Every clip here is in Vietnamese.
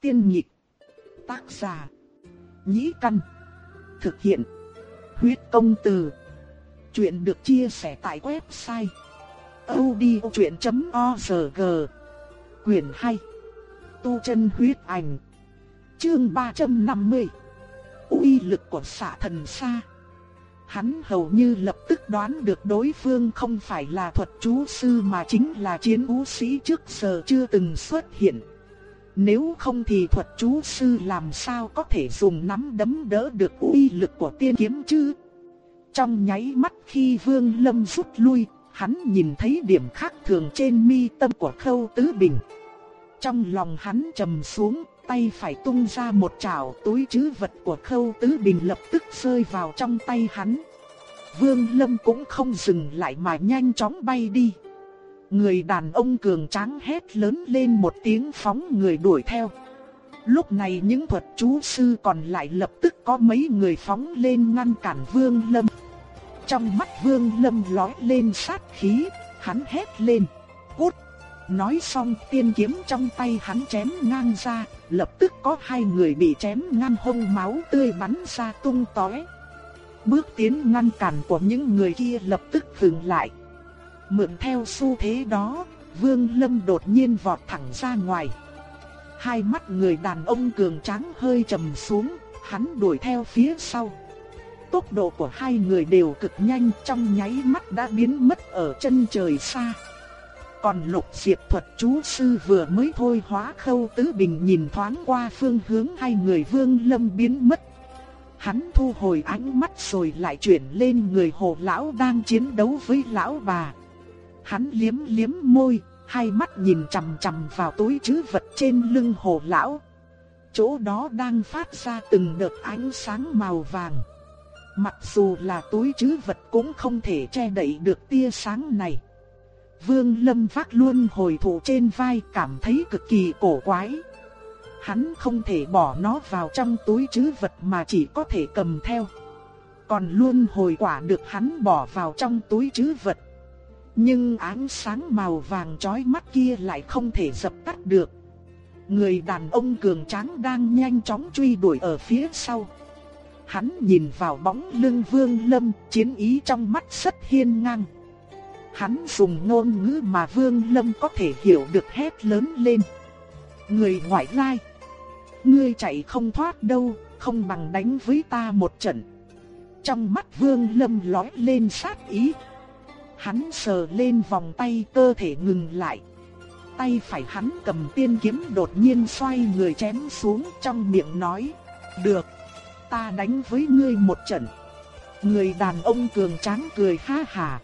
Tiên nhị Tác giả. Nhĩ căn. Thực hiện. Huyết công từ. Chuyện được chia sẻ tại website. odchuyện.org Quyền 2. Tu chân huyết ảnh. Chương 350. uy lực của xạ thần xa. Hắn hầu như lập tức đoán được đối phương không phải là thuật chú sư mà chính là chiến vũ sĩ trước giờ chưa từng xuất hiện. Nếu không thì thuật chú sư làm sao có thể dùng nắm đấm đỡ được uy lực của tiên kiếm chứ? Trong nháy mắt khi Vương Lâm rút lui, hắn nhìn thấy điểm khác thường trên mi tâm của Khâu Tứ Bình. Trong lòng hắn trầm xuống, tay phải tung ra một chảo túi trữ vật của Khâu Tứ Bình lập tức rơi vào trong tay hắn. Vương Lâm cũng không dừng lại mà nhanh chóng bay đi. Người đàn ông cường tráng hét lớn lên một tiếng phóng người đuổi theo. Lúc này những thuật chú sư còn lại lập tức có mấy người phóng lên ngăn cản Vương Lâm. Trong mắt Vương Lâm lóe lên sát khí, hắn hét lên, cút. Nói xong tiên kiếm trong tay hắn chém ngang ra, lập tức có hai người bị chém ngang hông máu tươi bắn ra tung tóe. Bước tiến ngăn cản của những người kia lập tức dừng lại. Mượn theo xu thế đó, Vương Lâm đột nhiên vọt thẳng ra ngoài. Hai mắt người đàn ông cường tráng hơi trầm xuống, hắn đuổi theo phía sau. Tốc độ của hai người đều cực nhanh trong nháy mắt đã biến mất ở chân trời xa. Còn lục diệp thuật chú sư vừa mới thôi hóa khâu tứ bình nhìn thoáng qua phương hướng hai người vương lâm biến mất. Hắn thu hồi ánh mắt rồi lại chuyển lên người hồ lão đang chiến đấu với lão bà. Hắn liếm liếm môi, hai mắt nhìn chằm chằm vào túi trữ vật trên lưng hồ lão. Chỗ đó đang phát ra từng đợt ánh sáng màu vàng. Mặc dù là túi trữ vật cũng không thể che đậy được tia sáng này. Vương Lâm vác luôn hồi thủ trên vai cảm thấy cực kỳ cổ quái. Hắn không thể bỏ nó vào trong túi trữ vật mà chỉ có thể cầm theo. Còn luôn hồi quả được hắn bỏ vào trong túi trữ vật. Nhưng ánh sáng màu vàng chói mắt kia lại không thể dập tắt được. Người đàn ông cường tráng đang nhanh chóng truy đuổi ở phía sau. Hắn nhìn vào bóng lưng Vương Lâm, chiến ý trong mắt rất hiên ngang. Hắn dùng ngôn ngữ mà Vương Lâm có thể hiểu được hét lớn lên. Người ngoại lai, ngươi chạy không thoát đâu, không bằng đánh với ta một trận. Trong mắt Vương Lâm lóe lên sát ý. Hắn sờ lên vòng tay cơ thể ngừng lại. Tay phải hắn cầm tiên kiếm đột nhiên xoay người chém xuống trong miệng nói. Được, ta đánh với ngươi một trận. Người đàn ông cường tráng cười ha hà.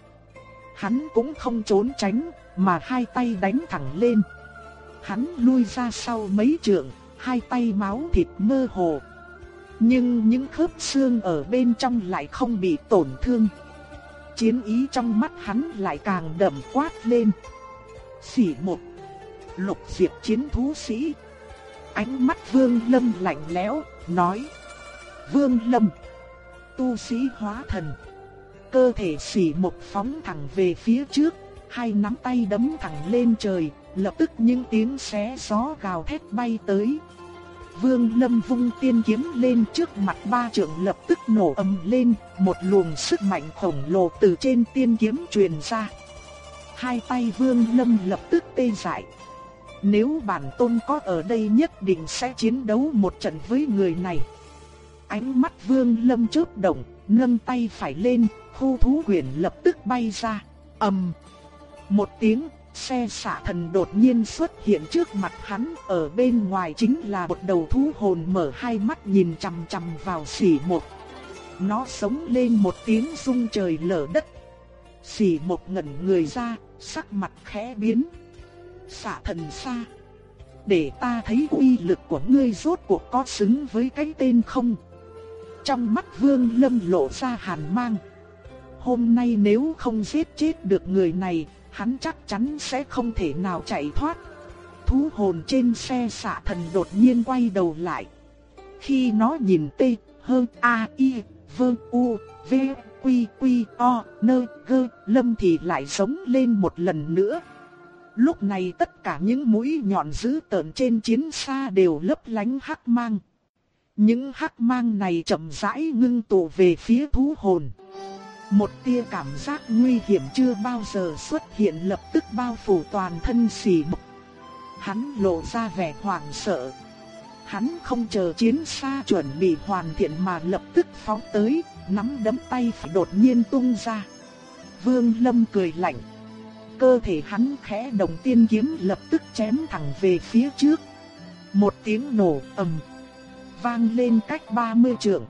Hắn cũng không trốn tránh, mà hai tay đánh thẳng lên. Hắn lui ra sau mấy trượng, hai tay máu thịt mơ hồ. Nhưng những khớp xương ở bên trong lại không bị tổn thương. Chiến ý trong mắt hắn lại càng đậm quát lên. Xỉ một. Lục diệp chiến thú sĩ. Ánh mắt vương lâm lạnh lẽo, nói. Vương lâm. Tu sĩ hóa thần. Cơ thể xỉ một phóng thẳng về phía trước. Hai nắm tay đấm thẳng lên trời. Lập tức những tiếng xé gió gào thét bay tới. Vương Lâm vung tiên kiếm lên trước mặt ba trưởng lập tức nổ ầm lên, một luồng sức mạnh khổng lồ từ trên tiên kiếm truyền ra. Hai tay Vương Lâm lập tức tê dại. Nếu bản tôn có ở đây nhất định sẽ chiến đấu một trận với người này. Ánh mắt Vương Lâm chớp động, nâng tay phải lên, khu thú quyển lập tức bay ra. ầm, một tiếng Xe xạ thần đột nhiên xuất hiện trước mặt hắn, ở bên ngoài chính là một đầu thú hồn mở hai mắt nhìn chằm chằm vào xỉ một. Nó sống lên một tiếng rung trời lở đất. Xỉ một ngẩn người ra, sắc mặt khẽ biến. Xạ thần xa. Để ta thấy uy lực của ngươi rốt cuộc có xứng với cái tên không. Trong mắt vương lâm lộ ra hàn mang. Hôm nay nếu không giết chết được người này, hắn chắc chắn sẽ không thể nào chạy thoát. Thú hồn trên xe xạ thần đột nhiên quay đầu lại. Khi nó nhìn T, h A, I, V, U, V, Quy, Quy, O, n g Lâm thì lại sống lên một lần nữa. Lúc này tất cả những mũi nhọn dữ tợn trên chiến xa đều lấp lánh hắc mang. Những hắc mang này chậm rãi ngưng tụ về phía thú hồn. Một tia cảm giác nguy hiểm chưa bao giờ xuất hiện lập tức bao phủ toàn thân xỉ mục. Hắn lộ ra vẻ hoảng sợ. Hắn không chờ chiến xa chuẩn bị hoàn thiện mà lập tức phóng tới, nắm đấm tay phải đột nhiên tung ra. Vương Lâm cười lạnh. Cơ thể hắn khẽ động tiên kiếm lập tức chém thẳng về phía trước. Một tiếng nổ ầm vang lên cách 30 trượng.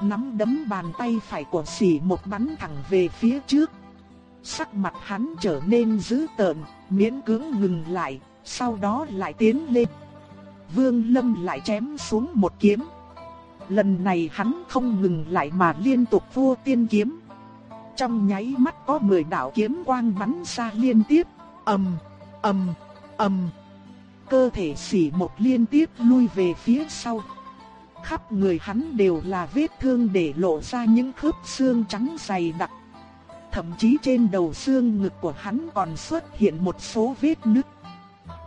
Nắm đấm bàn tay phải của sỉ một bắn thẳng về phía trước. Sắc mặt hắn trở nên dữ tợn, miễn cưỡng ngừng lại, sau đó lại tiến lên. Vương Lâm lại chém xuống một kiếm. Lần này hắn không ngừng lại mà liên tục vua tiên kiếm. Trong nháy mắt có 10 đạo kiếm quang bắn ra liên tiếp, ầm, ầm, ầm. Cơ thể sỉ một liên tiếp lui về phía sau. Khắp người hắn đều là vết thương để lộ ra những khớp xương trắng dày đặc. Thậm chí trên đầu xương ngực của hắn còn xuất hiện một số vết nứt.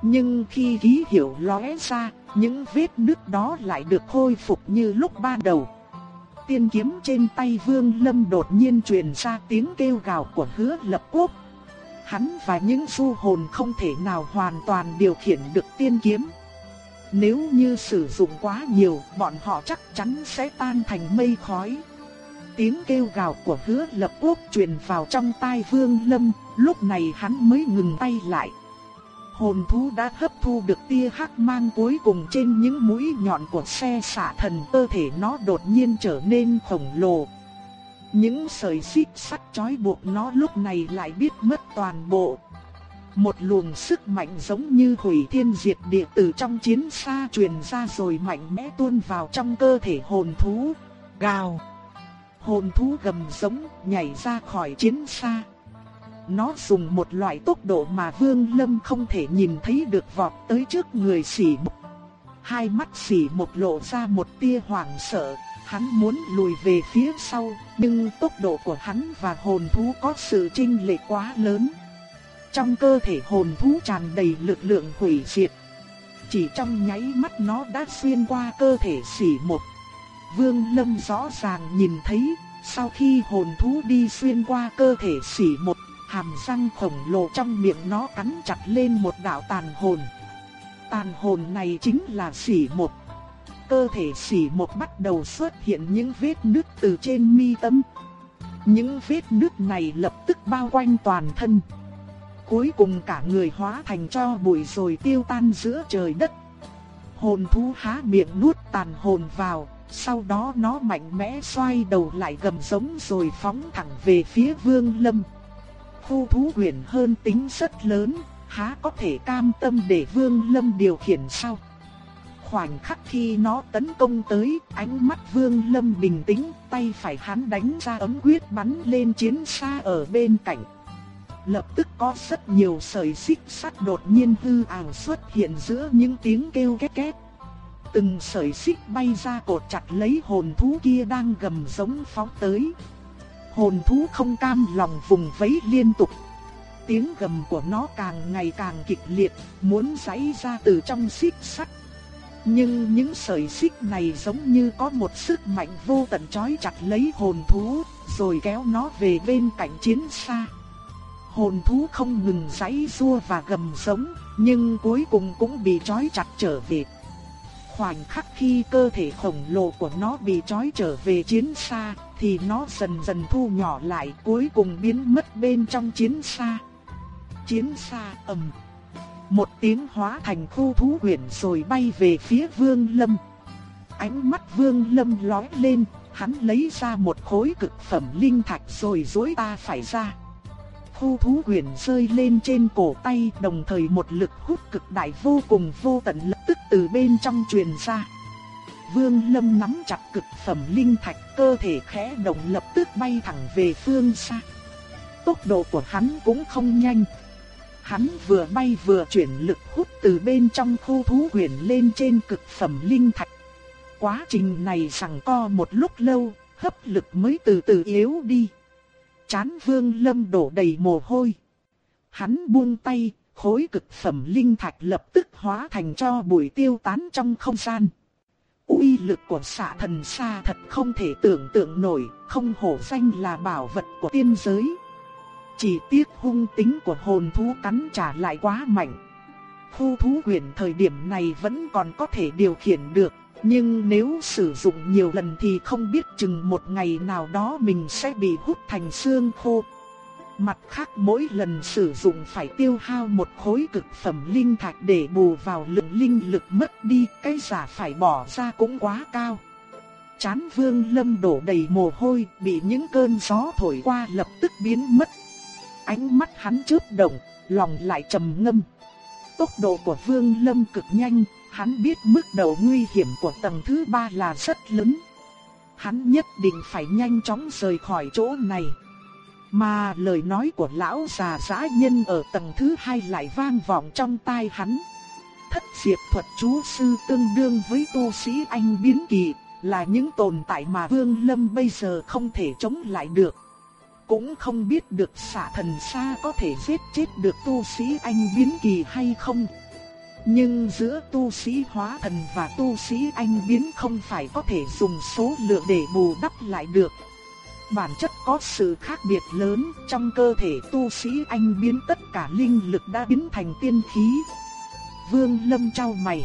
Nhưng khi ký hiệu lóe ra, những vết nứt đó lại được khôi phục như lúc ban đầu tiên kiếm trên tay Vương Lâm đột nhiên truyền ra tiếng kêu gào của hứa lập quốc. Hắn và những du hồn không thể nào hoàn toàn điều khiển được tiên kiếm. Nếu như sử dụng quá nhiều, bọn họ chắc chắn sẽ tan thành mây khói. Tiếng kêu gào của hứa lập quốc truyền vào trong tai Vương Lâm, lúc này hắn mới ngừng tay lại hồn thú đã hấp thu được tia hắc mang cuối cùng trên những mũi nhọn của xe xả thần cơ thể nó đột nhiên trở nên khổng lồ. Những sợi xích sắt chói buộc nó lúc này lại biết mất toàn bộ. Một luồng sức mạnh giống như hủy thiên diệt địa từ trong chiến xa truyền ra rồi mạnh mẽ tuôn vào trong cơ thể hồn thú. Gào! Hồn thú gầm giống nhảy ra khỏi chiến xa. Nó dùng một loại tốc độ mà Vương Lâm không thể nhìn thấy được vọt tới trước người sỉ mục. Hai mắt sỉ mục lộ ra một tia hoảng sợ, hắn muốn lùi về phía sau, nhưng tốc độ của hắn và hồn thú có sự chênh lệch quá lớn. Trong cơ thể hồn thú tràn đầy lực lượng hủy diệt. Chỉ trong nháy mắt nó đã xuyên qua cơ thể sỉ một Vương Lâm rõ ràng nhìn thấy, sau khi hồn thú đi xuyên qua cơ thể sỉ một hàm răng khổng lồ trong miệng nó cắn chặt lên một đạo tàn hồn. Tàn hồn này chính là sỉ một. Cơ thể sỉ một bắt đầu xuất hiện những vết nứt từ trên mi tâm. Những vết nứt này lập tức bao quanh toàn thân. Cuối cùng cả người hóa thành cho bụi rồi tiêu tan giữa trời đất. Hồn thú há miệng nuốt tàn hồn vào, sau đó nó mạnh mẽ xoay đầu lại gầm giống rồi phóng thẳng về phía Vương Lâm khu thú huyền hơn tính rất lớn, há có thể cam tâm để Vương Lâm điều khiển sao? Khoảnh khắc khi nó tấn công tới, ánh mắt Vương Lâm bình tĩnh, tay phải hắn đánh ra ấm quyết bắn lên chiến xa ở bên cạnh. Lập tức có rất nhiều sợi xích sắt đột nhiên hư ảo xuất hiện giữa những tiếng kêu két két. Từng sợi xích bay ra cột chặt lấy hồn thú kia đang gầm giống phóng tới. Hồn thú không cam lòng vùng vẫy liên tục. Tiếng gầm của nó càng ngày càng kịch liệt, muốn giãy ra từ trong xích sắt. Nhưng những sợi xích này giống như có một sức mạnh vô tận trói chặt lấy hồn thú, rồi kéo nó về bên cạnh chiến xa. Hồn thú không ngừng giãy rua và gầm sống, nhưng cuối cùng cũng bị trói chặt trở về. Khoảnh khắc khi cơ thể khổng lồ của nó bị trói trở về chiến xa, thì nó dần dần thu nhỏ lại cuối cùng biến mất bên trong chiến xa. Chiến xa ầm. Một tiếng hóa thành khu thú huyền rồi bay về phía Vương Lâm. Ánh mắt Vương Lâm lói lên, hắn lấy ra một khối cực phẩm linh thạch rồi dối ta phải ra. Khu thú huyền rơi lên trên cổ tay đồng thời một lực hút cực đại vô cùng vô tận lập tức từ bên trong truyền ra. Vương Lâm nắm chặt cực phẩm linh thạch, cơ thể khẽ động lập tức bay thẳng về phương xa. Tốc độ của hắn cũng không nhanh. Hắn vừa bay vừa chuyển lực hút từ bên trong khu thú huyền lên trên cực phẩm linh thạch. Quá trình này sằng co một lúc lâu, hấp lực mới từ từ yếu đi. Chán Vương Lâm đổ đầy mồ hôi. Hắn buông tay, khối cực phẩm linh thạch lập tức hóa thành cho bụi tiêu tán trong không gian. uy lực của xạ thần xa thật không thể tưởng tượng nổi, không hổ danh là bảo vật của tiên giới. Chỉ tiếc hung tính của hồn thú cắn trả lại quá mạnh. Khu thú huyền thời điểm này vẫn còn có thể điều khiển được, nhưng nếu sử dụng nhiều lần thì không biết chừng một ngày nào đó mình sẽ bị hút thành xương khô. Mặt khác mỗi lần sử dụng phải tiêu hao một khối cực phẩm linh thạch để bù vào lượng linh lực mất đi, cái giả phải bỏ ra cũng quá cao. Chán vương lâm đổ đầy mồ hôi, bị những cơn gió thổi qua lập tức biến mất. Ánh mắt hắn chớp động, lòng lại trầm ngâm. Tốc độ của vương lâm cực nhanh, hắn biết mức độ nguy hiểm của tầng thứ ba là rất lớn. Hắn nhất định phải nhanh chóng rời khỏi chỗ này. Mà lời nói của lão già giã nhân ở tầng thứ hai lại vang vọng trong tai hắn. Thất diệp thuật chú sư tương đương với tu sĩ anh biến kỳ, là những tồn tại mà Vương Lâm bây giờ không thể chống lại được. Cũng không biết được xạ thần xa có thể giết chết được tu sĩ anh biến kỳ hay không. Nhưng giữa tu sĩ hóa thần và tu sĩ anh biến không phải có thể dùng số lượng để bù đắp lại được. Bản chất có sự khác biệt lớn, trong cơ thể tu sĩ anh biến tất cả linh lực đã biến thành tiên khí. Vương Lâm trao mày.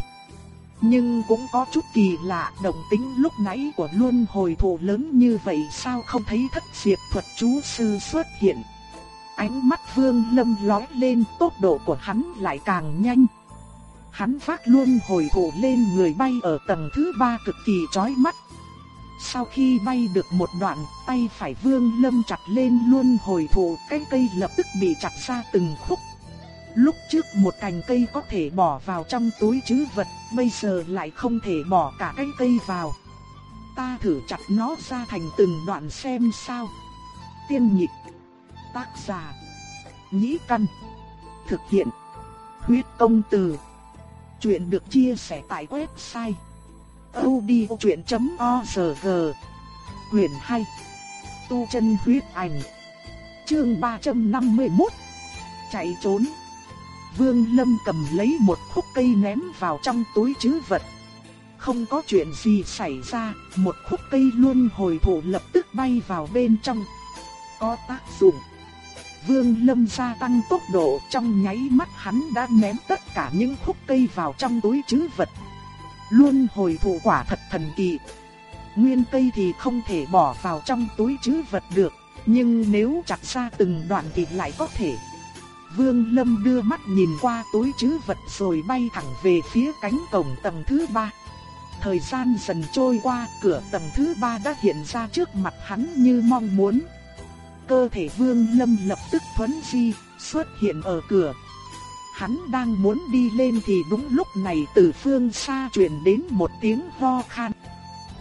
Nhưng cũng có chút kỳ lạ, động tính lúc nãy của luân hồi thủ lớn như vậy sao không thấy thất diệt thuật chú sư xuất hiện. Ánh mắt Vương Lâm lói lên, tốc độ của hắn lại càng nhanh. Hắn phát luôn hồi thủ lên người bay ở tầng thứ ba cực kỳ chói mắt. Sau khi bay được một đoạn, tay phải Vương Lâm chặt lên luôn hồi thủ, cái cây lập tức bị chặt ra từng khúc. Lúc trước một cành cây có thể bỏ vào trong túi chứ vật, bây giờ lại không thể bỏ cả cái cây vào. Ta thử chặt nó ra thành từng đoạn xem sao. Tiên nhịp, tác giả, nhĩ căn, thực hiện, huyết công từ. Chuyện được chia sẻ tại website audiochuyện.org Quyền 2 Tu chân huyết ảnh. Chương 351 Chạy trốn. Vương Lâm cầm lấy một khúc cây ném vào trong túi trữ vật. Không có chuyện gì xảy ra, Một khúc cây luôn hồi thổ lập tức bay vào bên trong. Có tác dụng. Vương Lâm gia tăng tốc độ trong nháy mắt hắn đã ném tất cả những khúc cây vào trong túi trữ vật Luôn hồi thủ quả thật thần kỳ. Nguyên cây thì không thể bỏ vào trong túi trữ vật được, nhưng nếu chặt ra từng đoạn thì lại có thể. Vương Lâm đưa mắt nhìn qua túi trữ vật rồi bay thẳng về phía cánh cổng tầng thứ ba. Thời gian dần trôi qua, cửa tầng thứ ba đã hiện ra trước mặt hắn như mong muốn. Cơ thể Vương Lâm lập tức thuấn di, xuất hiện ở cửa, Hắn đang muốn đi lên thì đúng lúc này từ phương xa truyền đến một tiếng ho khan.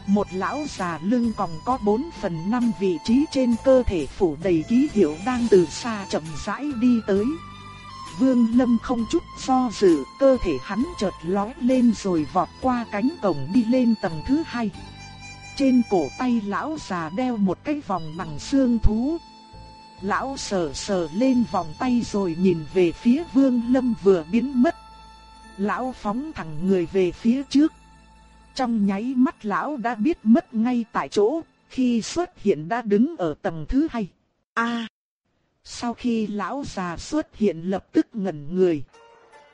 Một lão già lưng còng có 4 phần 5 vị trí trên cơ thể phủ đầy ký hiệu đang từ xa chậm rãi đi tới. Vương Lâm không chút do dự, cơ thể hắn chợt lói lên rồi vọt qua cánh cổng đi lên tầng thứ hai. Trên cổ tay lão già đeo một cái vòng bằng xương thú, Lão sờ sờ lên vòng tay rồi nhìn về phía Vương Lâm vừa biến mất. Lão phóng thẳng người về phía trước. Trong nháy mắt lão đã biết mất ngay tại chỗ, khi xuất hiện đã đứng ở tầng thứ hai. A. sau khi lão già xuất hiện lập tức ngẩn người.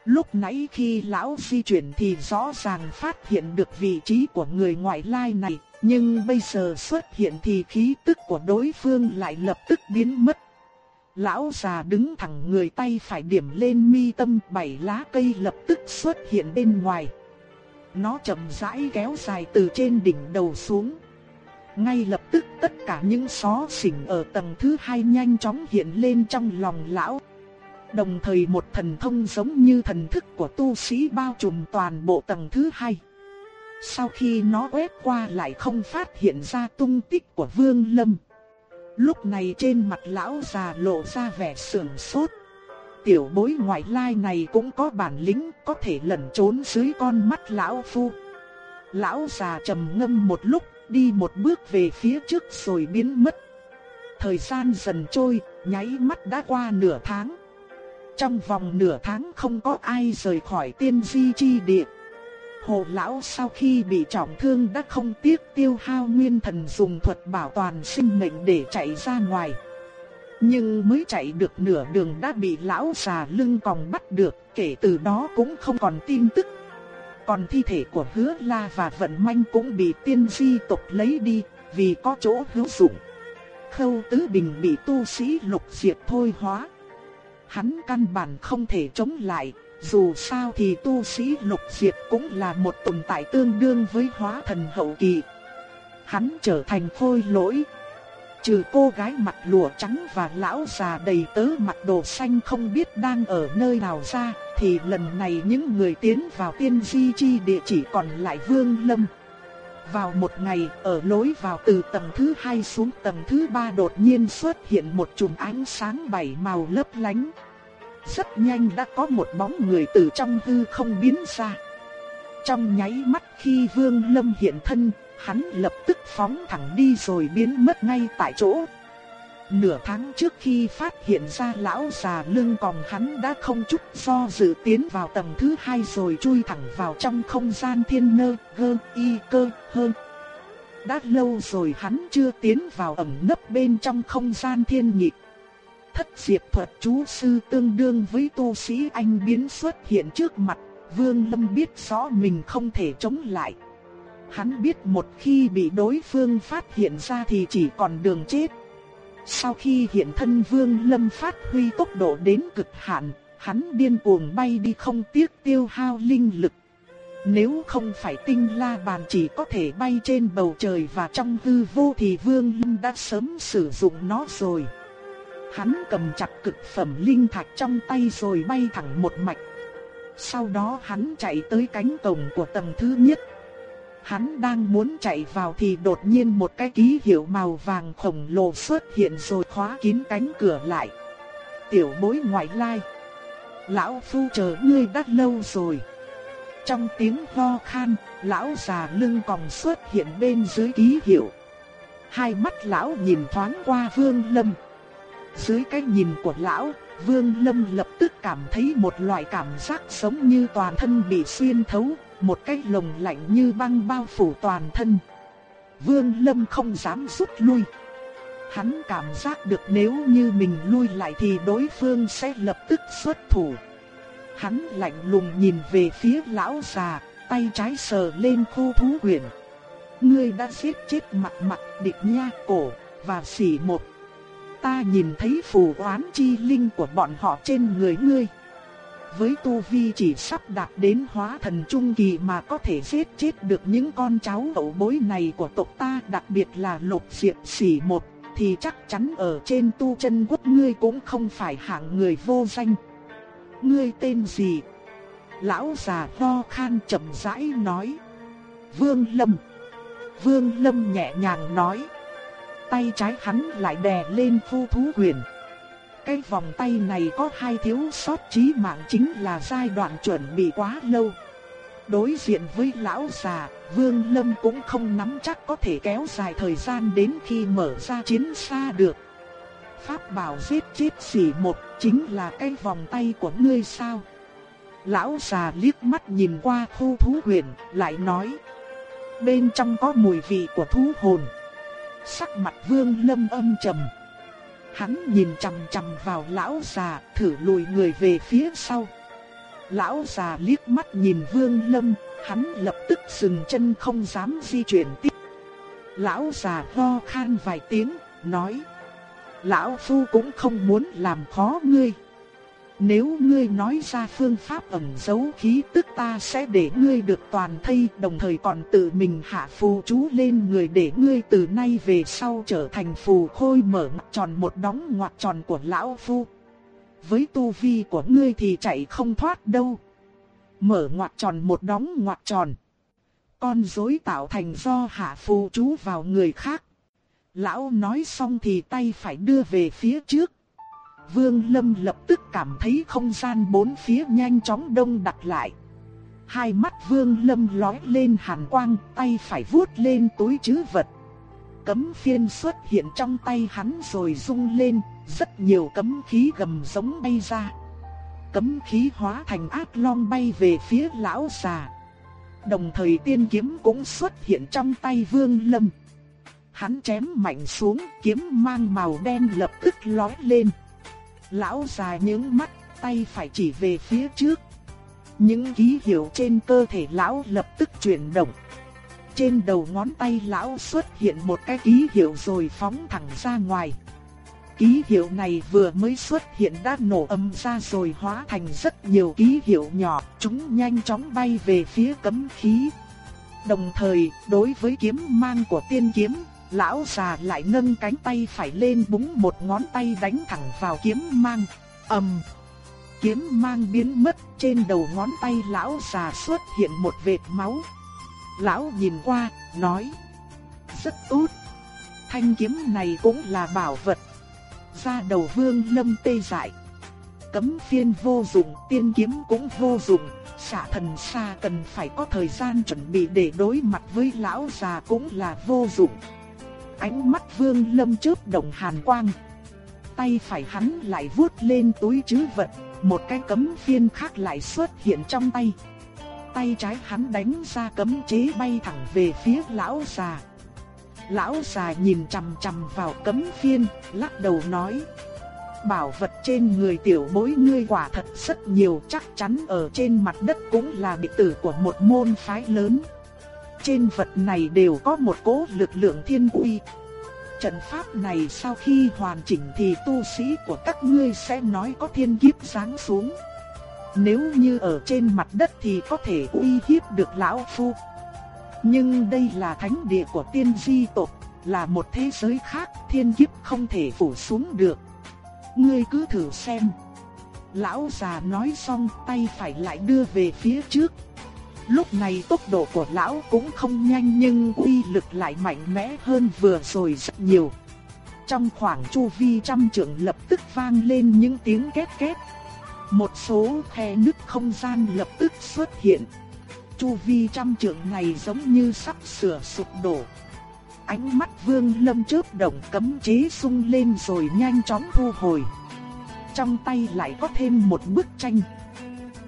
Lúc nãy khi lão di chuyển thì rõ ràng phát hiện được vị trí của người ngoại lai này, nhưng bây giờ xuất hiện thì khí tức của đối phương lại lập tức biến mất. Lão già đứng thẳng người tay phải điểm lên mi tâm bảy lá cây lập tức xuất hiện bên ngoài. Nó chậm rãi kéo dài từ trên đỉnh đầu xuống. Ngay lập tức tất cả những xó xỉnh ở tầng thứ hai nhanh chóng hiện lên trong lòng lão. Đồng thời một thần thông giống như thần thức của tu sĩ bao trùm toàn bộ tầng thứ hai. Sau khi nó quét qua lại không phát hiện ra tung tích của Vương Lâm. Lúc này trên mặt lão già lộ ra vẻ sườn sốt. Tiểu bối ngoại lai này cũng có bản lĩnh có thể lẩn trốn dưới con mắt lão phu. Lão già trầm ngâm một lúc, đi một bước về phía trước rồi biến mất. Thời gian dần trôi, nháy mắt đã qua nửa tháng. Trong vòng nửa tháng không có ai rời khỏi tiên di chi địa. Hồ lão sau khi bị trọng thương đã không tiếc tiêu hao nguyên thần dùng thuật bảo toàn sinh mệnh để chạy ra ngoài. Nhưng mới chạy được nửa đường đã bị lão già lưng còng bắt được, kể từ đó cũng không còn tin tức. Còn thi thể của hứa la và vận manh cũng bị tiên di tộc lấy đi, vì có chỗ hữu dụng. Khâu tứ bình bị tu sĩ lục diệt thôi hóa. Hắn căn bản không thể chống lại, dù sao thì tu sĩ lục diệt cũng là một tồn tại tương đương với hóa thần hậu kỳ. Hắn trở thành khôi lỗi. Trừ cô gái mặt lụa trắng và lão già đầy tớ mặt đồ xanh không biết đang ở nơi nào ra, thì lần này những người tiến vào tiên di chi địa chỉ còn lại Vương Lâm. Vào một ngày, ở lối vào từ tầng thứ hai xuống tầng thứ ba đột nhiên xuất hiện một chùm ánh sáng bảy màu lấp lánh. Rất nhanh đã có một bóng người từ trong hư không biến ra. Trong nháy mắt khi Vương Lâm hiện thân, hắn lập tức phóng thẳng đi rồi biến mất ngay tại chỗ. Nửa tháng trước khi phát hiện ra lão già lưng còng hắn đã không chút do dự tiến vào tầng thứ hai rồi chui thẳng vào trong không gian thiên nơ, gơ, y, cơ, hơn. Đã lâu rồi hắn chưa tiến vào ẩm nấp bên trong không gian thiên nhịp. Thất diệp thuật chú sư tương đương với tu sĩ anh biến xuất hiện trước mặt, Vương Lâm biết rõ mình không thể chống lại. Hắn biết một khi bị đối phương phát hiện ra thì chỉ còn đường chết. Sau khi hiện thân Vương Lâm phát huy tốc độ đến cực hạn, hắn điên cuồng bay đi không tiếc tiêu hao linh lực. Nếu không phải tinh la bàn chỉ có thể bay trên bầu trời và trong hư vô thì Vương Lâm đã sớm sử dụng nó rồi. Hắn cầm chặt cực phẩm linh thạch trong tay rồi bay thẳng một mạch. Sau đó hắn chạy tới cánh cổng của tầng thứ nhất. Hắn đang muốn chạy vào thì đột nhiên một cái ký hiệu màu vàng khổng lồ xuất hiện rồi khóa kín cánh cửa lại. Tiểu bối ngoại lai. Lão phu chờ ngươi đã lâu rồi. Trong tiếng ho khan, lão già lưng còng xuất hiện bên dưới ký hiệu. Hai mắt lão nhìn thoáng qua vương lâm. Dưới cái nhìn của lão, vương lâm lập tức cảm thấy một loại cảm giác giống như toàn thân bị xuyên thấu, một cái lồng lạnh như băng bao phủ toàn thân. Vương Lâm không dám rút lui. Hắn cảm giác được nếu như mình lui lại thì đối phương sẽ lập tức xuất thủ. Hắn lạnh lùng nhìn về phía lão già, tay trái sờ lên khu thú quyển. Ngươi đã giết chết mặt mặt địch nha cổ và xỉ một. Ta nhìn thấy phù oán chi linh của bọn họ trên người ngươi với tu vi chỉ sắp đạt đến hóa thần trung kỳ mà có thể giết chết được những con cháu hậu bối này của tộc ta, đặc biệt là Lục Diệp Sỉ một, thì chắc chắn ở trên tu chân quốc ngươi cũng không phải hạng người vô danh. Ngươi tên gì? Lão già ho khan chậm rãi nói. Vương Lâm. Vương Lâm nhẹ nhàng nói. Tay trái hắn lại đè lên phu thú quyền cái vòng tay này có hai thiếu sót chí mạng chính là giai đoạn chuẩn bị quá lâu. Đối diện với lão già, Vương Lâm cũng không nắm chắc có thể kéo dài thời gian đến khi mở ra chiến xa được. Pháp bảo giết chết sỉ một chính là cái vòng tay của ngươi sao? Lão già liếc mắt nhìn qua khu thú huyền, lại nói. Bên trong có mùi vị của thú hồn. Sắc mặt vương lâm âm trầm. Hắn nhìn chằm chằm vào lão già, thử lùi người về phía sau. Lão già liếc mắt nhìn Vương Lâm, hắn lập tức dừng chân không dám di chuyển tiếp. Lão già ho khan vài tiếng, nói: "Lão phu cũng không muốn làm khó ngươi." Nếu ngươi nói ra phương pháp ẩn giấu khí tức ta sẽ để ngươi được toàn thây, đồng thời còn tự mình hạ phù chú lên người để ngươi từ nay về sau trở thành phù khôi mở tròn một đóng ngoặc tròn của lão phu. Với tu vi của ngươi thì chạy không thoát đâu. Mở ngoặc tròn một đóng ngoặc tròn. Con rối tạo thành do hạ phù chú vào người khác. Lão nói xong thì tay phải đưa về phía trước Vương Lâm lập tức cảm thấy không gian bốn phía nhanh chóng đông đặc lại. Hai mắt Vương Lâm lóe lên hàn quang, tay phải vuốt lên túi trữ vật. Cấm phiên xuất hiện trong tay hắn rồi rung lên, rất nhiều cấm khí gầm giống bay ra. cấm khí hóa thành ác long bay về phía lão già. Đồng thời tiên kiếm cũng xuất hiện trong tay Vương Lâm. Hắn chém mạnh xuống, kiếm mang màu đen lập tức lói lên. Lão già nhướng mắt, tay phải chỉ về phía trước. Những ký hiệu trên cơ thể lão lập tức chuyển động. Trên đầu ngón tay lão xuất hiện một cái ký hiệu rồi phóng thẳng ra ngoài. Ký hiệu này vừa mới xuất hiện đã nổ âm ra rồi hóa thành rất nhiều ký hiệu nhỏ, chúng nhanh chóng bay về phía cấm khí. Đồng thời, đối với kiếm mang của tiên kiếm, lão già lại nâng cánh tay phải lên búng một ngón tay đánh thẳng vào kiếm mang. ầm, kiếm mang biến mất, trên đầu ngón tay lão già xuất hiện một vệt máu. Lão nhìn qua, nói: "Rất tốt. Thanh kiếm này cũng là bảo vật." Ra đầu Vương Lâm tê dại. Cấm phiên vô dụng, tiên kiếm cũng vô dụng, xả thần xa cần phải có thời gian chuẩn bị để đối mặt với lão già cũng là vô dụng. Ánh mắt Vương Lâm chớp động hàn quang. Tay phải hắn lại vuốt lên túi chứ vật, một cái cấm phiên khác lại xuất hiện trong tay. Tay trái hắn đánh ra cấm chế bay thẳng về phía lão già. Lão già nhìn chằm chằm vào cấm phiên, lắc đầu nói: Bảo vật trên người tiểu bối ngươi quả thật rất nhiều chắc chắn ở trên mặt đất cũng là đệ tử của một môn phái lớn. Trên vật này đều có một cỗ lực lượng thiên uy. Trận pháp này sau khi hoàn chỉnh thì tu sĩ của các ngươi sẽ nói có thiên kiếp giáng xuống. Nếu như ở trên mặt đất thì có thể uy hiếp được lão phu. Nhưng đây là thánh địa của tiên di tộc, là một thế giới khác, thiên kiếp không thể phủ xuống được. Ngươi cứ thử xem. Lão già nói xong tay phải lại đưa về phía trước. Lúc này tốc độ của lão cũng không nhanh nhưng uy lực lại mạnh mẽ hơn vừa rồi rất nhiều. Trong khoảng chu vi trăm trượng lập tức vang lên những tiếng két két. Một số khe nứt không gian lập tức xuất hiện. Chu vi trăm trượng này giống như sắp sửa sụp đổ. Ánh mắt vương lâm chớp động cấm chế sung lên rồi nhanh chóng thu hồi. Trong tay lại có thêm một bức tranh.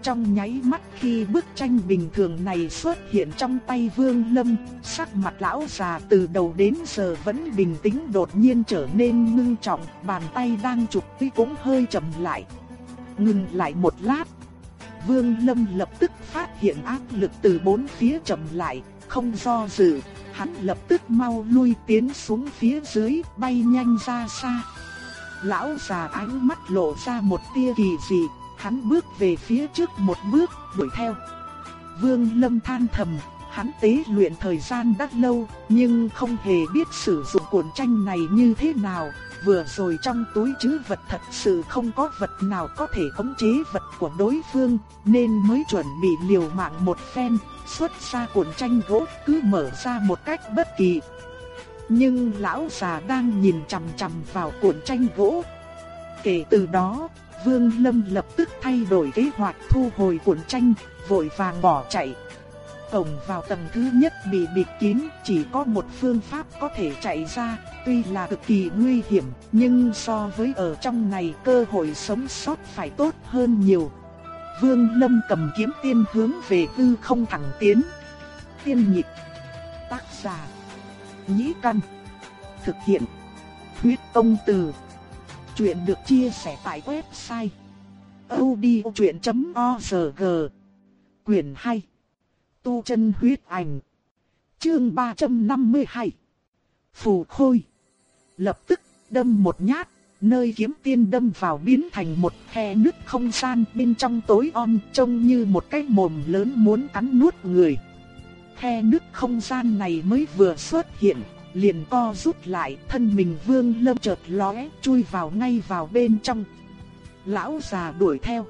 Trong nháy mắt khi bức tranh bình thường này xuất hiện trong tay Vương Lâm, sắc mặt lão già từ đầu đến giờ vẫn bình tĩnh đột nhiên trở nên ngưng trọng, bàn tay đang chụp tuy cũng hơi chậm lại. Ngừng lại một lát, Vương Lâm lập tức phát hiện áp lực từ bốn phía chậm lại, không do dự, hắn lập tức mau lui tiến xuống phía dưới, bay nhanh ra xa. Lão già ánh mắt lộ ra một tia kỳ dị, hắn bước về phía trước một bước, đuổi theo. Vương Lâm than thầm, hắn tế luyện thời gian đã lâu, nhưng không hề biết sử dụng cuộn tranh này như thế nào. Vừa rồi trong túi chứ vật thật sự không có vật nào có thể khống chế vật của đối phương, nên mới chuẩn bị liều mạng một phen, xuất ra cuộn tranh gỗ cứ mở ra một cách bất kỳ. Nhưng lão già đang nhìn chằm chằm vào cuộn tranh gỗ. Kể từ đó, Vương Lâm lập tức thay đổi kế hoạch thu hồi cuộn tranh, vội vàng bỏ chạy. Cổng vào tầng thứ nhất bị bịt kín, chỉ có một phương pháp có thể chạy ra, tuy là cực kỳ nguy hiểm, nhưng so với ở trong này cơ hội sống sót phải tốt hơn nhiều. Vương Lâm cầm kiếm tiên hướng về hư không thẳng tiến. Tiên nhịp. Tác giả. Nhĩ căn. Thực hiện. Huyết công từ. Chuyện được chia sẻ tại website odchuyện.org Quyền 2 Tu chân huyết ảnh. Chương 352 Phù khôi. Lập tức đâm một nhát Nơi kiếm tiên đâm vào biến thành một khe nứt không gian bên trong tối om trông như một cái mồm lớn muốn cắn nuốt người. Khe nứt không gian này mới vừa xuất hiện, liền co rút lại, thân mình Vương Lâm chợt lóe, chui vào ngay vào bên trong. Lão già đuổi theo.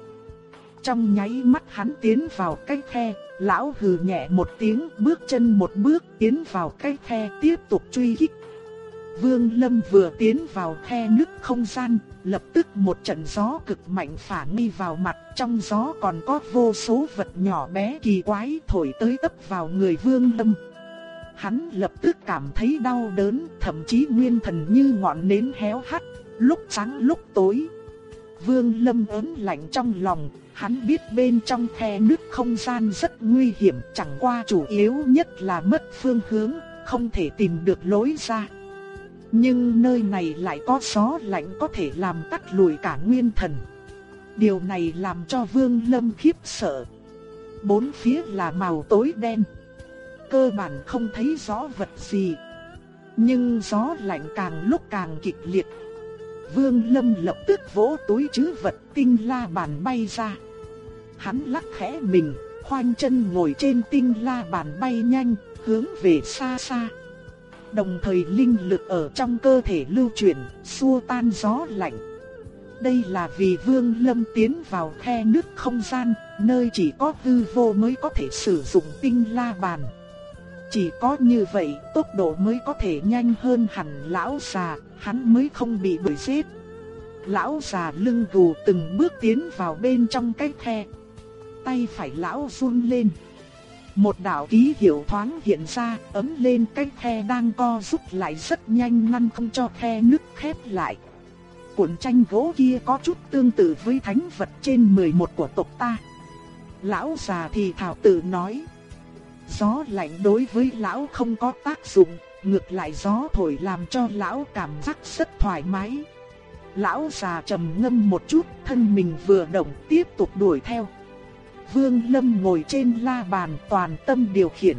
Trong nháy mắt hắn tiến vào cái khe, lão hừ nhẹ một tiếng, bước chân một bước tiến vào cái khe tiếp tục truy kích. Vương Lâm vừa tiến vào khe nứt không gian, lập tức một trận gió cực mạnh phả ngay vào mặt, trong gió còn có vô số vật nhỏ bé kỳ quái thổi tới tấp vào người Vương Lâm. Hắn lập tức cảm thấy đau đớn, thậm chí nguyên thần như ngọn nến héo hắt, lúc sáng lúc tối. Vương Lâm ớn lạnh trong lòng, Hắn biết bên trong khe nước không gian rất nguy hiểm, chẳng qua chủ yếu nhất là mất phương hướng, không thể tìm được lối ra. Nhưng nơi này lại có gió lạnh có thể làm tắt lùi cả nguyên thần. Điều này làm cho Vương Lâm khiếp sợ. Bốn phía là màu tối đen. Cơ bản không thấy rõ vật gì. Nhưng gió lạnh càng lúc càng kịch liệt. Vương Lâm lập tức vỗ túi trữ vật tinh la bàn bay ra. Hắn lắc khẽ mình, khoanh chân ngồi trên tinh la bàn bay nhanh, hướng về xa xa. Đồng thời linh lực ở trong cơ thể lưu chuyển, xua tan gió lạnh. Đây là vì Vương Lâm tiến vào khe nước không gian, nơi chỉ có hư vô mới có thể sử dụng tinh la bàn. Chỉ có như vậy, tốc độ mới có thể nhanh hơn hẳn lão già, hắn mới không bị đuổi giết. Lão già lưng gù từng bước tiến vào bên trong cái khe. Tay phải lão run lên. Một đạo ký hiệu thoáng hiện ra, ấm lên cái khe đang co rút lại rất nhanh ngăn không cho khe nước khép lại. Cuộn tranh gỗ kia có chút tương tự với thánh vật trên 11 của tộc ta. Lão già thì thảo tự nói. Gió lạnh đối với lão không có tác dụng, ngược lại gió thổi làm cho lão cảm giác rất thoải mái. Lão già trầm ngâm một chút, thân mình vừa động tiếp tục đuổi theo. Vương Lâm ngồi trên la bàn toàn tâm điều khiển.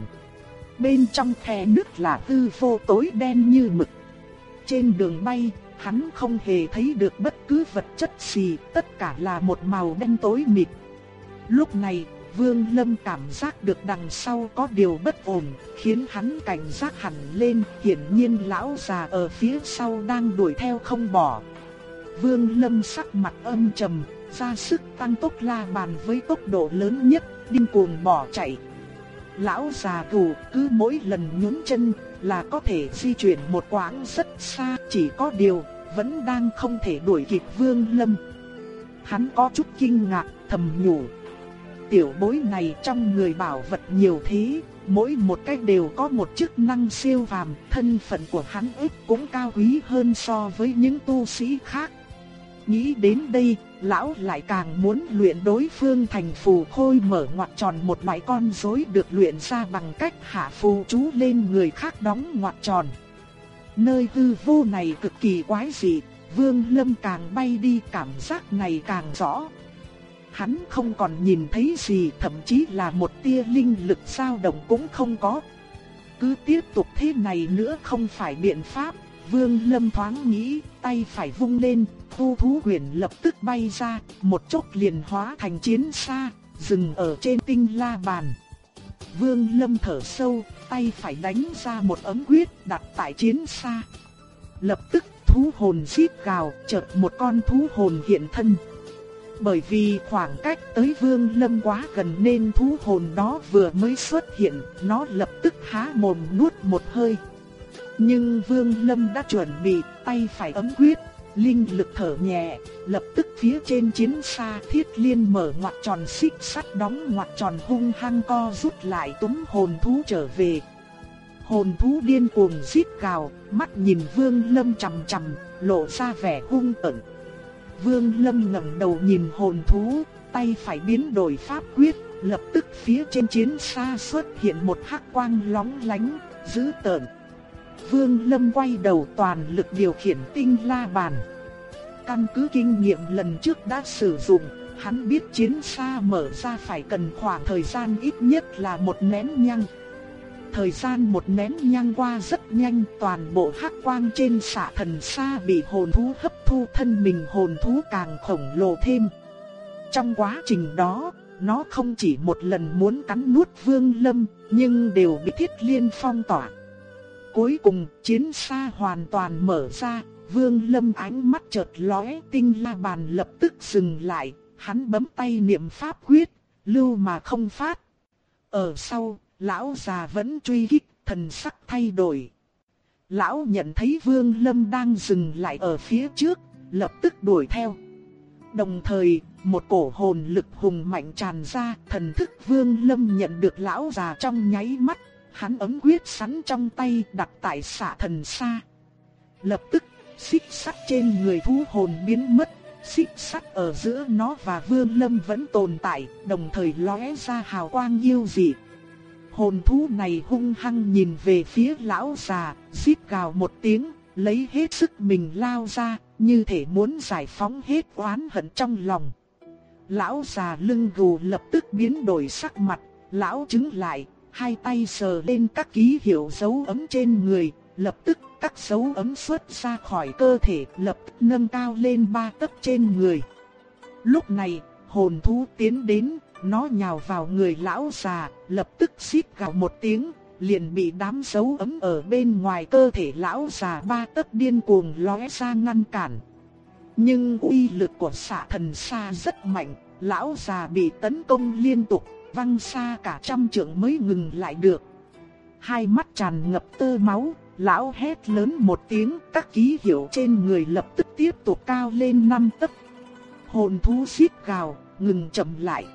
Bên trong khe nước là tư vô tối đen như mực. Trên đường bay, hắn không hề thấy được bất cứ vật chất gì, tất cả là một màu đen tối mịt. Lúc này, Vương Lâm cảm giác được đằng sau có điều bất ổn, khiến hắn cảnh giác hẳn lên, hiển nhiên lão già ở phía sau đang đuổi theo không bỏ. Vương Lâm sắc mặt âm trầm, ra sức tăng tốc la bàn với tốc độ lớn nhất, điên cuồng bỏ chạy. Lão già gù cứ mỗi lần nhún chân là có thể di chuyển một quãng rất xa, chỉ có điều vẫn đang không thể đuổi kịp Vương Lâm. Hắn có chút kinh ngạc, thầm nhủ. Tiểu bối này trong người bảo vật nhiều thế, mỗi một cái đều có một chức năng siêu phàm, thân phận của hắn ít cũng cao quý hơn so với những tu sĩ khác. Nghĩ đến đây, lão lại càng muốn luyện đối phương thành phù khôi mở ngoặt tròn một loại con rối được luyện ra bằng cách hạ phù chú lên người khác đóng ngoặt tròn. Nơi hư vô này cực kỳ quái dị, Vương Lâm càng bay đi cảm giác này càng rõ. Hắn không còn nhìn thấy gì, thậm chí là một tia linh lực dao động cũng không có. Cứ tiếp tục thế này nữa không phải biện pháp, Vương Lâm thoáng nghĩ, tay phải vung lên, thu thú huyền lập tức bay ra, một chốc liền hóa thành chiến xa, dừng ở trên tinh la bàn. Vương Lâm thở sâu, tay phải đánh ra một ấm quyết đặt tại chiến xa. Lập tức thú hồn xít gào, chợt một con thú hồn hiện thân. Bởi vì khoảng cách tới Vương Lâm quá gần nên thú hồn đó vừa mới xuất hiện, nó lập tức há mồm nuốt một hơi. Nhưng Vương Lâm đã chuẩn bị tay phải ấm quyết, linh lực thở nhẹ, lập tức phía trên chiến xa thiết liên mở ngoặt tròn xích sắt đóng ngoặt tròn hung hăng co rút lại túm hồn thú trở về. Hồn thú điên cuồng rít gào, mắt nhìn Vương Lâm chằm chằm, lộ ra vẻ hung tợn. Vương Lâm ngẩng đầu nhìn hồn thú, tay phải biến đổi pháp quyết, lập tức phía trên chiến xa xuất hiện một hắc quang lóng lánh, dữ tợn. Vương Lâm quay đầu toàn lực điều khiển tinh la bàn. Căn cứ kinh nghiệm lần trước đã sử dụng, hắn biết chiến xa mở ra phải cần khoảng thời gian ít nhất là một nén nhang. Thời gian một nén nhang qua rất nhanh, toàn bộ hắc quang trên xạ thần xa bị hồn thú hấp thu thân mình hồn thú càng khổng lồ thêm. Trong quá trình đó, nó không chỉ một lần muốn cắn nuốt vương lâm, nhưng đều bị thiết liên phong tỏa. Cuối cùng, chiến xa hoàn toàn mở ra, Vương Lâm ánh mắt chợt lóe, tinh la bàn lập tức dừng lại, hắn bấm tay niệm pháp quyết, lưu mà không phát. Ở sau, lão già vẫn truy kích, thần sắc thay đổi. Lão nhận thấy Vương Lâm đang dừng lại ở phía trước, lập tức đuổi theo. Đồng thời, một cổ hồn lực hùng mạnh tràn ra, thần thức Vương Lâm nhận được lão già trong nháy mắt, hắn ấm quyết sắn trong tay đặt tại xạ thần xa. Lập tức, xích sắt trên người thú hồn biến mất, xích sắt ở giữa nó và Vương Lâm vẫn tồn tại, đồng thời lóe ra hào quang yêu dị. Hồn thú này hung hăng nhìn về phía lão già, rít gào một tiếng, lấy hết sức mình lao ra, như thể muốn giải phóng hết oán hận trong lòng. Lão già lưng gù lập tức biến đổi sắc mặt, lão chứng lại, hai tay sờ lên các ký hiệu dấu ấm trên người, lập tức các dấu ấm xuất ra khỏi cơ thể, lập tức nâng cao lên ba tấc trên người. Lúc này, hồn thú tiến đến, nó nhào vào người lão già, lập tức xít gào một tiếng, liền bị đám dấu ấm ở bên ngoài cơ thể lão già ba tấc điên cuồng lóe ra ngăn cản. Nhưng uy lực của xạ thần xa rất mạnh, lão già bị tấn công liên tục, văng xa cả trăm trượng mới ngừng lại được. Hai mắt tràn ngập tơ máu, lão hét lớn một tiếng, các ký hiệu trên người lập tức tiếp tục cao lên năm tấc. Hồn thú xít gào, ngừng chậm lại.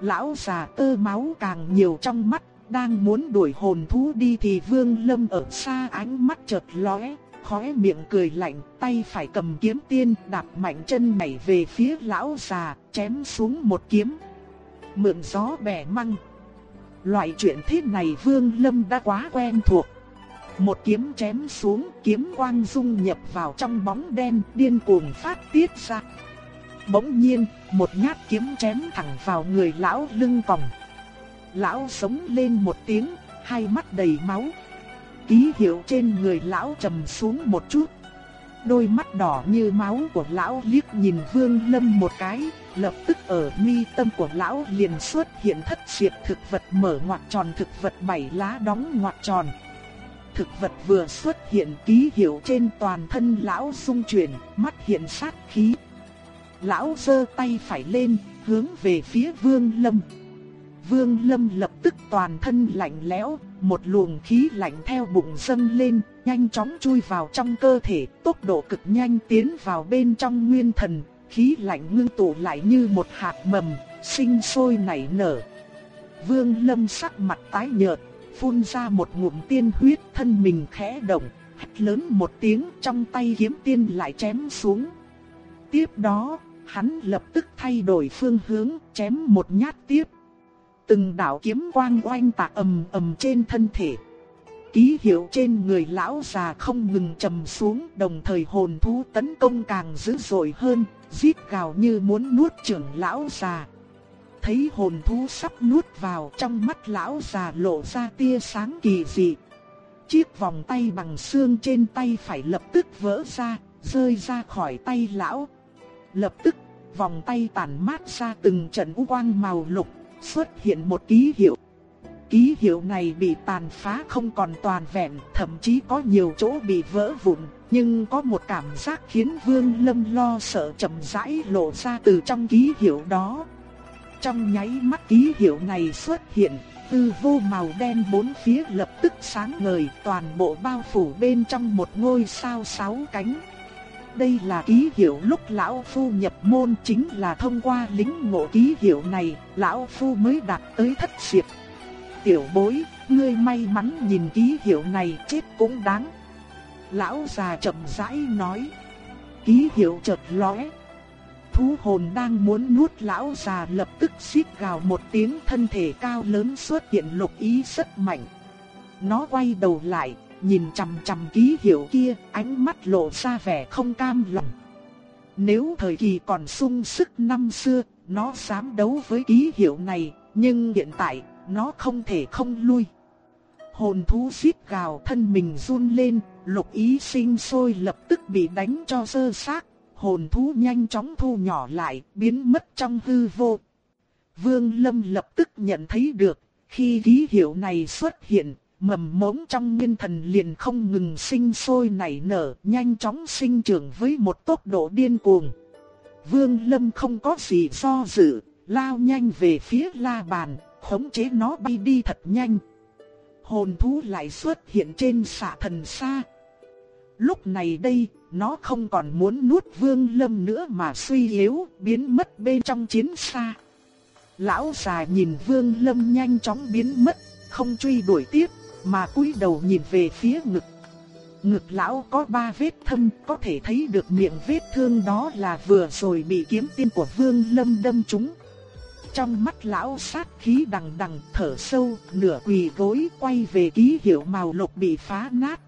Lão già tơ máu càng nhiều trong mắt, đang muốn đuổi hồn thú đi thì Vương Lâm ở xa ánh mắt chợt lóe, khóe miệng cười lạnh, tay phải cầm kiếm tiên, đạp mạnh chân nhảy về phía lão già, chém xuống một kiếm. Mượn gió bẻ măng. Loại chuyện thế này Vương Lâm đã quá quen thuộc. Một kiếm chém xuống, kiếm quang dung nhập vào trong bóng đen, điên cuồng phát tiết ra. Bỗng nhiên, một nhát kiếm chém thẳng vào người lão lưng còng. Lão sống lên một tiếng, hai mắt đầy máu. Ký hiệu trên người lão trầm xuống một chút. Đôi mắt đỏ như máu của lão liếc nhìn Vương Lâm một cái, lập tức ở mi tâm của lão liền xuất hiện thất diệt thực vật mở ngoặt tròn thực vật bảy lá đóng ngoặt tròn. Thực vật vừa xuất hiện ký hiệu trên toàn thân lão xung chuyển, mắt hiện sát khí. Lão giơ tay phải lên, hướng về phía Vương Lâm. Vương Lâm lập tức toàn thân lạnh lẽo, một luồng khí lạnh theo bụng dâng lên, nhanh chóng chui vào trong cơ thể, tốc độ cực nhanh tiến vào bên trong nguyên thần, khí lạnh ngưng tụ lại như một hạt mầm, sinh sôi nảy nở. Vương Lâm sắc mặt tái nhợt, phun ra một ngụm tiên huyết, thân mình khẽ động, hét lớn một tiếng, trong tay kiếm tiên lại chém xuống. Tiếp đó, hắn lập tức thay đổi phương hướng, chém một nhát tiếp. Từng đạo kiếm quang oanh tạc ầm ầm trên thân thể. Ký hiệu trên người lão già không ngừng trầm xuống, đồng thời hồn thú tấn công càng dữ dội hơn, rít gào như muốn nuốt trưởng lão già. Thấy hồn thú sắp nuốt vào trong mắt lão già lộ ra tia sáng kỳ dị. Chiếc vòng tay bằng xương trên tay phải lập tức vỡ ra, rơi ra khỏi tay lão. Lập tức, vòng tay tản mát ra từng trận u quang màu lục, xuất hiện một ký hiệu. Ký hiệu này bị tàn phá không còn toàn vẹn, thậm chí có nhiều chỗ bị vỡ vụn, nhưng có một cảm giác khiến Vương Lâm lo sợ chậm rãi lộ ra từ trong ký hiệu đó. Trong nháy mắt ký hiệu này xuất hiện, tư vô màu đen bốn phía lập tức sáng ngời, toàn bộ bao phủ bên trong một ngôi sao sáu cánh. Đây là ký hiệu lúc lão phu nhập môn chính là thông qua lính ngộ ký hiệu này, lão phu mới đạt tới thất diệp. Tiểu bối, ngươi may mắn nhìn ký hiệu này chết cũng đáng. Lão già chậm rãi nói. Ký hiệu chợt lóe. Thú hồn đang muốn nuốt lão già lập tức xít gào một tiếng thân thể cao lớn xuất hiện lục ý rất mạnh. Nó quay đầu lại, nhìn chằm chằm ký hiệu kia, ánh mắt lộ ra vẻ không cam lòng. Nếu thời kỳ còn sung sức năm xưa, nó dám đấu với ký hiệu này, nhưng hiện tại, nó không thể không lui. Hồn thú xít gào thân mình run lên, lục ý sinh sôi lập tức bị đánh cho sơ xác, hồn thú nhanh chóng thu nhỏ lại, biến mất trong hư vô. Vương Lâm lập tức nhận thấy được, khi ký hiệu này xuất hiện, mầm mống trong nguyên thần liền không ngừng sinh sôi nảy nở, nhanh chóng sinh trưởng với một tốc độ điên cuồng. Vương Lâm không có gì do dự, lao nhanh về phía la bàn, khống chế nó bay đi thật nhanh. Hồn thú lại xuất hiện trên xạ thần xa. Lúc này đây, nó không còn muốn nuốt Vương Lâm nữa mà suy yếu, biến mất bên trong chiến xa. Lão già nhìn Vương Lâm nhanh chóng biến mất, không truy đuổi tiếp, mà cúi đầu nhìn về phía ngực. Ngực lão có ba vết thâm, có thể thấy được miệng vết thương đó là vừa rồi bị kiếm tiên của Vương Lâm đâm trúng. Trong mắt lão sát khí đằng đằng thở sâu, nửa quỳ gối quay về ký hiệu màu lục bị phá nát.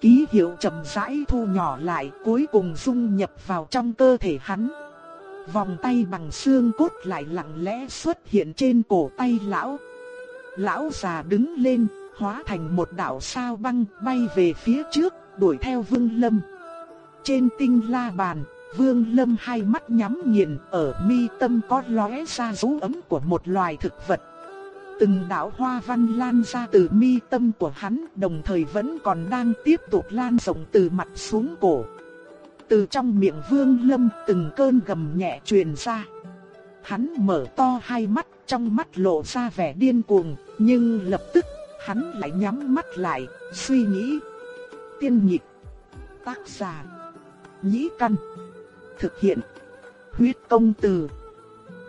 Ký hiệu chậm rãi thu nhỏ lại cuối cùng dung nhập vào trong cơ thể hắn. Vòng tay bằng xương cốt lại lặng lẽ xuất hiện trên cổ tay lão. Lão già đứng lên, hóa thành một đạo sao băng bay về phía trước, đuổi theo Vương Lâm. Trên tinh la bàn, Vương Lâm hai mắt nhắm nghiền, ở mi tâm có lóe ra dấu ấm của một loài thực vật. Từng đạo hoa văn lan ra từ mi tâm của hắn, đồng thời vẫn còn đang tiếp tục lan rộng từ mặt xuống cổ. Từ trong miệng Vương Lâm, từng cơn gầm nhẹ truyền ra. Hắn mở to hai mắt, trong mắt lộ ra vẻ điên cuồng, nhưng lập tức hắn lại nhắm mắt lại, suy nghĩ. Tiên nhịp, tác giả, nhĩ căn, thực hiện, huyết công từ.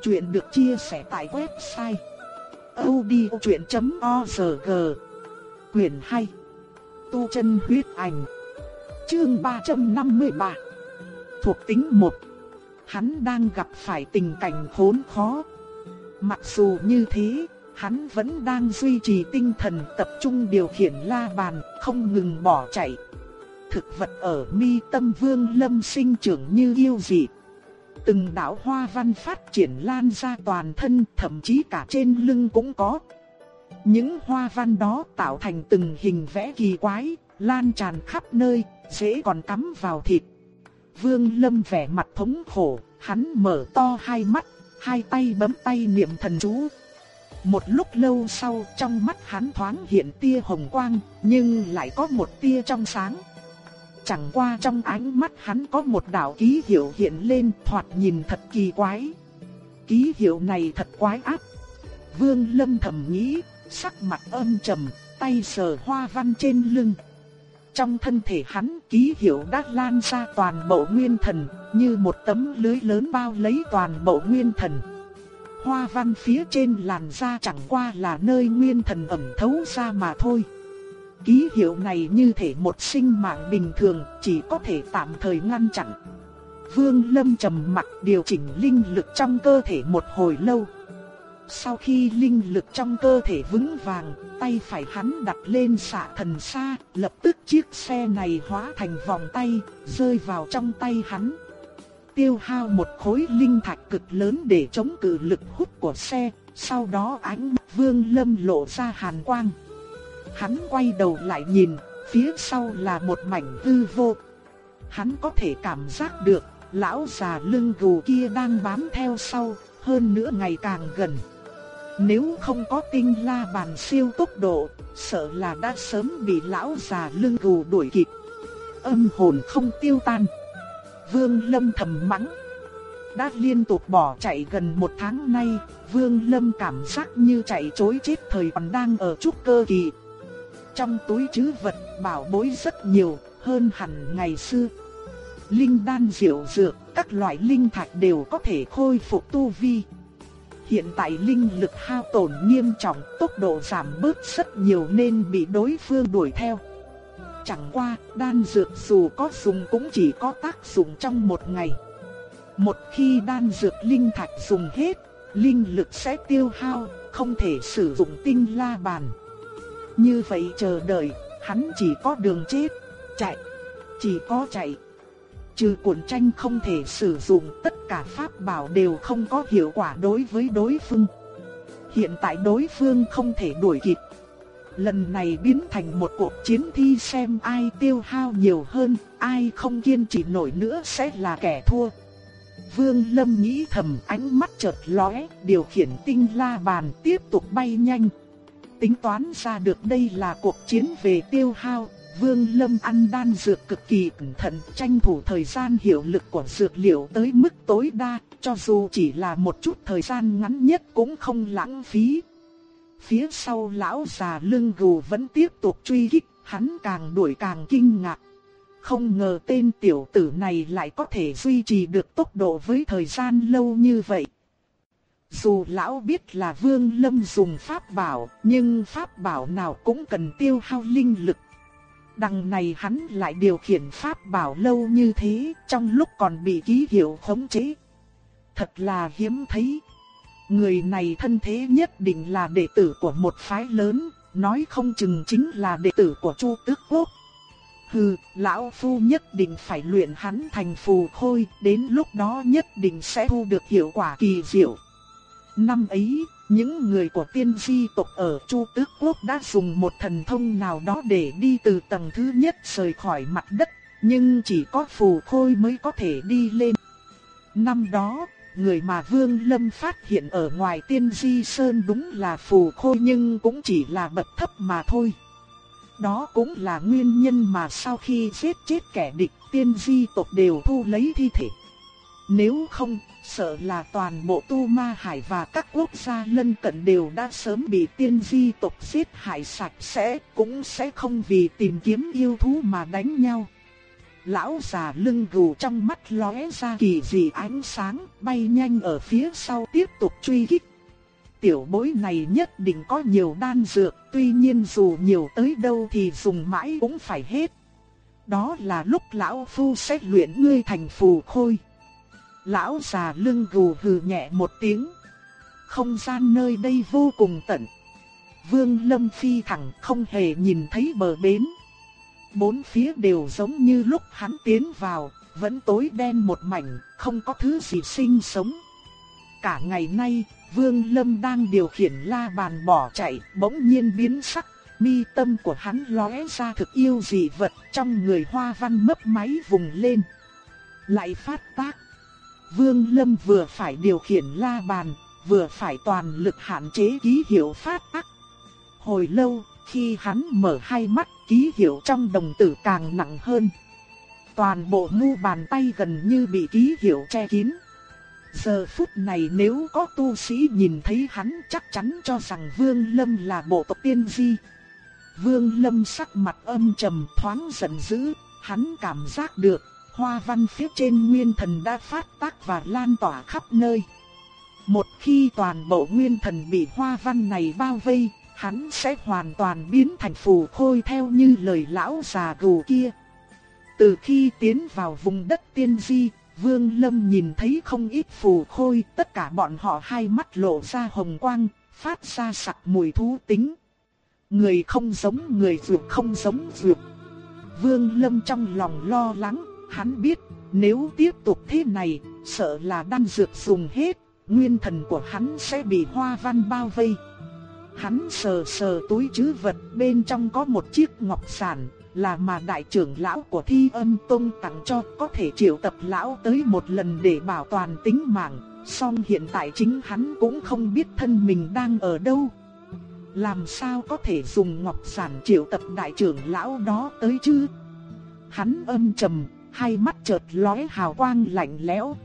Chuyện được chia sẻ tại website. odchuyện.org Quyền 2 Tu chân huyết ảnh. Chương 353 Thuộc tính 1 Hắn đang gặp phải tình cảnh khốn khó. Mặc dù như thế Hắn vẫn đang duy trì tinh thần tập trung điều khiển la bàn, không ngừng bỏ chạy. Thực vật ở mi tâm vương lâm sinh trưởng như yêu dị. Từng đảo hoa văn phát triển lan ra toàn thân, thậm chí cả trên lưng cũng có. Những hoa văn đó tạo thành từng hình vẽ kỳ quái, lan tràn khắp nơi, dễ còn cắm vào thịt. Vương Lâm vẻ mặt thống khổ, hắn mở to hai mắt, hai tay bấm tay niệm thần chú, một lúc lâu sau trong mắt hắn thoáng hiện tia hồng quang, nhưng lại có một tia trong sáng. Chẳng qua trong ánh mắt hắn có một đạo ký hiệu hiện lên thoạt nhìn thật kỳ quái. Ký hiệu này thật quái ác. Vương Lâm thầm nghĩ, sắc mặt âm trầm, tay sờ hoa văn trên lưng. Trong thân thể hắn ký hiệu đã lan ra toàn bộ nguyên thần, như một tấm lưới lớn bao lấy toàn bộ nguyên thần. Hoa văn phía trên làn da chẳng qua là nơi nguyên thần ẩm thấu ra mà thôi. Ký hiệu này như thể một sinh mạng bình thường, chỉ có thể tạm thời ngăn chặn. Vương Lâm trầm mặc điều chỉnh linh lực trong cơ thể một hồi lâu. Sau khi linh lực trong cơ thể vững vàng, tay phải hắn đặt lên xạ thần xa, lập tức chiếc xe này hóa thành vòng tay, rơi vào trong tay hắn tiêu hao một khối linh thạch cực lớn để chống cự lực hút của xe, sau đó ánh Vương Lâm lộ ra hàn quang. Hắn quay đầu lại nhìn, phía sau là một mảnh hư vô. Hắn có thể cảm giác được, lão già lưng gù kia đang bám theo sau, hơn nữa ngày càng gần. Nếu không có tinh la bàn siêu tốc độ, sợ là đã sớm bị lão già lưng gù đuổi kịp. Âm hồn không tiêu tan. Vương Lâm thầm mắng. Đã liên tục bỏ chạy gần một tháng nay, Vương Lâm cảm giác như chạy trối chết thời còn đang ở chút cơ kỳ. Trong túi trữ vật bảo bối rất nhiều, hơn hẳn ngày xưa. Linh đan diệu dược, các loại linh thạch đều có thể khôi phục tu vi. Hiện tại linh lực hao tổn nghiêm trọng, tốc độ giảm bớt rất nhiều nên bị đối phương đuổi theo. Chẳng qua, đan dược dù có dùng cũng chỉ có tác dụng trong một ngày. Một khi đan dược linh thạch dùng hết, linh lực sẽ tiêu hao, không thể sử dụng tinh la bàn. Như vậy chờ đợi, hắn chỉ có đường chết, chạy, chỉ có chạy. Trừ cuộn tranh không thể sử dụng, tất cả pháp bảo đều không có hiệu quả đối với đối phương. Hiện tại đối phương không thể đuổi kịp, lần này biến thành một cuộc chiến thi xem ai tiêu hao nhiều hơn, ai không kiên trì nổi nữa sẽ là kẻ thua. Vương Lâm nghĩ thầm ánh mắt chợt lóe, điều khiển tinh la bàn tiếp tục bay nhanh. Tính toán ra được đây là cuộc chiến về tiêu hao, Vương Lâm ăn đan dược cực kỳ cẩn thận, tranh thủ thời gian hiệu lực của dược liệu tới mức tối đa, cho dù chỉ là một chút thời gian ngắn nhất cũng không lãng phí. Phía sau lão già lưng gù vẫn tiếp tục truy kích, hắn càng đuổi càng kinh ngạc. Không ngờ tên tiểu tử này lại có thể duy trì được tốc độ với thời gian lâu như vậy. Dù lão biết là vương lâm dùng pháp bảo, nhưng pháp bảo nào cũng cần tiêu hao linh lực. Đằng này hắn lại điều khiển pháp bảo lâu như thế, trong lúc còn bị ký hiệu khống chế. Thật là hiếm thấy. Người này thân thế nhất định là đệ tử của một phái lớn, nói không chừng chính là đệ tử của Chu Tước Quốc. Hừ, lão phu nhất định phải luyện hắn thành phù khôi, đến lúc đó nhất định sẽ thu được hiệu quả kỳ diệu. Năm ấy, những người của tiên di tộc ở Chu Tước Quốc đã dùng một thần thông nào đó để đi từ tầng thứ nhất rời khỏi mặt đất, nhưng chỉ có phù khôi mới có thể đi lên. Năm đó, người mà Vương Lâm phát hiện ở ngoài tiên di sơn đúng là phù khôi nhưng cũng chỉ là bậc thấp mà thôi. Đó cũng là nguyên nhân mà sau khi giết chết kẻ địch tiên di tộc đều thu lấy thi thể. Nếu không, sợ là toàn bộ tu ma hải và các quốc gia lân cận đều đã sớm bị tiên di tộc giết hại sạch sẽ, cũng sẽ không vì tìm kiếm yêu thú mà đánh nhau. Lão già lưng gù trong mắt lóe ra kỳ dị ánh sáng, bay nhanh ở phía sau tiếp tục truy kích. Tiểu bối này nhất định có nhiều đan dược, tuy nhiên dù nhiều tới đâu thì dùng mãi cũng phải hết. Đó là lúc lão phu sẽ luyện ngươi thành phù khôi. Lão già lưng gù hừ nhẹ một tiếng. Không gian nơi đây vô cùng tận. Vương Lâm phi thẳng không hề nhìn thấy bờ bến. Bốn phía đều giống như lúc hắn tiến vào, vẫn tối đen một mảnh, không có thứ gì sinh sống. Cả ngày nay, Vương Lâm đang điều khiển la bàn bỏ chạy, bỗng nhiên biến sắc, mi tâm của hắn lóe ra thực yêu dị vật trong người hoa văn mấp máy vùng lên. Lại phát tác. Vương Lâm vừa phải điều khiển la bàn, vừa phải toàn lực hạn chế ký hiệu phát tác. Hồi lâu, khi hắn mở hai mắt, ký hiệu trong đồng tử càng nặng hơn. Toàn bộ mu bàn tay gần như bị ký hiệu che kín. Giờ phút này nếu có tu sĩ nhìn thấy hắn chắc chắn cho rằng Vương Lâm là bộ tộc tiên di. Vương Lâm sắc mặt âm trầm thoáng giận dữ, hắn cảm giác được hoa văn phía trên nguyên thần đã phát tác và lan tỏa khắp nơi. Một khi toàn bộ nguyên thần bị hoa văn này bao vây, hắn sẽ hoàn toàn biến thành phù khôi theo như lời lão già gù kia. Từ khi tiến vào vùng đất tiên di, Vương Lâm nhìn thấy không ít phù khôi, tất cả bọn họ hai mắt lộ ra hồng quang, phát ra sặc mùi thú tính. Người không giống người dược không giống dược. Vương Lâm trong lòng lo lắng, hắn biết nếu tiếp tục thế này, sợ là đan dược dùng hết, nguyên thần của hắn sẽ bị hoa văn bao vây. Hắn sờ sờ túi chứ vật bên trong có một chiếc ngọc sản, là mà đại trưởng lão của thi âm tông tặng cho có thể triệu tập lão tới một lần để bảo toàn tính mạng. Song hiện tại chính hắn cũng không biết thân mình đang ở đâu. Làm sao có thể dùng ngọc sản triệu tập đại trưởng lão đó tới chứ? Hắn âm trầm, hai mắt chợt lóe hào quang lạnh lẽo.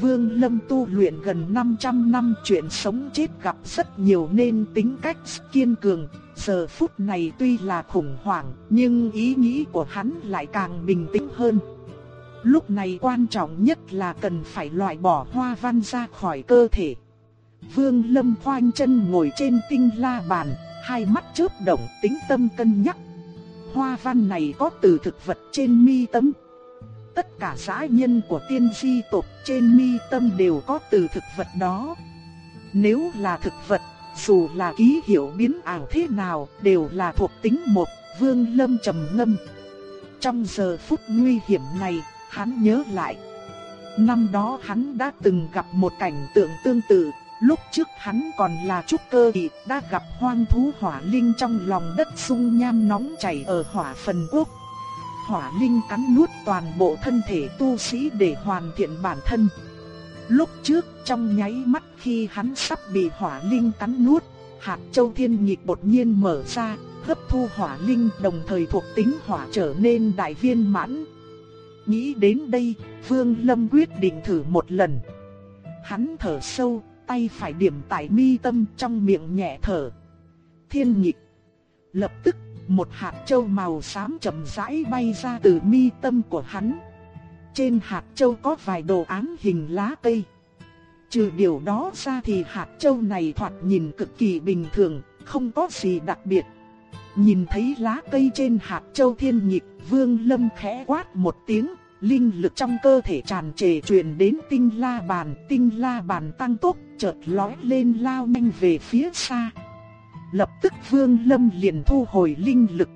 Vương Lâm tu luyện gần 500 năm chuyện sống chết gặp rất nhiều nên tính cách kiên cường, giờ phút này tuy là khủng hoảng, nhưng ý nghĩ của hắn lại càng bình tĩnh hơn. Lúc này quan trọng nhất là cần phải loại bỏ hoa văn ra khỏi cơ thể. Vương Lâm khoanh chân ngồi trên tinh la bàn, hai mắt chớp động tính tâm cân nhắc. Hoa văn này có từ thực vật trên mi tâm tất cả xã nhân của tiên di tộc trên mi tâm đều có từ thực vật đó. Nếu là thực vật, dù là ký hiệu biến ảo thế nào, đều là thuộc tính một, vương lâm trầm ngâm. Trong giờ phút nguy hiểm này, hắn nhớ lại. Năm đó hắn đã từng gặp một cảnh tượng tương tự, lúc trước hắn còn là trúc cơ kỳ, đã gặp hoang thú hỏa linh trong lòng đất sung nham nóng chảy ở hỏa phần quốc hỏa linh cắn nuốt toàn bộ thân thể tu sĩ để hoàn thiện bản thân. Lúc trước trong nháy mắt khi hắn sắp bị hỏa linh cắn nuốt, hạt châu thiên nhịp đột nhiên mở ra, hấp thu hỏa linh đồng thời thuộc tính hỏa trở nên đại viên mãn. Nghĩ đến đây, Vương Lâm quyết định thử một lần. Hắn thở sâu, tay phải điểm tại mi tâm trong miệng nhẹ thở. Thiên nhịp. Lập tức một hạt châu màu xám chậm rãi bay ra từ mi tâm của hắn. Trên hạt châu có vài đồ án hình lá cây. Trừ điều đó ra thì hạt châu này thoạt nhìn cực kỳ bình thường, không có gì đặc biệt. Nhìn thấy lá cây trên hạt châu thiên nhịp, Vương Lâm khẽ quát một tiếng, linh lực trong cơ thể tràn trề truyền đến tinh la bàn, tinh la bàn tăng tốc, chợt lói lên lao nhanh về phía xa. Lập tức Vương Lâm liền thu hồi linh lực.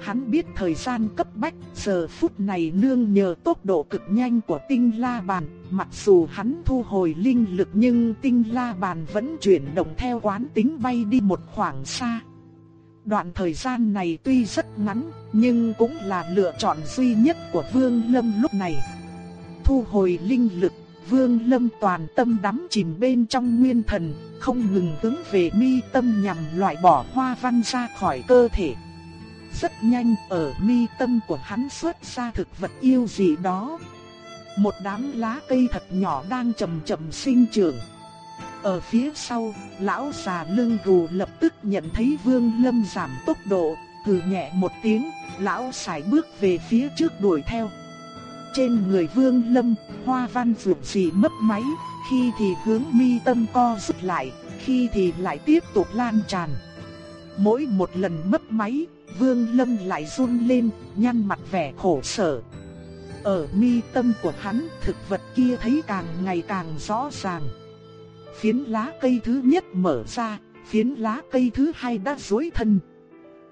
Hắn biết thời gian cấp bách, giờ phút này nương nhờ tốc độ cực nhanh của tinh la bàn, mặc dù hắn thu hồi linh lực nhưng tinh la bàn vẫn chuyển động theo quán tính bay đi một khoảng xa. Đoạn thời gian này tuy rất ngắn, nhưng cũng là lựa chọn duy nhất của Vương Lâm lúc này. Thu hồi linh lực, Vương Lâm toàn tâm đắm chìm bên trong nguyên thần, không ngừng hướng về mi tâm nhằm loại bỏ hoa văn ra khỏi cơ thể. Rất nhanh ở mi tâm của hắn xuất ra thực vật yêu gì đó. Một đám lá cây thật nhỏ đang chậm chậm sinh trưởng. Ở phía sau, lão già lưng gù lập tức nhận thấy Vương Lâm giảm tốc độ, hừ nhẹ một tiếng, lão sải bước về phía trước đuổi theo. Trên người Vương Lâm, hoa văn vượt gì mấp máy, khi thì hướng mi tâm co rút lại, khi thì lại tiếp tục lan tràn. Mỗi một lần mấp máy, Vương Lâm lại run lên, nhăn mặt vẻ khổ sở. Ở mi tâm của hắn, thực vật kia thấy càng ngày càng rõ ràng. Phiến lá cây thứ nhất mở ra, phiến lá cây thứ hai đã rối thân.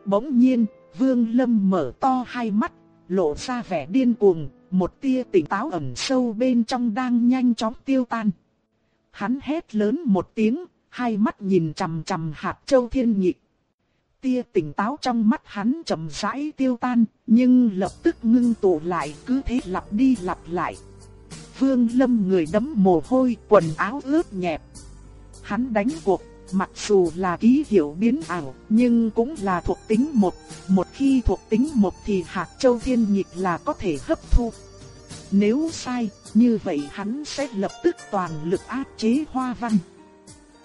Bỗng nhiên, Vương Lâm mở to hai mắt, lộ ra vẻ điên cuồng, một tia tỉnh táo ẩn sâu bên trong đang nhanh chóng tiêu tan. Hắn hét lớn một tiếng, hai mắt nhìn chằm chằm hạt châu thiên nhị. Tia tỉnh táo trong mắt hắn chậm rãi tiêu tan, nhưng lập tức ngưng tụ lại cứ thế lặp đi lặp lại. Vương Lâm người đấm mồ hôi, quần áo ướt nhẹp. Hắn đánh cuộc, mặc dù là ký hiệu biến ảo, nhưng cũng là thuộc tính một. Một khi thuộc tính một thì hạt châu thiên nhịp là có thể hấp thu. Nếu sai, như vậy hắn sẽ lập tức toàn lực áp chế hoa văn.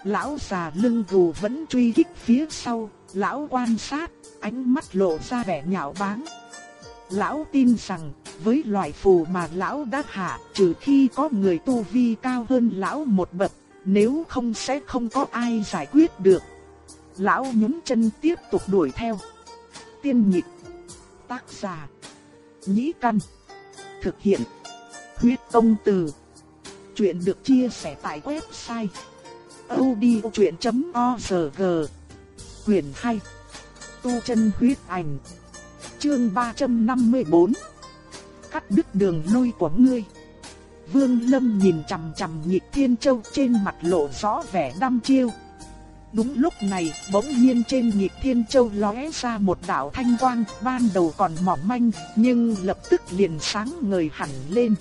Lão già lưng gù vẫn truy kích phía sau, lão quan sát, ánh mắt lộ ra vẻ nhạo báng. Lão tin rằng, với loại phù mà lão đã hạ, trừ khi có người tu vi cao hơn lão một bậc, nếu không sẽ không có ai giải quyết được. Lão nhún chân tiếp tục đuổi theo. Tiên nhịp. Tác giả. Nhĩ căn. Thực hiện. Huyết công từ. Chuyện được chia sẻ tại website. odchuyện.org Quyền 2. Tu chân huyết ảnh. Chương 354. Cắt đứt đường lui của ngươi. Vương Lâm nhìn chằm chằm Nhịp Thiên Châu trên mặt lộ rõ vẻ đăm chiêu. Đúng lúc này, bỗng nhiên trên Nhịp Thiên Châu lóe ra một đạo thanh quang, ban đầu còn mỏng manh, nhưng lập tức liền sáng ngời hẳn lên.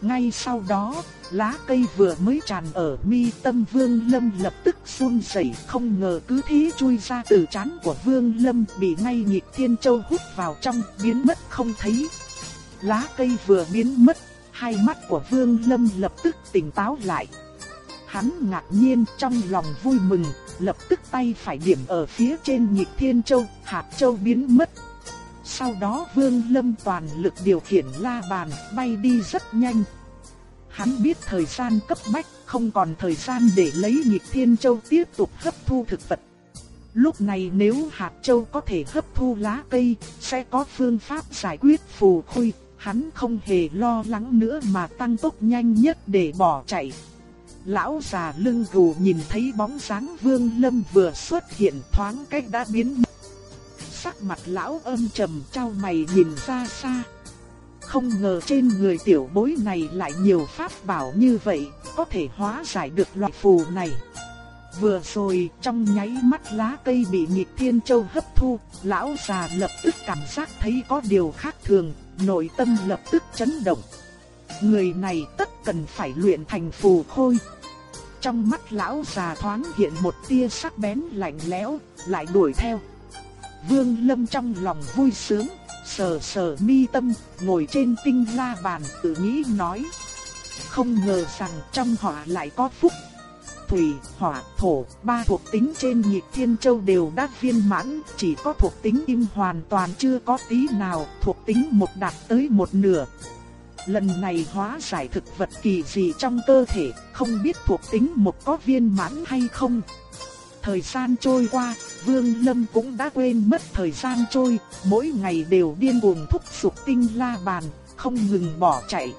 Ngay sau đó, lá cây vừa mới tràn ở mi tâm Vương Lâm lập tức run rẩy, không ngờ cứ thế chui ra từ trán của Vương Lâm, bị ngay Nhịp Thiên Châu hút vào trong, biến mất không thấy. Lá cây vừa biến mất, hai mắt của Vương Lâm lập tức tỉnh táo lại. Hắn ngạc nhiên trong lòng vui mừng, lập tức tay phải điểm ở phía trên nhịp thiên châu, hạt châu biến mất. Sau đó Vương Lâm toàn lực điều khiển la bàn, bay đi rất nhanh. Hắn biết thời gian cấp bách, không còn thời gian để lấy nhịp thiên châu tiếp tục hấp thu thực vật. Lúc này nếu hạt châu có thể hấp thu lá cây, sẽ có phương pháp giải quyết phù khuy hắn không hề lo lắng nữa mà tăng tốc nhanh nhất để bỏ chạy. Lão già lưng gù nhìn thấy bóng dáng Vương Lâm vừa xuất hiện thoáng cách đã biến mất. Sắc mặt lão âm trầm trao mày nhìn ra xa. Không ngờ trên người tiểu bối này lại nhiều pháp bảo như vậy, có thể hóa giải được loại phù này. Vừa rồi, trong nháy mắt lá cây bị nghịch thiên châu hấp thu, lão già lập tức cảm giác thấy có điều khác thường, nội tâm lập tức chấn động. Người này tất cần phải luyện thành phù khôi. Trong mắt lão già thoáng hiện một tia sắc bén lạnh lẽo, lại đuổi theo. Vương Lâm trong lòng vui sướng, sờ sờ mi tâm, ngồi trên tinh la bàn tự nghĩ nói. Không ngờ rằng trong họ lại có phúc. Thủy, hỏa, thổ, ba thuộc tính trên nhịp thiên châu đều đã viên mãn, chỉ có thuộc tính im hoàn toàn chưa có tí nào, thuộc tính một đạt tới một nửa. Lần này hóa giải thực vật kỳ dị trong cơ thể, không biết thuộc tính một có viên mãn hay không. Thời gian trôi qua, Vương Lâm cũng đã quên mất thời gian trôi, mỗi ngày đều điên cuồng thúc sục tinh la bàn, không ngừng bỏ chạy.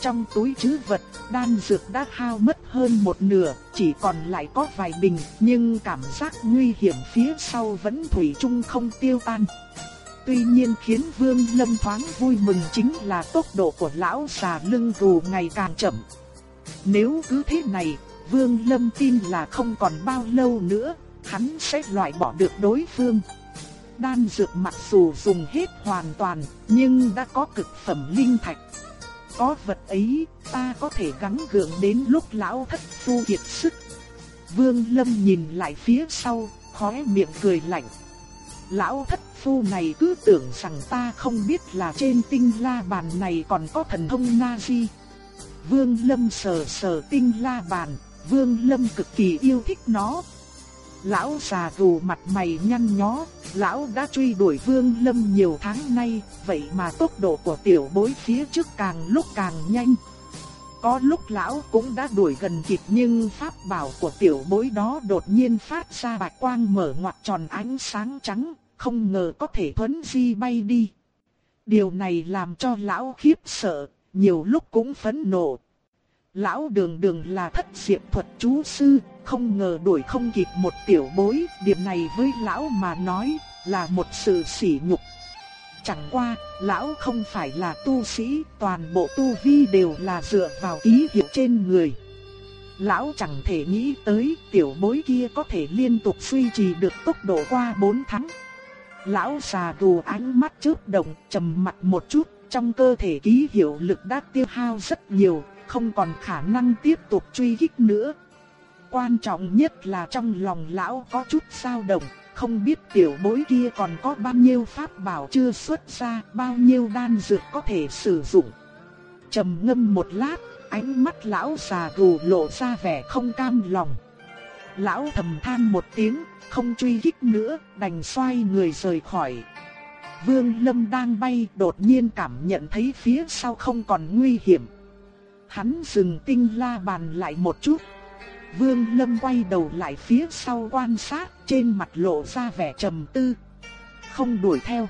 Trong túi trữ vật, đan dược đã hao mất hơn một nửa, chỉ còn lại có vài bình, nhưng cảm giác nguy hiểm phía sau vẫn thủy chung không tiêu tan. Tuy nhiên khiến Vương Lâm thoáng vui mừng chính là tốc độ của lão già lưng gù ngày càng chậm. Nếu cứ thế này, Vương Lâm tin là không còn bao lâu nữa, hắn sẽ loại bỏ được đối phương. Đan dược mặc dù dùng hết hoàn toàn, nhưng đã có cực phẩm linh thạch. Có vật ấy, ta có thể gắng gượng đến lúc lão thất phu kiệt sức. Vương Lâm nhìn lại phía sau, khóe miệng cười lạnh. Lão thất phu này cứ tưởng rằng ta không biết là trên tinh la bàn này còn có thần thông na di. Vương Lâm sờ sờ tinh la bàn, Vương Lâm cực kỳ yêu thích nó. Lão già dù mặt mày nhăn nhó, lão đã truy đuổi Vương Lâm nhiều tháng nay, vậy mà tốc độ của tiểu bối phía trước càng lúc càng nhanh. Có lúc lão cũng đã đuổi gần kịp nhưng pháp bảo của tiểu bối đó đột nhiên phát ra bạch quang mở ngoặt tròn ánh sáng trắng, không ngờ có thể thuấn di bay đi. Điều này làm cho lão khiếp sợ, nhiều lúc cũng phẫn nộ. Lão đường đường là thất diệp thuật chú sư, không ngờ đuổi không kịp một tiểu bối, điểm này với lão mà nói là một sự sỉ nhục. Chẳng qua, lão không phải là tu sĩ, toàn bộ tu vi đều là dựa vào ký hiệu trên người. Lão chẳng thể nghĩ tới tiểu bối kia có thể liên tục suy trì được tốc độ qua 4 tháng. Lão già gù ánh mắt chớp động, trầm mặt một chút, trong cơ thể ký hiệu lực đã tiêu hao rất nhiều, không còn khả năng tiếp tục truy kích nữa. Quan trọng nhất là trong lòng lão có chút dao động, không biết tiểu bối kia còn có bao nhiêu pháp bảo chưa xuất ra, bao nhiêu đan dược có thể sử dụng. Trầm ngâm một lát, ánh mắt lão già gù lộ ra vẻ không cam lòng. Lão thầm than một tiếng, không truy kích nữa, đành xoay người rời khỏi. Vương Lâm đang bay đột nhiên cảm nhận thấy phía sau không còn nguy hiểm. Hắn dừng tinh la bàn lại một chút. Vương Lâm quay đầu lại phía sau quan sát, trên mặt lộ ra vẻ trầm tư. Không đuổi theo.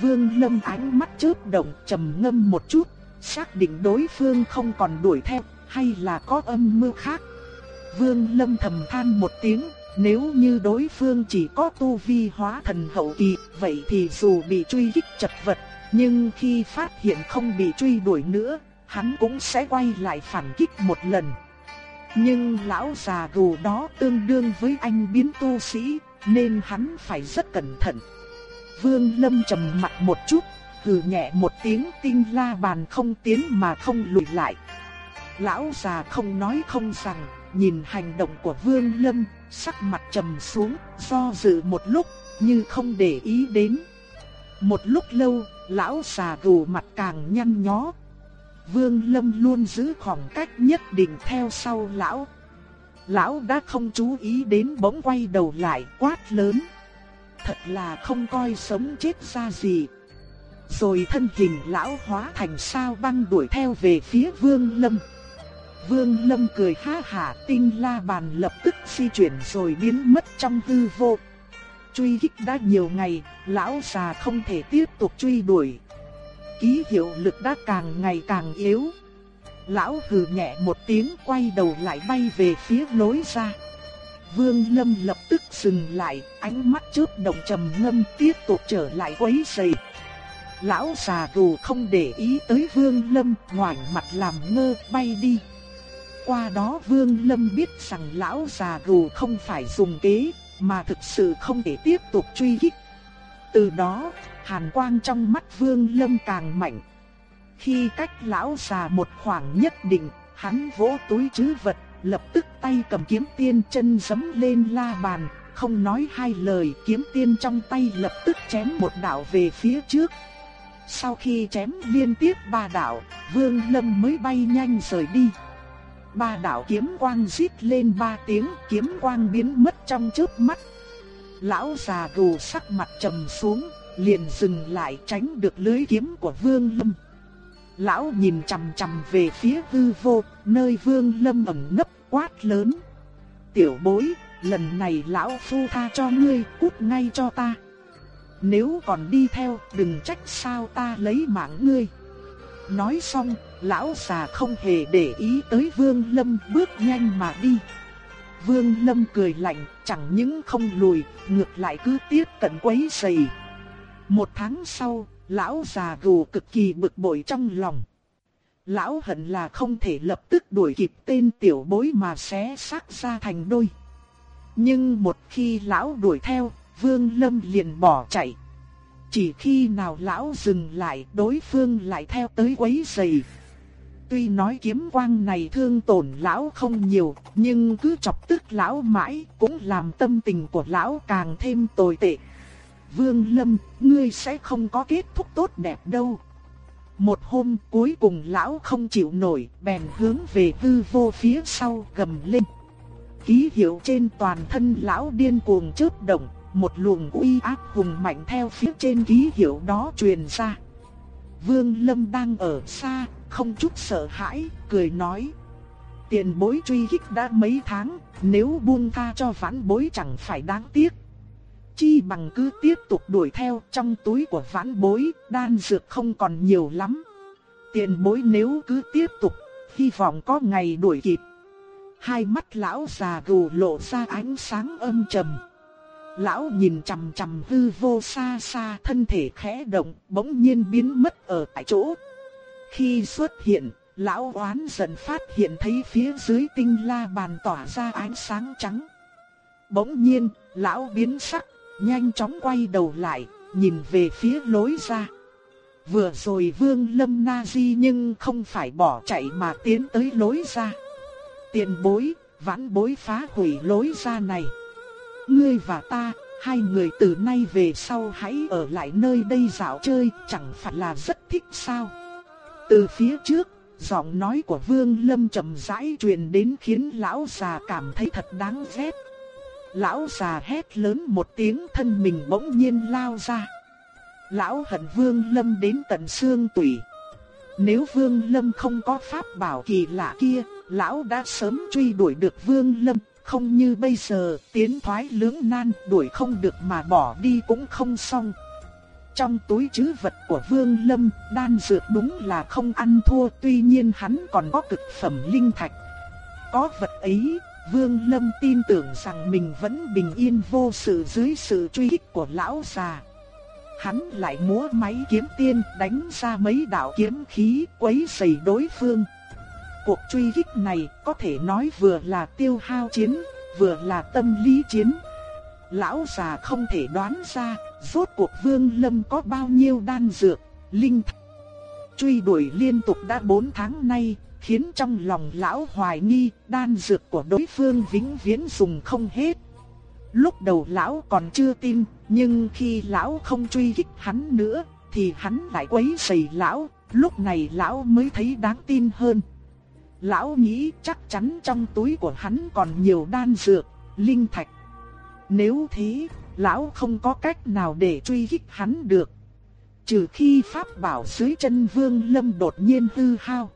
Vương Lâm ánh mắt chớp động trầm ngâm một chút, xác định đối phương không còn đuổi theo, hay là có âm mưu khác. Vương Lâm thầm than một tiếng, nếu như đối phương chỉ có tu vi hóa thần hậu kỳ, vậy thì dù bị truy kích chật vật, nhưng khi phát hiện không bị truy đuổi nữa, hắn cũng sẽ quay lại phản kích một lần. Nhưng lão già gù đó tương đương với anh biến tu sĩ, nên hắn phải rất cẩn thận. Vương Lâm trầm mặt một chút, hừ nhẹ một tiếng tinh la bàn không tiến mà không lùi lại. Lão già không nói không rằng, nhìn hành động của Vương Lâm, sắc mặt trầm xuống, do dự một lúc, như không để ý đến. Một lúc lâu, lão già gù mặt càng nhăn nhó, Vương Lâm luôn giữ khoảng cách nhất định theo sau lão. Lão đã không chú ý đến bỗng quay đầu lại quát lớn. Thật là không coi sống chết ra gì. Rồi thân hình lão hóa thành sao băng đuổi theo về phía Vương Lâm. Vương Lâm cười ha hả tinh la bàn lập tức di chuyển rồi biến mất trong hư vô. Truy kích đã nhiều ngày, lão già không thể tiếp tục truy đuổi, ký hiệu lực đã càng ngày càng yếu. Lão hừ nhẹ một tiếng quay đầu lại bay về phía lối ra. Vương Lâm lập tức dừng lại, ánh mắt chớp động trầm ngâm tiếp tục trở lại quấy rầy. Lão già rù không để ý tới Vương Lâm, ngoảnh mặt làm ngơ bay đi. Qua đó Vương Lâm biết rằng lão già rù không phải dùng kế, mà thực sự không thể tiếp tục truy kích. Từ đó, hàn quang trong mắt Vương Lâm càng mạnh. Khi cách lão già một khoảng nhất định, hắn vỗ túi chứ vật, lập tức tay cầm kiếm tiên chân giẫm lên la bàn, không nói hai lời, kiếm tiên trong tay lập tức chém một đạo về phía trước. Sau khi chém liên tiếp ba đạo, Vương Lâm mới bay nhanh rời đi. Ba đạo kiếm quang rít lên ba tiếng, kiếm quang biến mất trong chớp mắt. Lão già gù sắc mặt trầm xuống, liền dừng lại tránh được lưới kiếm của Vương Lâm. Lão nhìn chằm chằm về phía hư vô, nơi Vương Lâm ẩn nấp quát lớn. Tiểu bối, lần này lão phu tha cho ngươi, cút ngay cho ta. Nếu còn đi theo, đừng trách sao ta lấy mạng ngươi. Nói xong, lão già không hề để ý tới Vương Lâm bước nhanh mà đi. Vương Lâm cười lạnh, chẳng những không lùi, ngược lại cứ tiếp cận quấy rầy. Một tháng sau, lão già gù cực kỳ bực bội trong lòng. Lão hận là không thể lập tức đuổi kịp tên tiểu bối mà xé xác ra thành đôi. Nhưng một khi lão đuổi theo, Vương Lâm liền bỏ chạy. Chỉ khi nào lão dừng lại, đối phương lại theo tới quấy rầy. Tuy nói kiếm quang này thương tổn lão không nhiều, nhưng cứ chọc tức lão mãi cũng làm tâm tình của lão càng thêm tồi tệ. Vương Lâm, ngươi sẽ không có kết thúc tốt đẹp đâu. Một hôm cuối cùng lão không chịu nổi, bèn hướng về hư vô phía sau gầm lên. Ký hiệu trên toàn thân lão điên cuồng chớp động, một luồng uy áp hùng mạnh theo phía trên ký hiệu đó truyền ra. Vương Lâm đang ở xa, không chút sợ hãi, cười nói. Tiền bối truy kích đã mấy tháng, nếu buông tha cho vãn bối chẳng phải đáng tiếc. Chi bằng cứ tiếp tục đuổi theo trong túi của vãn bối, đan dược không còn nhiều lắm. Tiền bối nếu cứ tiếp tục, hy vọng có ngày đuổi kịp. Hai mắt lão già gù lộ ra ánh sáng âm trầm. Lão nhìn chằm chằm hư vô xa xa thân thể khẽ động, bỗng nhiên biến mất ở tại chỗ. Khi xuất hiện, lão oán dần phát hiện thấy phía dưới tinh la bàn tỏa ra ánh sáng trắng. Bỗng nhiên, lão biến sắc, nhanh chóng quay đầu lại, nhìn về phía lối ra. Vừa rồi Vương Lâm Na Di nhưng không phải bỏ chạy mà tiến tới lối ra. Tiền bối, vãn bối phá hủy lối ra này. Ngươi và ta, hai người từ nay về sau hãy ở lại nơi đây dạo chơi, chẳng phải là rất thích sao? Từ phía trước, giọng nói của Vương Lâm trầm rãi truyền đến khiến lão già cảm thấy thật đáng ghét. Lão già hét lớn một tiếng thân mình bỗng nhiên lao ra. Lão hận Vương Lâm đến tận xương tủy. Nếu Vương Lâm không có pháp bảo kỳ lạ kia, lão đã sớm truy đuổi được Vương Lâm, không như bây giờ tiến thoái lưỡng nan đuổi không được mà bỏ đi cũng không xong. Trong túi chứ vật của Vương Lâm, đan dược đúng là không ăn thua, tuy nhiên hắn còn có cực phẩm linh thạch. Có vật ấy, Vương Lâm tin tưởng rằng mình vẫn bình yên vô sự dưới sự truy kích của lão già. Hắn lại múa máy kiếm tiên đánh ra mấy đạo kiếm khí quấy rầy đối phương. Cuộc truy kích này có thể nói vừa là tiêu hao chiến, vừa là tâm lý chiến. Lão già không thể đoán ra rốt cuộc Vương Lâm có bao nhiêu đan dược, linh thạch. Truy đuổi liên tục đã 4 tháng nay, khiến trong lòng lão hoài nghi đan dược của đối phương vĩnh viễn dùng không hết. Lúc đầu lão còn chưa tin, nhưng khi lão không truy kích hắn nữa, thì hắn lại quấy rầy lão, lúc này lão mới thấy đáng tin hơn. Lão nghĩ chắc chắn trong túi của hắn còn nhiều đan dược, linh thạch. Nếu thế, lão không có cách nào để truy kích hắn được. Trừ khi pháp bảo dưới chân vương lâm đột nhiên hư hao.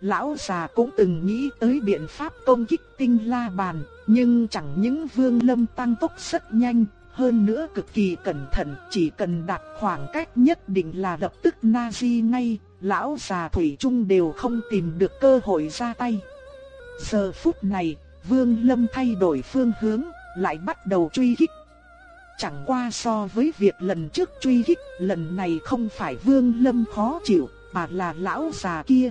Lão già cũng từng nghĩ tới biện pháp công kích tinh la bàn, nhưng chẳng những vương lâm tăng tốc rất nhanh, hơn nữa cực kỳ cẩn thận, chỉ cần đạt khoảng cách nhất định là lập tức nazi ngay, lão già thủy chung đều không tìm được cơ hội ra tay. Giờ phút này, vương lâm thay đổi phương hướng, lại bắt đầu truy kích. Chẳng qua so với việc lần trước truy kích, lần này không phải vương lâm khó chịu, mà là lão già kia.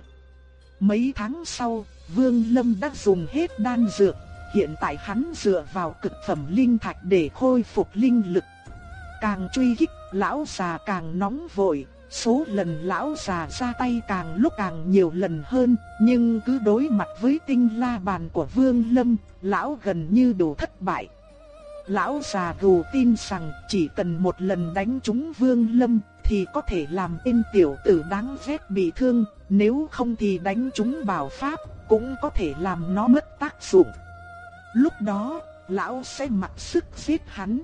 Mấy tháng sau, Vương Lâm đã dùng hết đan dược, hiện tại hắn dựa vào cực phẩm linh thạch để khôi phục linh lực. Càng truy kích, lão già càng nóng vội, số lần lão già ra tay càng lúc càng nhiều lần hơn, nhưng cứ đối mặt với tinh la bàn của Vương Lâm, lão gần như đủ thất bại. Lão già gù tin rằng chỉ cần một lần đánh trúng Vương Lâm thì có thể làm tên tiểu tử đáng ghét bị thương, nếu không thì đánh chúng bảo pháp cũng có thể làm nó mất tác dụng. Lúc đó, lão sẽ mặc sức giết hắn.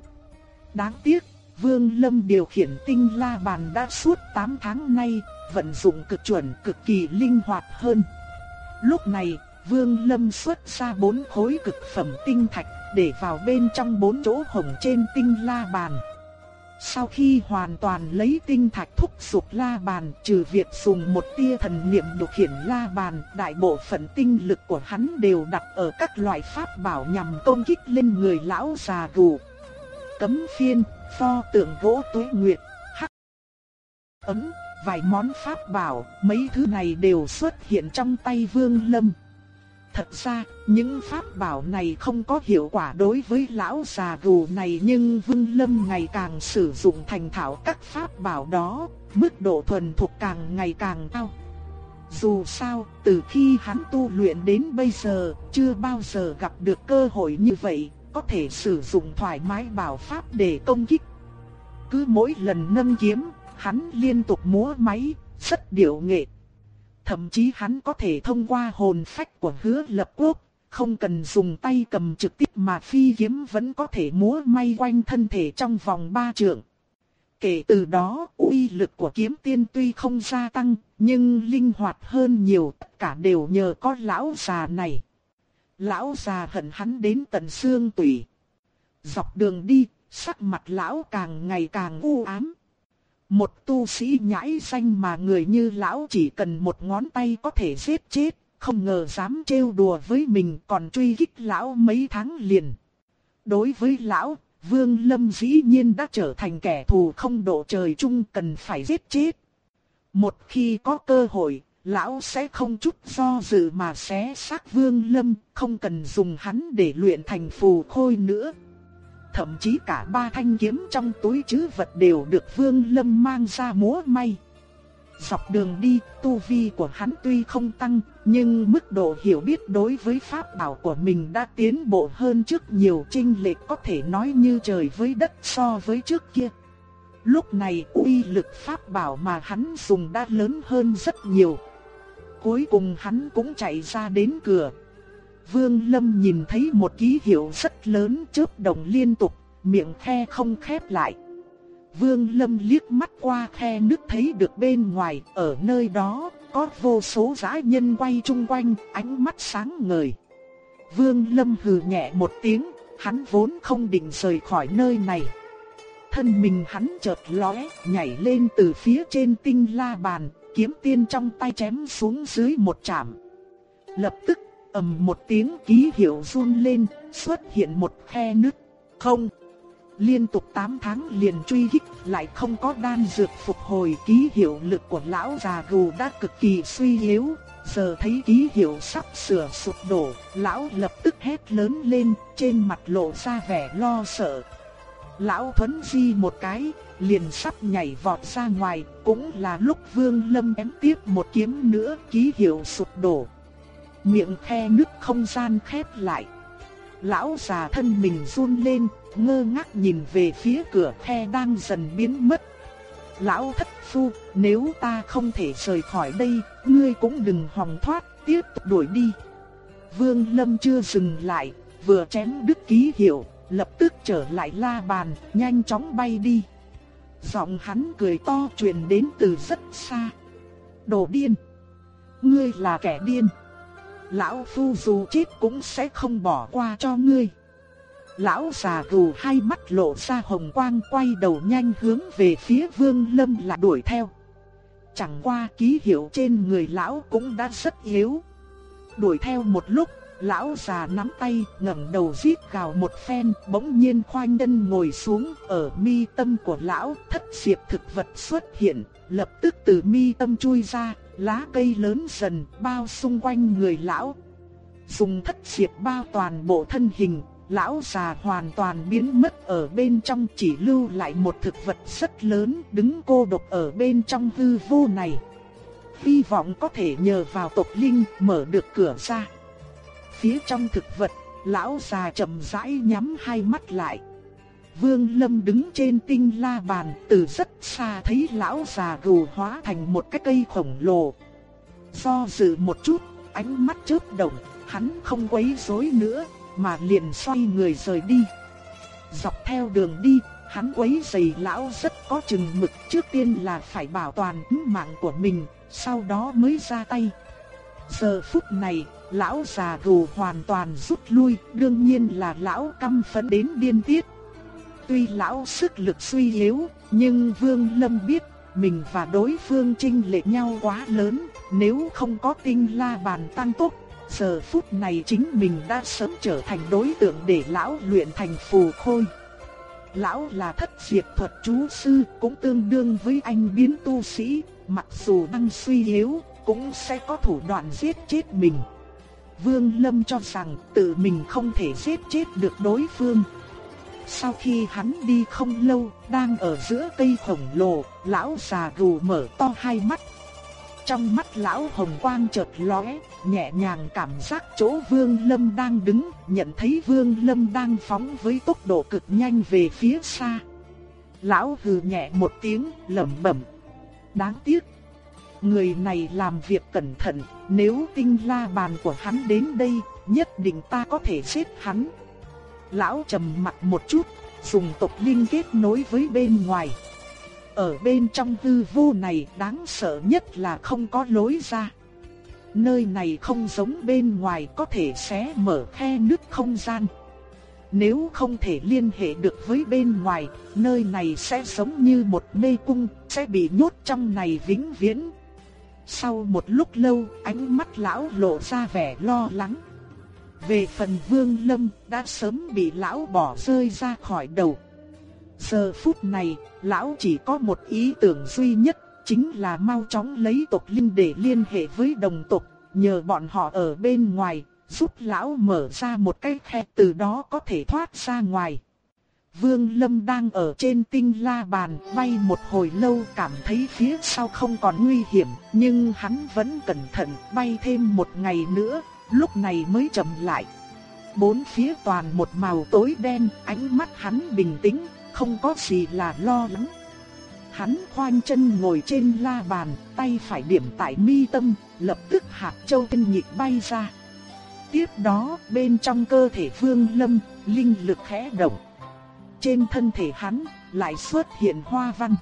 Đáng tiếc, Vương Lâm điều khiển tinh la bàn đã suốt 8 tháng nay, vận dụng cực chuẩn cực kỳ linh hoạt hơn. Lúc này, Vương Lâm xuất ra bốn khối cực phẩm tinh thạch, để vào bên trong bốn chỗ hổng trên tinh la bàn. Sau khi hoàn toàn lấy tinh thạch thúc dục la bàn, trừ việc dùng một tia thần niệm điều khiển la bàn, đại bộ phận tinh lực của hắn đều đặt ở các loại pháp bảo nhằm công kích lên người lão già gù. Cấm phiên, pho tượng gỗ tuế nguyệt, hắc ấm, vài món pháp bảo, mấy thứ này đều xuất hiện trong tay Vương Lâm. Thật ra, những pháp bảo này không có hiệu quả đối với lão già gù này nhưng Vương Lâm ngày càng sử dụng thành thạo các pháp bảo đó, mức độ thuần thục càng ngày càng cao. Dù sao, từ khi hắn tu luyện đến bây giờ, chưa bao giờ gặp được cơ hội như vậy, có thể sử dụng thoải mái bảo pháp để công kích. Cứ mỗi lần nâng kiếm, hắn liên tục múa máy, rất điệu nghệ, Thậm chí hắn có thể thông qua hồn phách của hứa lập quốc, không cần dùng tay cầm trực tiếp mà phi kiếm vẫn có thể múa may quanh thân thể trong vòng ba trượng. Kể từ đó, uy lực của kiếm tiên tuy không gia tăng, nhưng linh hoạt hơn nhiều, tất cả đều nhờ có lão già này. Lão già hận hắn đến tận xương tủy. Dọc đường đi, sắc mặt lão càng ngày càng u ám. Một tu sĩ nhãi xanh mà người như lão chỉ cần một ngón tay có thể giết chết, không ngờ dám trêu đùa với mình còn truy kích lão mấy tháng liền. Đối với lão, Vương Lâm dĩ nhiên đã trở thành kẻ thù không độ trời chung cần phải giết chết. Một khi có cơ hội, lão sẽ không chút do dự mà xé xác Vương Lâm, không cần dùng hắn để luyện thành phù khôi nữa thậm chí cả ba thanh kiếm trong túi chứ vật đều được Vương Lâm mang ra múa may. Dọc đường đi, tu vi của hắn tuy không tăng, nhưng mức độ hiểu biết đối với pháp bảo của mình đã tiến bộ hơn trước nhiều trinh lệch có thể nói như trời với đất so với trước kia. Lúc này uy lực pháp bảo mà hắn dùng đã lớn hơn rất nhiều. Cuối cùng hắn cũng chạy ra đến cửa, Vương Lâm nhìn thấy một ký hiệu rất lớn chớp động liên tục, miệng khe không khép lại. Vương Lâm liếc mắt qua khe nước thấy được bên ngoài, ở nơi đó có vô số dã nhân quay chung quanh, ánh mắt sáng ngời. Vương Lâm hừ nhẹ một tiếng, hắn vốn không định rời khỏi nơi này. Thân mình hắn chợt lóe, nhảy lên từ phía trên tinh la bàn, kiếm tiên trong tay chém xuống dưới một chạm. Lập tức ầm một tiếng ký hiệu run lên, xuất hiện một khe nứt. Không. Liên tục 8 tháng liền truy kích lại không có đan dược phục hồi ký hiệu lực của lão già gù đã cực kỳ suy yếu. Giờ thấy ký hiệu sắp sửa sụp đổ, lão lập tức hét lớn lên, trên mặt lộ ra vẻ lo sợ. Lão thuấn di một cái, liền sắp nhảy vọt ra ngoài, cũng là lúc Vương Lâm ém tiếp một kiếm nữa, ký hiệu sụp đổ, Miệng khe nứt không gian khép lại. Lão già thân mình run lên, ngơ ngác nhìn về phía cửa khe đang dần biến mất. Lão thất phu, nếu ta không thể rời khỏi đây, ngươi cũng đừng hòng thoát, tiếp tục đuổi đi. Vương Lâm chưa dừng lại, vừa chém đứt ký hiệu, lập tức trở lại la bàn, nhanh chóng bay đi. Giọng hắn cười to truyền đến từ rất xa. Đồ điên! Ngươi là kẻ điên! Lão phu dù chết cũng sẽ không bỏ qua cho ngươi. Lão già gù hai mắt lộ ra hồng quang quay đầu nhanh hướng về phía vương lâm là đuổi theo. Chẳng qua ký hiệu trên người lão cũng đã rất yếu. Đuổi theo một lúc, lão già nắm tay ngẩng đầu giết gào một phen bỗng nhiên khoanh chân ngồi xuống ở mi tâm của lão thất diệp thực vật xuất hiện lập tức từ mi tâm chui ra lá cây lớn dần bao xung quanh người lão. Dùng thất diệt bao toàn bộ thân hình, lão già hoàn toàn biến mất ở bên trong chỉ lưu lại một thực vật rất lớn đứng cô độc ở bên trong hư vô này. Hy vọng có thể nhờ vào tộc linh mở được cửa ra. Phía trong thực vật, lão già chậm rãi nhắm hai mắt lại. Vương Lâm đứng trên tinh la bàn, từ rất xa thấy lão già gù hóa thành một cái cây khổng lồ. Do dự một chút, ánh mắt chớp động, hắn không quấy rối nữa, mà liền xoay người rời đi. Dọc theo đường đi, hắn quấy giày lão rất có chừng mực, trước tiên là phải bảo toàn mạng của mình, sau đó mới ra tay. Giờ phút này, lão già gù hoàn toàn rút lui, đương nhiên là lão căm phẫn đến điên tiết. Tuy lão sức lực suy yếu, nhưng Vương Lâm biết mình và đối phương chênh lệch nhau quá lớn, nếu không có tinh la bàn tăng tốc, giờ phút này chính mình đã sớm trở thành đối tượng để lão luyện thành phù khôi. Lão là thất diệt thuật chú sư, cũng tương đương với anh biến tu sĩ, mặc dù đang suy yếu, cũng sẽ có thủ đoạn giết chết mình. Vương Lâm cho rằng tự mình không thể giết chết được đối phương. Sau khi hắn đi không lâu, đang ở giữa cây khổng lồ, lão già gù mở to hai mắt. Trong mắt lão hồng quang chợt lóe, nhẹ nhàng cảm giác chỗ Vương Lâm đang đứng, nhận thấy Vương Lâm đang phóng với tốc độ cực nhanh về phía xa. Lão hừ nhẹ một tiếng, lẩm bẩm: "Đáng tiếc, người này làm việc cẩn thận, nếu tinh la bàn của hắn đến đây, nhất định ta có thể giết hắn." Lão trầm mặt một chút, dùng tộc linh kết nối với bên ngoài. Ở bên trong hư vô này đáng sợ nhất là không có lối ra. Nơi này không giống bên ngoài có thể xé mở khe nứt không gian. Nếu không thể liên hệ được với bên ngoài, nơi này sẽ giống như một mê cung, sẽ bị nhốt trong này vĩnh viễn. Sau một lúc lâu, ánh mắt lão lộ ra vẻ lo lắng. Về phần Vương Lâm đã sớm bị lão bỏ rơi ra khỏi đầu. Giờ phút này, lão chỉ có một ý tưởng duy nhất, chính là mau chóng lấy tộc linh để liên hệ với đồng tộc, nhờ bọn họ ở bên ngoài, giúp lão mở ra một cái khe từ đó có thể thoát ra ngoài. Vương Lâm đang ở trên tinh la bàn bay một hồi lâu cảm thấy phía sau không còn nguy hiểm, nhưng hắn vẫn cẩn thận bay thêm một ngày nữa, lúc này mới chậm lại. Bốn phía toàn một màu tối đen, ánh mắt hắn bình tĩnh, không có gì là lo lắng. Hắn khoanh chân ngồi trên la bàn, tay phải điểm tại mi tâm, lập tức hạt châu tinh nhịp bay ra. Tiếp đó, bên trong cơ thể Vương Lâm, linh lực khẽ động. Trên thân thể hắn lại xuất hiện hoa văn.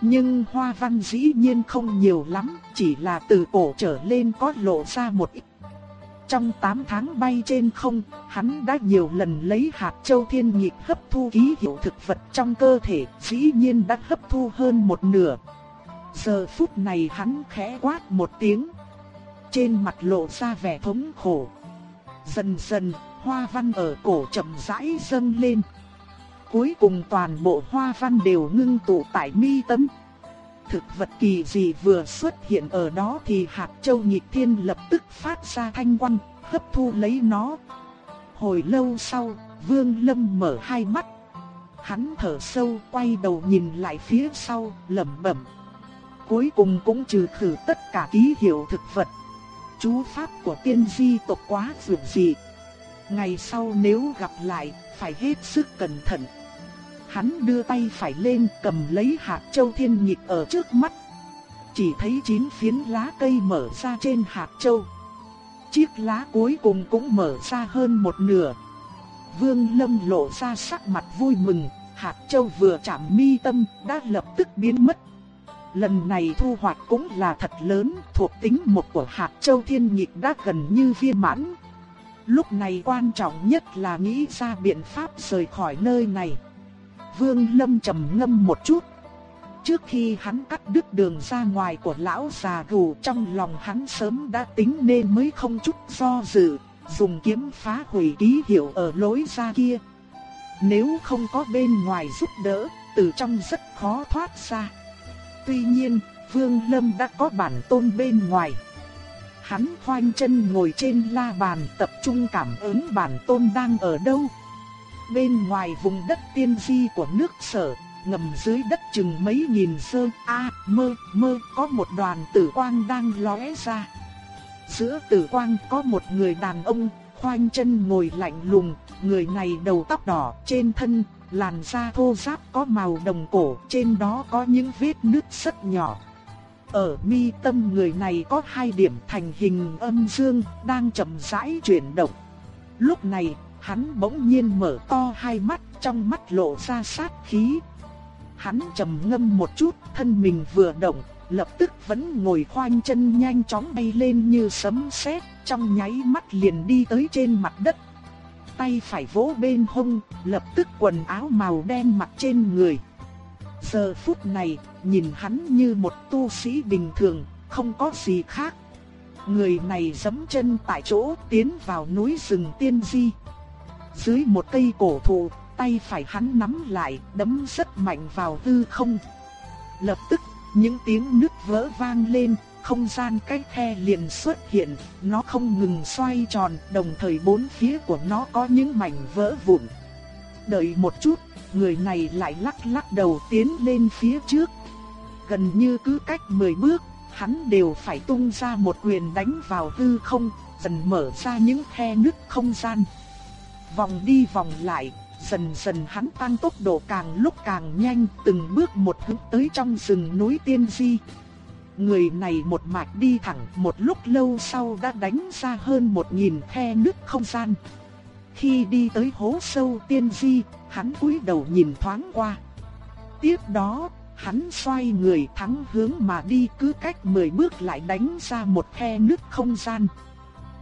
Nhưng hoa văn dĩ nhiên không nhiều lắm, chỉ là từ cổ trở lên có lộ ra một ít trong 8 tháng bay trên không, hắn đã nhiều lần lấy hạt châu thiên nhịp hấp thu ký hiệu thực vật trong cơ thể, dĩ nhiên đã hấp thu hơn một nửa. Giờ phút này hắn khẽ quát một tiếng. Trên mặt lộ ra vẻ thống khổ. Dần dần, hoa văn ở cổ chậm rãi dâng lên. Cuối cùng toàn bộ hoa văn đều ngưng tụ tại mi tâm thực vật kỳ dị vừa xuất hiện ở đó thì hạt châu nhịp thiên lập tức phát ra thanh quang, hấp thu lấy nó. Hồi lâu sau, Vương Lâm mở hai mắt. Hắn thở sâu quay đầu nhìn lại phía sau, lẩm bẩm. Cuối cùng cũng trừ khử tất cả ký hiệu thực vật. Chú pháp của tiên di tộc quá dường dị. Ngày sau nếu gặp lại, phải hết sức cẩn thận. Hắn đưa tay phải lên cầm lấy hạt châu thiên nhịp ở trước mắt. Chỉ thấy chín phiến lá cây mở ra trên hạt châu. Chiếc lá cuối cùng cũng mở ra hơn một nửa. Vương Lâm lộ ra sắc mặt vui mừng, hạt châu vừa chạm mi tâm đã lập tức biến mất. Lần này thu hoạch cũng là thật lớn, thuộc tính một của hạt châu thiên nhịp đã gần như viên mãn. Lúc này quan trọng nhất là nghĩ ra biện pháp rời khỏi nơi này. Vương Lâm trầm ngâm một chút. Trước khi hắn cắt đứt đường ra ngoài của lão già gù trong lòng hắn sớm đã tính nên mới không chút do dự, dùng kiếm phá hủy ký hiệu ở lối ra kia. Nếu không có bên ngoài giúp đỡ, từ trong rất khó thoát ra. Tuy nhiên, Vương Lâm đã có bản tôn bên ngoài. Hắn khoanh chân ngồi trên la bàn tập trung cảm ứng bản tôn đang ở đâu. Bên ngoài vùng đất tiên di của nước sở, ngầm dưới đất chừng mấy nghìn sơ, a mơ, mơ, có một đoàn tử quang đang lóe ra. Giữa tử quang có một người đàn ông, khoanh chân ngồi lạnh lùng, người này đầu tóc đỏ, trên thân, làn da thô ráp có màu đồng cổ, trên đó có những vết nứt rất nhỏ. Ở mi tâm người này có hai điểm thành hình âm dương, đang chậm rãi chuyển động. Lúc này, Hắn bỗng nhiên mở to hai mắt, trong mắt lộ ra sát khí. Hắn trầm ngâm một chút, thân mình vừa động, lập tức vẫn ngồi khoanh chân nhanh chóng bay lên như sấm sét, trong nháy mắt liền đi tới trên mặt đất. Tay phải vỗ bên hông, lập tức quần áo màu đen mặc trên người. Giờ phút này, nhìn hắn như một tu sĩ bình thường, không có gì khác. Người này giẫm chân tại chỗ tiến vào núi rừng tiên di. Dưới một cây cổ thụ, tay phải hắn nắm lại, đấm rất mạnh vào hư không. Lập tức, những tiếng nứt vỡ vang lên, không gian cách khe liền xuất hiện, nó không ngừng xoay tròn, đồng thời bốn phía của nó có những mảnh vỡ vụn. Đợi một chút, người này lại lắc lắc đầu tiến lên phía trước. Gần như cứ cách 10 bước, hắn đều phải tung ra một quyền đánh vào hư không, dần mở ra những khe nứt không gian. Vòng đi vòng lại, dần dần hắn tăng tốc độ càng lúc càng nhanh, từng bước một hướng tới trong rừng núi tiên di. Người này một mạch đi thẳng một lúc lâu sau đã đánh ra hơn một nghìn khe nước không gian. Khi đi tới hố sâu tiên di, hắn cúi đầu nhìn thoáng qua. Tiếp đó, hắn xoay người thắng hướng mà đi cứ cách 10 bước lại đánh ra một khe nước không gian.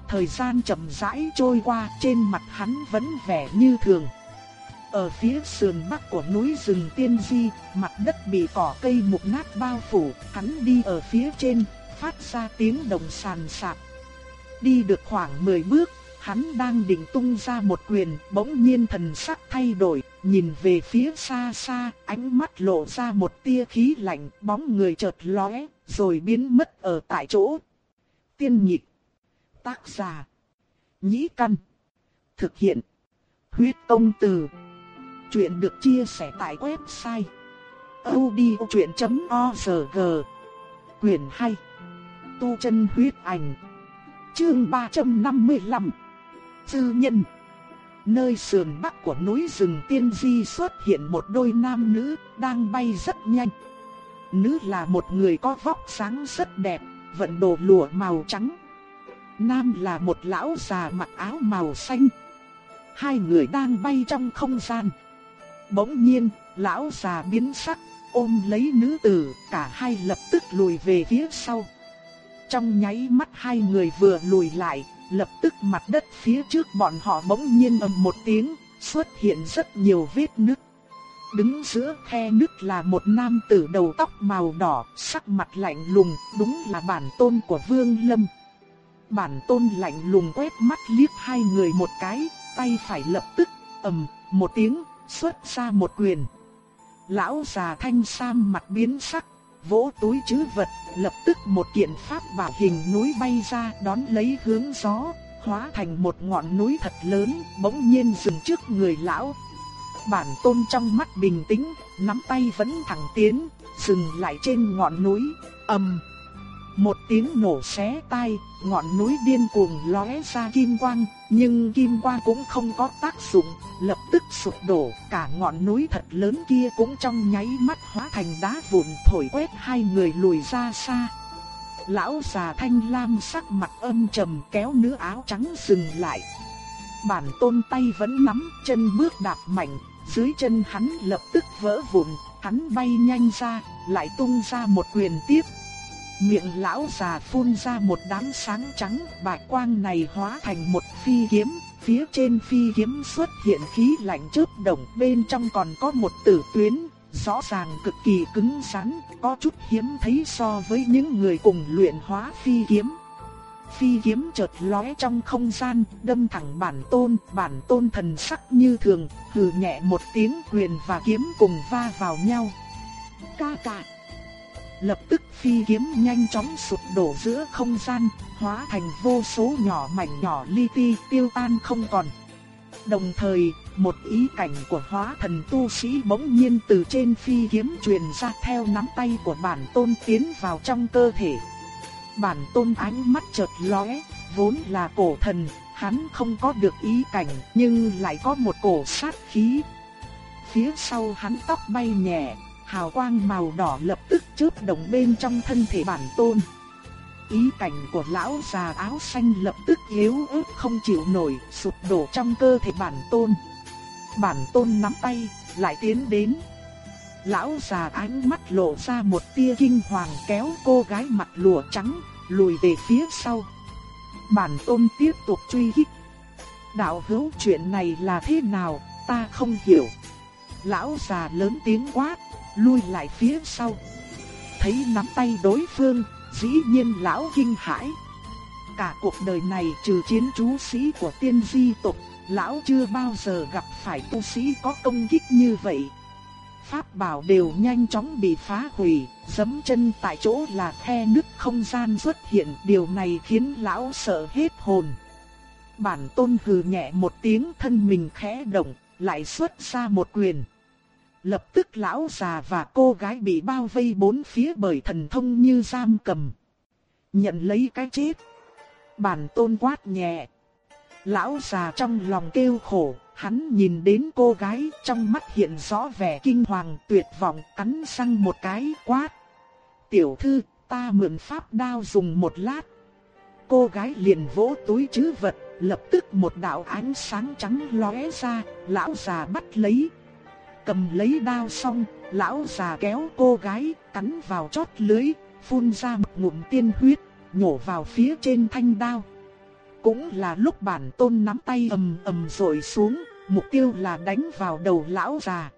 Thời gian chậm rãi trôi qua trên mặt hắn vẫn vẻ như thường. Ở phía sườn bắc của núi rừng tiên di, mặt đất bị cỏ cây mục nát bao phủ, hắn đi ở phía trên, phát ra tiếng đồng sàn sạt Đi được khoảng 10 bước, hắn đang định tung ra một quyền, bỗng nhiên thần sắc thay đổi, nhìn về phía xa xa, ánh mắt lộ ra một tia khí lạnh, bóng người chợt lóe, rồi biến mất ở tại chỗ. Tiên nhịp, tác giả, nhĩ căn, thực hiện, huyết công từ. Chuyện được chia sẻ tại website odchuyện.org Quyền hay. Tu chân huyết ảnh. Chương 355 Tư nhân. Nơi sườn bắc của núi rừng tiên di xuất hiện một đôi nam nữ đang bay rất nhanh. Nữ là một người có vóc sáng rất đẹp, vận đồ lụa màu trắng. Nam là một lão già mặc áo màu xanh Hai người đang bay trong không gian Bỗng nhiên, lão già biến sắc, ôm lấy nữ tử, cả hai lập tức lùi về phía sau. Trong nháy mắt hai người vừa lùi lại, lập tức mặt đất phía trước bọn họ bỗng nhiên ầm một tiếng, xuất hiện rất nhiều vết nứt. Đứng giữa khe nứt là một nam tử đầu tóc màu đỏ, sắc mặt lạnh lùng, đúng là bản tôn của Vương Lâm. Bản tôn lạnh lùng quét mắt liếc hai người một cái, tay phải lập tức ầm một tiếng xuất ra một quyền. Lão già thanh sam mặt biến sắc, vỗ túi chứ vật, lập tức một kiện pháp bảo hình núi bay ra đón lấy hướng gió, hóa thành một ngọn núi thật lớn, bỗng nhiên dừng trước người lão. Bản tôn trong mắt bình tĩnh, nắm tay vẫn thẳng tiến, dừng lại trên ngọn núi, ầm. Một tiếng nổ xé tai, ngọn núi điên cuồng lóe ra kim quang, nhưng kim quang cũng không có tác dụng, lập tức sụp đổ, cả ngọn núi thật lớn kia cũng trong nháy mắt hóa thành đá vụn thổi quét hai người lùi ra xa. Lão già thanh lam sắc mặt âm trầm kéo nữ áo trắng dừng lại. Bản tôn tay vẫn nắm, chân bước đạp mạnh, dưới chân hắn lập tức vỡ vụn, hắn bay nhanh ra, lại tung ra một quyền tiếp, Miệng lão già phun ra một đám sáng trắng, bạch quang này hóa thành một phi kiếm, phía trên phi kiếm xuất hiện khí lạnh chớp động, bên trong còn có một tử tuyến, rõ ràng cực kỳ cứng rắn, có chút hiếm thấy so với những người cùng luyện hóa phi kiếm. Phi kiếm chợt lóe trong không gian, đâm thẳng bản tôn, bản tôn thần sắc như thường, hừ nhẹ một tiếng quyền và kiếm cùng va vào nhau. Ca ca. Lập tức phi kiếm nhanh chóng sụp đổ giữa không gian, hóa thành vô số nhỏ mảnh nhỏ li ti tiêu tan không còn. Đồng thời, một ý cảnh của hóa thần tu sĩ bỗng nhiên từ trên phi kiếm truyền ra theo nắm tay của bản tôn tiến vào trong cơ thể. Bản tôn ánh mắt chợt lóe, vốn là cổ thần, hắn không có được ý cảnh nhưng lại có một cổ sát khí. Phía sau hắn tóc bay nhẹ, hào quang màu đỏ lập tức chớp động bên trong thân thể bản tôn. Ý cảnh của lão già áo xanh lập tức yếu ớt không chịu nổi, sụp đổ trong cơ thể bản tôn. Bản tôn nắm tay, lại tiến đến. Lão già ánh mắt lộ ra một tia kinh hoàng kéo cô gái mặt lụa trắng, lùi về phía sau. Bản tôn tiếp tục truy kích. Đạo hữu chuyện này là thế nào, ta không hiểu. Lão già lớn tiếng quát, lui lại phía sau. Thấy nắm tay đối phương, dĩ nhiên lão kinh hãi. Cả cuộc đời này trừ chiến chú sĩ của tiên di tộc, lão chưa bao giờ gặp phải tu sĩ có công kích như vậy. Pháp bảo đều nhanh chóng bị phá hủy, giẫm chân tại chỗ là khe nứt không gian xuất hiện, điều này khiến lão sợ hết hồn. Bản tôn hừ nhẹ một tiếng thân mình khẽ động, lại xuất ra một quyền. Lập tức lão già và cô gái bị bao vây bốn phía bởi thần thông như giam cầm. Nhận lấy cái chết. Bản tôn quát nhẹ. Lão già trong lòng kêu khổ, hắn nhìn đến cô gái trong mắt hiện rõ vẻ kinh hoàng tuyệt vọng cắn răng một cái quát. Tiểu thư, ta mượn pháp đao dùng một lát. Cô gái liền vỗ túi chứ vật, lập tức một đạo ánh sáng trắng lóe ra, lão già bắt lấy. Cầm lấy đao xong, lão già kéo cô gái, cắn vào chót lưới, phun ra một ngụm tiên huyết, nhổ vào phía trên thanh đao. Cũng là lúc bản tôn nắm tay ầm ầm rồi xuống, mục tiêu là đánh vào đầu lão già.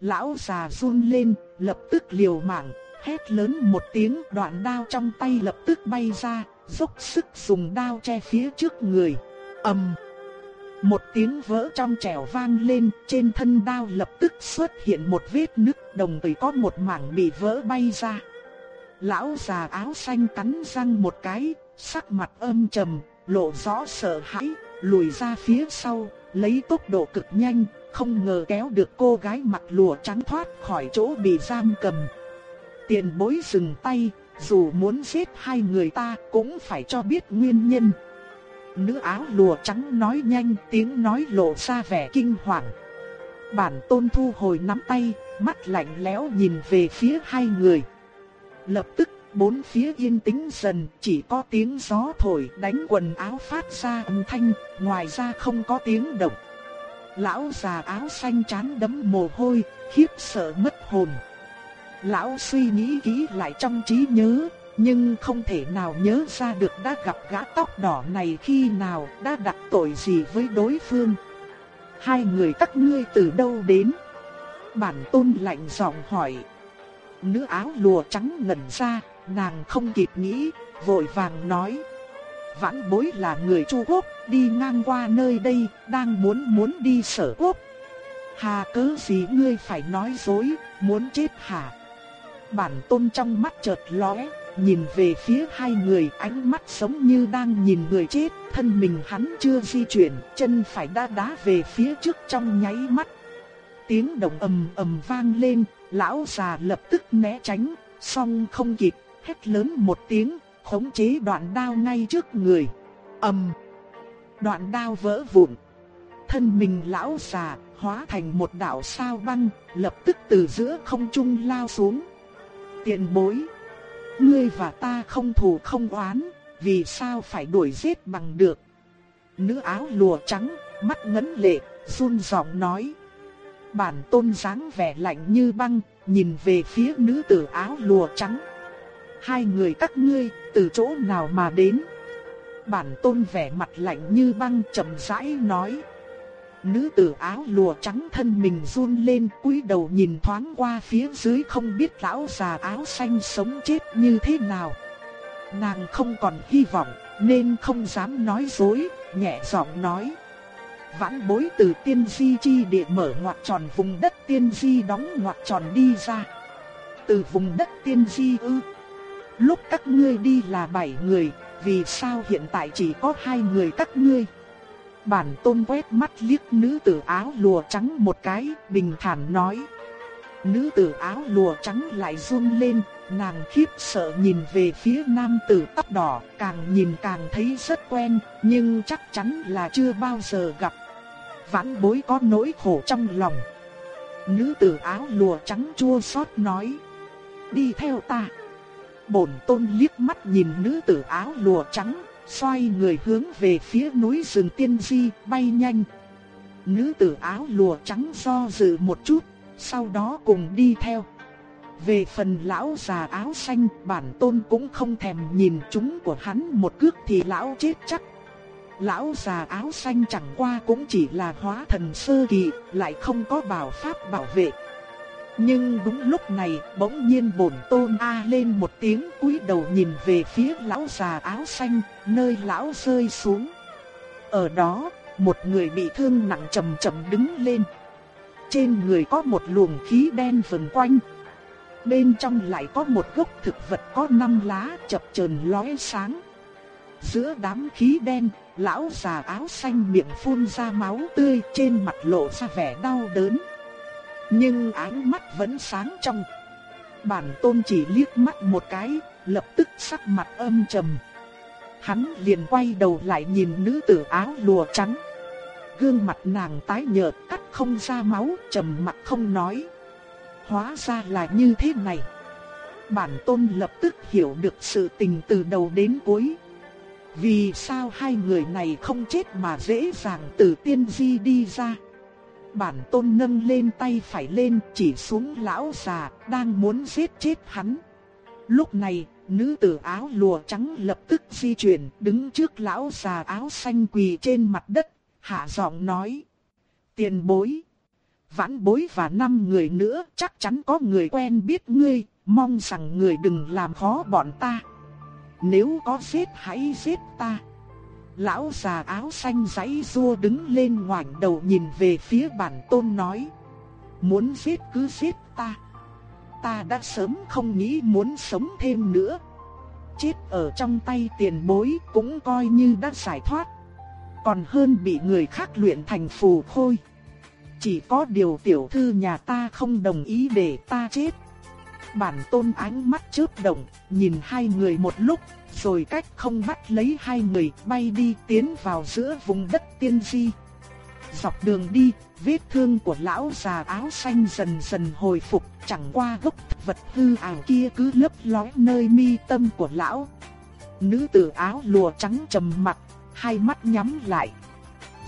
Lão già run lên, lập tức liều mạng, hét lớn một tiếng đoạn đao trong tay lập tức bay ra, dốc sức dùng đao che phía trước người. ầm một tiếng vỡ trong trẻo vang lên, trên thân đao lập tức xuất hiện một vết nứt, đồng thời có một mảng bị vỡ bay ra. Lão già áo xanh cắn răng một cái, sắc mặt âm trầm, lộ rõ sợ hãi, lùi ra phía sau, lấy tốc độ cực nhanh, không ngờ kéo được cô gái mặc lụa trắng thoát khỏi chỗ bị giam cầm. Tiền bối dừng tay, dù muốn giết hai người ta cũng phải cho biết nguyên nhân. Nữ áo lụa trắng nói nhanh tiếng nói lộ ra vẻ kinh hoàng. Bản tôn thu hồi nắm tay, mắt lạnh lẽo nhìn về phía hai người. Lập tức bốn phía yên tĩnh dần, chỉ có tiếng gió thổi đánh quần áo phát ra âm thanh, ngoài ra không có tiếng động. Lão già áo xanh chán đấm mồ hôi, khiếp sợ mất hồn. Lão suy nghĩ kỹ lại trong trí nhớ, nhưng không thể nào nhớ ra được đã gặp gã tóc đỏ này khi nào, đã đặt tội gì với đối phương. Hai người các ngươi từ đâu đến? Bản tôn lạnh giọng hỏi. Nữ áo lùa trắng ngẩn ra, nàng không kịp nghĩ, vội vàng nói. Vãn bối là người Trung Quốc, đi ngang qua nơi đây, đang muốn muốn đi sở quốc. Hà cớ gì ngươi phải nói dối, muốn chết hả? Bản tôn trong mắt chợt lóe, nhìn về phía hai người ánh mắt giống như đang nhìn người chết, thân mình hắn chưa di chuyển, chân phải đã đá về phía trước trong nháy mắt. Tiếng động ầm ầm vang lên, lão già lập tức né tránh, song không kịp, hét lớn một tiếng, khống chế đoạn đao ngay trước người. ầm, đoạn đao vỡ vụn. Thân mình lão già hóa thành một đạo sao băng, lập tức từ giữa không trung lao xuống. Tiện bối, ngươi và ta không thù không oán, vì sao phải đuổi giết bằng được? Nữ áo lùa trắng, mắt ngấn lệ, run giọng nói. Bản tôn dáng vẻ lạnh như băng, nhìn về phía nữ tử áo lùa trắng. Hai người các ngươi, từ chỗ nào mà đến? Bản tôn vẻ mặt lạnh như băng chậm rãi nói. Nữ tử áo lùa trắng thân mình run lên cúi đầu nhìn thoáng qua phía dưới không biết lão già áo xanh sống chết như thế nào. Nàng không còn hy vọng nên không dám nói dối, nhẹ giọng nói. Vãn bối từ tiên di chi địa mở ngoặt tròn vùng đất tiên di đóng ngoặt tròn đi ra. Từ vùng đất tiên di ư. Lúc các ngươi đi là bảy người, vì sao hiện tại chỉ có hai người các ngươi? Bản tôn quét mắt liếc nữ tử áo lùa trắng một cái, bình thản nói. Nữ tử áo lùa trắng lại run lên, nàng khiếp sợ nhìn về phía nam tử tóc đỏ, càng nhìn càng thấy rất quen, nhưng chắc chắn là chưa bao giờ gặp. Vãn bối có nỗi khổ trong lòng. Nữ tử áo lùa trắng chua xót nói. Đi theo ta. Bổn tôn liếc mắt nhìn nữ tử áo lùa trắng, xoay người hướng về phía núi rừng tiên di, bay nhanh. Nữ tử áo lùa trắng do dự một chút, sau đó cùng đi theo. Về phần lão già áo xanh, bản tôn cũng không thèm nhìn chúng của hắn một cước thì lão chết chắc. Lão già áo xanh chẳng qua cũng chỉ là hóa thần sơ kỳ, lại không có bảo pháp bảo vệ. Nhưng đúng lúc này, bỗng nhiên bổn tôn A lên một tiếng cúi đầu nhìn về phía lão già áo xanh, nơi lão rơi xuống. Ở đó, một người bị thương nặng chậm chậm đứng lên. Trên người có một luồng khí đen vần quanh. Bên trong lại có một gốc thực vật có năm lá chập chờn lóe sáng. Giữa đám khí đen, lão già áo xanh miệng phun ra máu tươi trên mặt lộ ra vẻ đau đớn. Nhưng ánh mắt vẫn sáng trong. Bản tôn chỉ liếc mắt một cái, lập tức sắc mặt âm trầm. Hắn liền quay đầu lại nhìn nữ tử áo lùa trắng. Gương mặt nàng tái nhợt cắt không ra máu, trầm mặt không nói. Hóa ra là như thế này. Bản tôn lập tức hiểu được sự tình từ đầu đến cuối. Vì sao hai người này không chết mà dễ dàng từ tiên di đi ra? Bản tôn nâng lên tay phải lên chỉ xuống lão già đang muốn giết chết hắn. Lúc này, nữ tử áo lùa trắng lập tức di chuyển đứng trước lão già áo xanh quỳ trên mặt đất, hạ giọng nói. Tiền bối. Vãn bối và năm người nữa chắc chắn có người quen biết ngươi, mong rằng người đừng làm khó bọn ta. Nếu có giết hãy giết ta. Lão già áo xanh giấy rua đứng lên ngoảnh đầu nhìn về phía bản tôn nói. Muốn giết cứ giết ta. Ta đã sớm không nghĩ muốn sống thêm nữa. Chết ở trong tay tiền bối cũng coi như đã giải thoát. Còn hơn bị người khác luyện thành phù khôi. Chỉ có điều tiểu thư nhà ta không đồng ý để ta chết. Bản tôn ánh mắt chớp động, nhìn hai người một lúc, rồi cách không bắt lấy hai người bay đi tiến vào giữa vùng đất tiên di. Dọc đường đi, vết thương của lão già áo xanh dần dần hồi phục, chẳng qua gốc vật hư ảo kia cứ lấp lóe nơi mi tâm của lão. Nữ tử áo lùa trắng trầm mặt, hai mắt nhắm lại.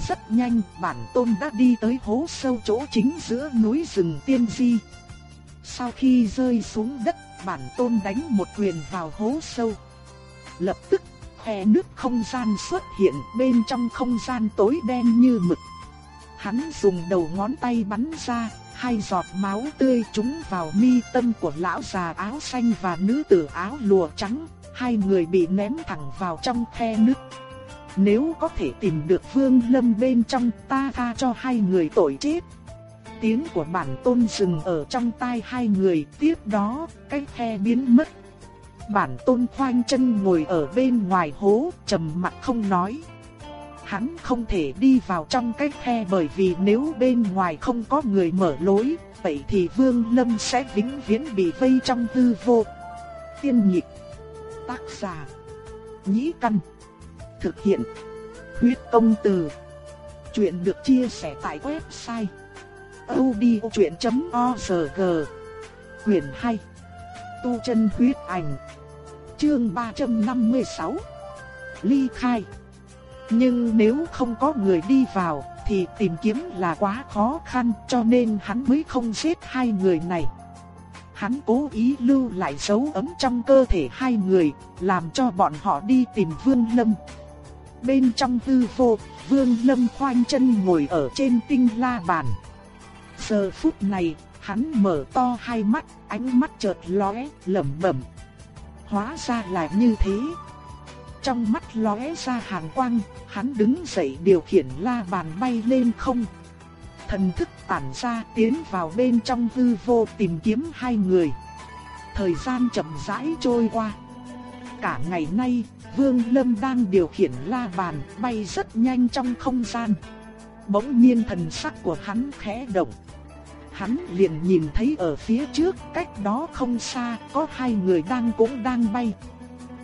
Rất nhanh, bản tôn đã đi tới hố sâu chỗ chính giữa núi rừng tiên di. Sau khi rơi xuống đất, bản tôn đánh một quyền vào hố sâu. Lập tức, khe nước không gian xuất hiện bên trong không gian tối đen như mực. Hắn dùng đầu ngón tay bắn ra, hai giọt máu tươi trúng vào mi tâm của lão già áo xanh và nữ tử áo lụa trắng, hai người bị ném thẳng vào trong khe nước. Nếu có thể tìm được Vương Lâm bên trong ta tha cho hai người tội chết. Tiếng của bản tôn dừng ở trong tai hai người, tiếp đó, cái khe biến mất. Bản tôn khoanh chân ngồi ở bên ngoài hố, trầm mặt không nói. Hắn không thể đi vào trong cái khe bởi vì nếu bên ngoài không có người mở lối, vậy thì Vương Lâm sẽ vĩnh viễn bị vây trong tư vô. Tiên nhịp, tác giả, nhĩ căn, thực hiện, huyết công từ. Chuyện được chia sẻ tại website audiochuyện.org quyển 2 Tu chân huyết ảnh Chương 356 Ly khai Nhưng nếu không có người đi vào thì tìm kiếm là quá khó khăn cho nên hắn mới không giết hai người này. Hắn cố ý lưu lại dấu ấm trong cơ thể hai người, làm cho bọn họ đi tìm Vương Lâm. Bên trong hư vô, Vương Lâm khoanh chân ngồi ở trên tinh la bàn. Giờ phút này, hắn mở to hai mắt, ánh mắt chợt lóe, lẩm bẩm. Hóa ra là như thế. Trong mắt lóe ra hàn quang, hắn đứng dậy điều khiển la bàn bay lên không. Thần thức tản ra tiến vào bên trong hư vô tìm kiếm hai người. Thời gian chậm rãi trôi qua. Cả ngày nay, Vương Lâm đang điều khiển la bàn bay rất nhanh trong không gian. Bỗng nhiên thần sắc của hắn khẽ động hắn liền nhìn thấy ở phía trước cách đó không xa có hai người đang cũng đang bay.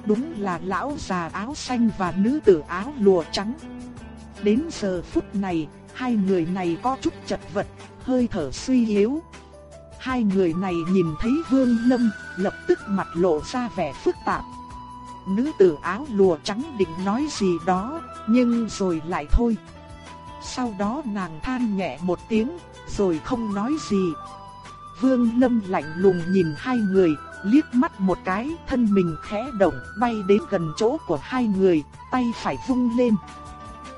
Đúng là lão già áo xanh và nữ tử áo lùa trắng. Đến giờ phút này, hai người này có chút chật vật, hơi thở suy yếu. Hai người này nhìn thấy Vương Lâm, lập tức mặt lộ ra vẻ phức tạp. Nữ tử áo lùa trắng định nói gì đó, nhưng rồi lại thôi. Sau đó nàng than nhẹ một tiếng, rồi không nói gì. Vương Lâm lạnh lùng nhìn hai người, liếc mắt một cái, thân mình khẽ động, bay đến gần chỗ của hai người, tay phải vung lên.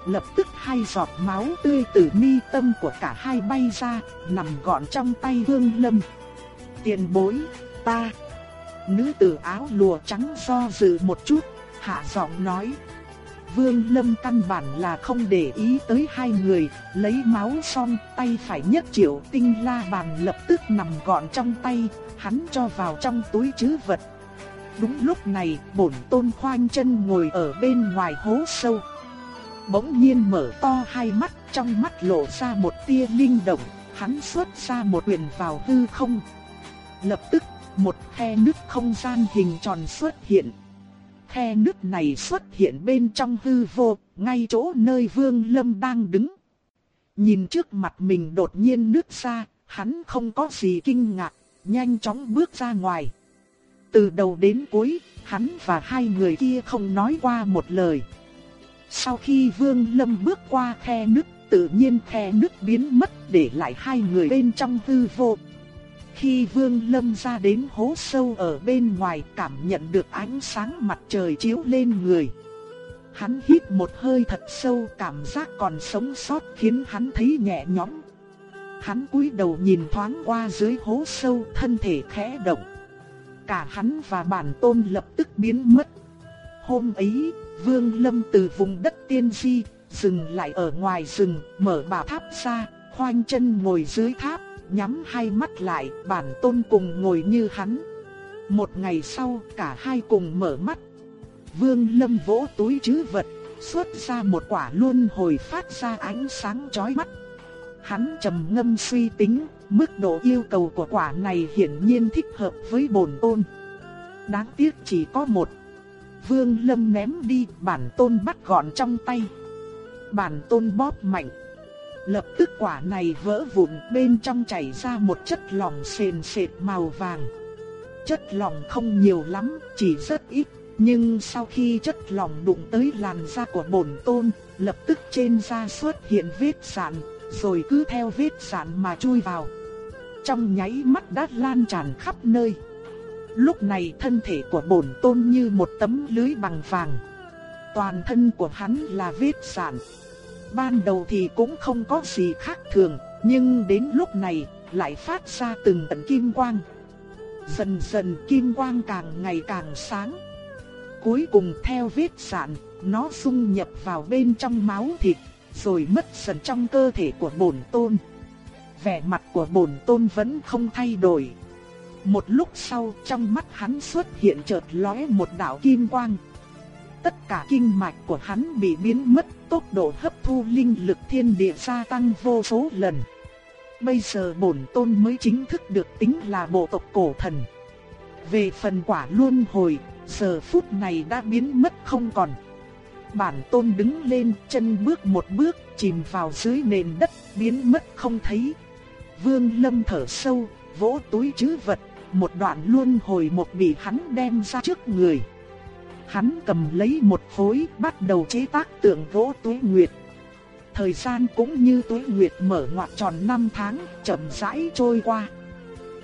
Lập tức hai giọt máu tươi từ mi tâm của cả hai bay ra, nằm gọn trong tay Vương Lâm. Tiền bối, ta. Nữ tử áo lụa trắng do dự một chút, hạ giọng nói. Vương Lâm căn bản là không để ý tới hai người, lấy máu xong, tay phải nhất triệu tinh la bàn lập tức nằm gọn trong tay, hắn cho vào trong túi chứ vật. Đúng lúc này, bổn tôn khoanh chân ngồi ở bên ngoài hố sâu. Bỗng nhiên mở to hai mắt, trong mắt lộ ra một tia linh động, hắn xuất ra một quyền vào hư không. Lập tức, một khe nứt không gian hình tròn xuất hiện. Khe nước này xuất hiện bên trong hư vô, ngay chỗ nơi Vương Lâm đang đứng. Nhìn trước mặt mình đột nhiên nứt ra, hắn không có gì kinh ngạc, nhanh chóng bước ra ngoài. Từ đầu đến cuối, hắn và hai người kia không nói qua một lời. Sau khi Vương Lâm bước qua khe nước tự nhiên khe nước biến mất để lại hai người bên trong hư vô. Khi Vương Lâm ra đến hố sâu ở bên ngoài cảm nhận được ánh sáng mặt trời chiếu lên người. Hắn hít một hơi thật sâu cảm giác còn sống sót khiến hắn thấy nhẹ nhõm. Hắn cúi đầu nhìn thoáng qua dưới hố sâu thân thể khẽ động. Cả hắn và bản tôn lập tức biến mất. Hôm ấy, Vương Lâm từ vùng đất tiên di, dừng lại ở ngoài rừng, mở bảo tháp ra, khoanh chân ngồi dưới tháp, nhắm hai mắt lại, bản tôn cùng ngồi như hắn. Một ngày sau, cả hai cùng mở mắt. Vương Lâm vỗ túi trữ vật, xuất ra một quả luân hồi phát ra ánh sáng chói mắt. Hắn trầm ngâm suy tính, mức độ yêu cầu của quả này hiển nhiên thích hợp với bổn tôn. Đáng tiếc chỉ có một. Vương Lâm ném đi, bản tôn bắt gọn trong tay. Bản tôn bóp mạnh. Lập tức quả này vỡ vụn bên trong chảy ra một chất lỏng sền sệt màu vàng. Chất lỏng không nhiều lắm, chỉ rất ít. Nhưng sau khi chất lỏng đụng tới làn da của bổn tôn, lập tức trên da xuất hiện vết sạn, rồi cứ theo vết sạn mà chui vào. Trong nháy mắt đã lan tràn khắp nơi. Lúc này thân thể của bổn tôn như một tấm lưới bằng vàng. Toàn thân của hắn là vết sạn. Ban đầu thì cũng không có gì khác thường, nhưng đến lúc này lại phát ra từng tận kim quang. Dần dần kim quang càng ngày càng sáng. Cuối cùng theo vết sạn, nó xung nhập vào bên trong máu thịt, rồi mất dần trong cơ thể của bổn tôn. Vẻ mặt của bổn tôn vẫn không thay đổi. Một lúc sau trong mắt hắn xuất hiện chợt lóe một đạo kim quang. Tất cả kinh mạch của hắn bị biến mất, tốc độ hấp thu linh lực thiên địa gia tăng vô số lần. Bây giờ bổn tôn mới chính thức được tính là bộ tộc cổ thần. Về phần quả luân hồi, giờ phút này đã biến mất không còn. Bản tôn đứng lên, chân bước một bước, chìm vào dưới nền đất, biến mất không thấy. Vương Lâm thở sâu, vỗ túi chứ vật, một đoạn luân hồi một bị hắn đem ra trước người. Hắn cầm lấy một khối, bắt đầu chế tác tượng gỗ tuế nguyệt. Thời gian cũng như tuế nguyệt mở ngoặt tròn 5 tháng, chậm rãi trôi qua.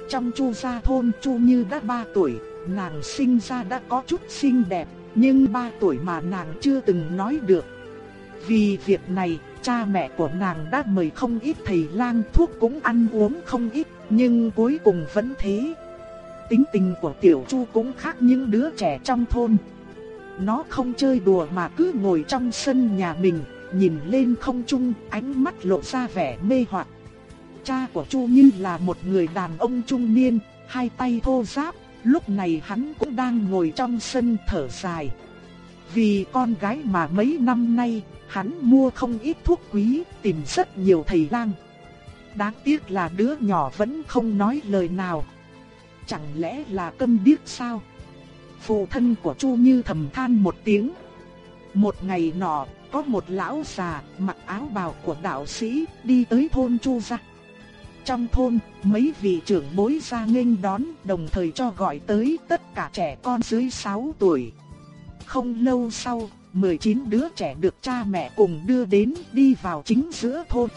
Trong Chu gia thôn Chu Như đã 3 tuổi, nàng sinh ra đã có chút xinh đẹp, nhưng 3 tuổi mà nàng chưa từng nói được. Vì việc này, cha mẹ của nàng đã mời không ít thầy lang thuốc cũng ăn uống không ít, nhưng cuối cùng vẫn thế. Tính tình của Tiểu Chu cũng khác những đứa trẻ trong thôn. Nó không chơi đùa mà cứ ngồi trong sân nhà mình, nhìn lên không trung, ánh mắt lộ ra vẻ mê hoặc. Cha của Chu Như là một người đàn ông trung niên, hai tay thô ráp, lúc này hắn cũng đang ngồi trong sân thở dài. Vì con gái mà mấy năm nay, hắn mua không ít thuốc quý, tìm rất nhiều thầy lang. Đáng tiếc là đứa nhỏ vẫn không nói lời nào. Chẳng lẽ là câm điếc sao? Phụ thân của Chu Như thầm than một tiếng. Một ngày nọ, có một lão già mặc áo bào của đạo sĩ đi tới thôn Chu gia. Trong thôn, mấy vị trưởng bối ra nghênh đón, đồng thời cho gọi tới tất cả trẻ con dưới 6 tuổi. Không lâu sau, 19 đứa trẻ được cha mẹ cùng đưa đến đi vào chính giữa thôn.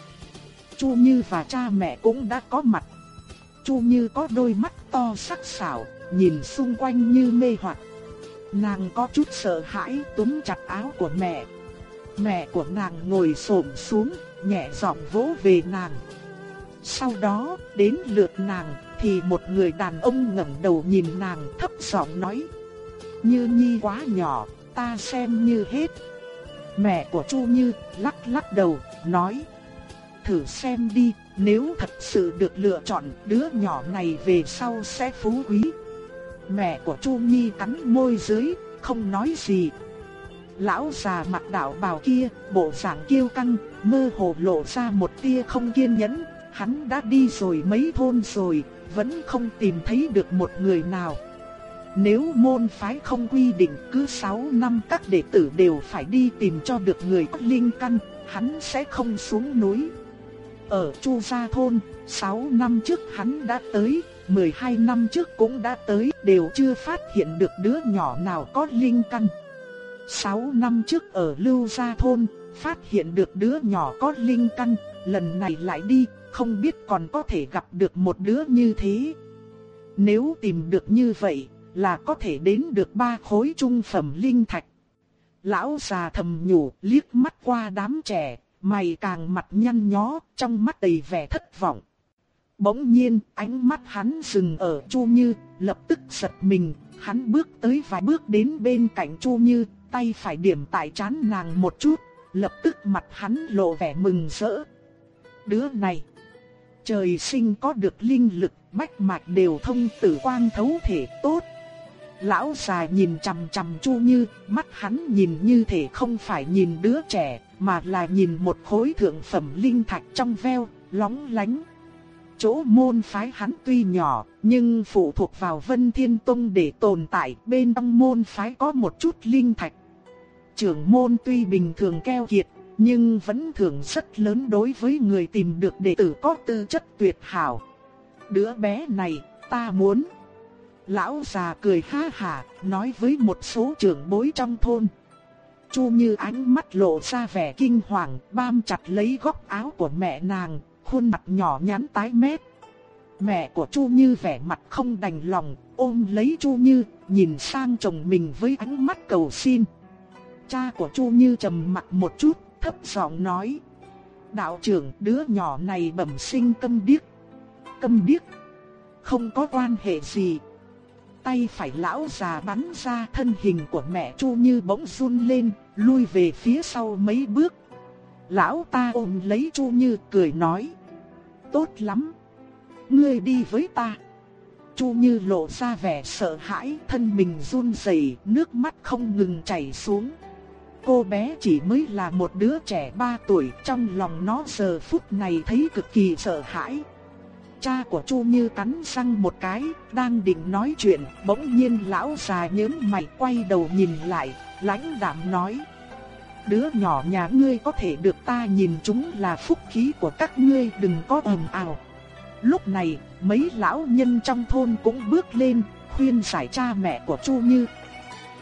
Chu Như và cha mẹ cũng đã có mặt Chu Như có đôi mắt to sắc sảo, nhìn xung quanh như mê hoặc. Nàng có chút sợ hãi túm chặt áo của mẹ. Mẹ của nàng ngồi xổm xuống, nhẹ giọng vỗ về nàng. Sau đó, đến lượt nàng, thì một người đàn ông ngẩng đầu nhìn nàng thấp giọng nói. Như Nhi quá nhỏ, ta xem như hết. Mẹ của Chu Như lắc lắc đầu, nói. Thử xem đi, nếu thật sự được lựa chọn, đứa nhỏ này về sau sẽ phú quý. Mẹ của Chu Nhi cắn môi dưới, không nói gì. Lão già mặt đạo bào kia, bộ dạng kiêu căng, mơ hồ lộ ra một tia không kiên nhẫn. Hắn đã đi rồi mấy thôn rồi, vẫn không tìm thấy được một người nào. Nếu môn phái không quy định cứ 6 năm các đệ tử đều phải đi tìm cho được người có linh căn, hắn sẽ không xuống núi. Ở Chu Gia Thôn, 6 năm trước hắn đã tới, 12 năm trước cũng đã tới, đều chưa phát hiện được đứa nhỏ nào có linh căn. 6 năm trước ở Lưu Gia Thôn, phát hiện được đứa nhỏ có linh căn, lần này lại đi, không biết còn có thể gặp được một đứa như thế. Nếu tìm được như vậy, là có thể đến được ba khối trung phẩm linh thạch. Lão già thầm nhủ, liếc mắt qua đám trẻ, mày càng mặt nhăn nhó, trong mắt đầy vẻ thất vọng. Bỗng nhiên, ánh mắt hắn dừng ở Chu Như, lập tức giật mình, hắn bước tới vài bước đến bên cạnh Chu Như, tay phải điểm tại trán nàng một chút, lập tức mặt hắn lộ vẻ mừng rỡ. Đứa này, trời sinh có được linh lực, bách mạch đều thông tử quang thấu thể tốt. Lão già nhìn chằm chằm Chu Như, mắt hắn nhìn như thể không phải nhìn đứa trẻ, mà là nhìn một khối thượng phẩm linh thạch trong veo, lóng lánh. Chỗ môn phái hắn tuy nhỏ, nhưng phụ thuộc vào Vân Thiên Tông để tồn tại, bên trong môn phái có một chút linh thạch. Trưởng môn tuy bình thường keo kiệt, nhưng vẫn thường rất lớn đối với người tìm được đệ tử có tư chất tuyệt hảo. Đứa bé này, ta muốn. Lão già cười ha hà, nói với một số trưởng bối trong thôn. Chu Như ánh mắt lộ ra vẻ kinh hoàng, bám chặt lấy góc áo của mẹ nàng, khuôn mặt nhỏ nhắn tái mét. Mẹ của Chu Như vẻ mặt không đành lòng, ôm lấy Chu Như, nhìn sang chồng mình với ánh mắt cầu xin. Cha của Chu Như trầm mặt một chút, thấp giọng nói: "Đạo trưởng, đứa nhỏ này bẩm sinh câm điếc." Câm điếc? Không có quan hệ gì tay phải lão già bắn ra thân hình của mẹ Chu Như bỗng run lên, lui về phía sau mấy bước. Lão ta ôm lấy Chu Như cười nói. Tốt lắm. Ngươi đi với ta. Chu Như lộ ra vẻ sợ hãi, thân mình run rẩy, nước mắt không ngừng chảy xuống. Cô bé chỉ mới là một đứa trẻ 3 tuổi, trong lòng nó giờ phút này thấy cực kỳ sợ hãi. Cha của Chu Như cắn răng một cái, đang định nói chuyện, bỗng nhiên lão già nhớn mày quay đầu nhìn lại, lãnh đạm nói. Đứa nhỏ nhà ngươi có thể được ta nhìn chúng là phúc khí của các ngươi đừng có ầm ào. Lúc này, mấy lão nhân trong thôn cũng bước lên, khuyên giải cha mẹ của Chu Như.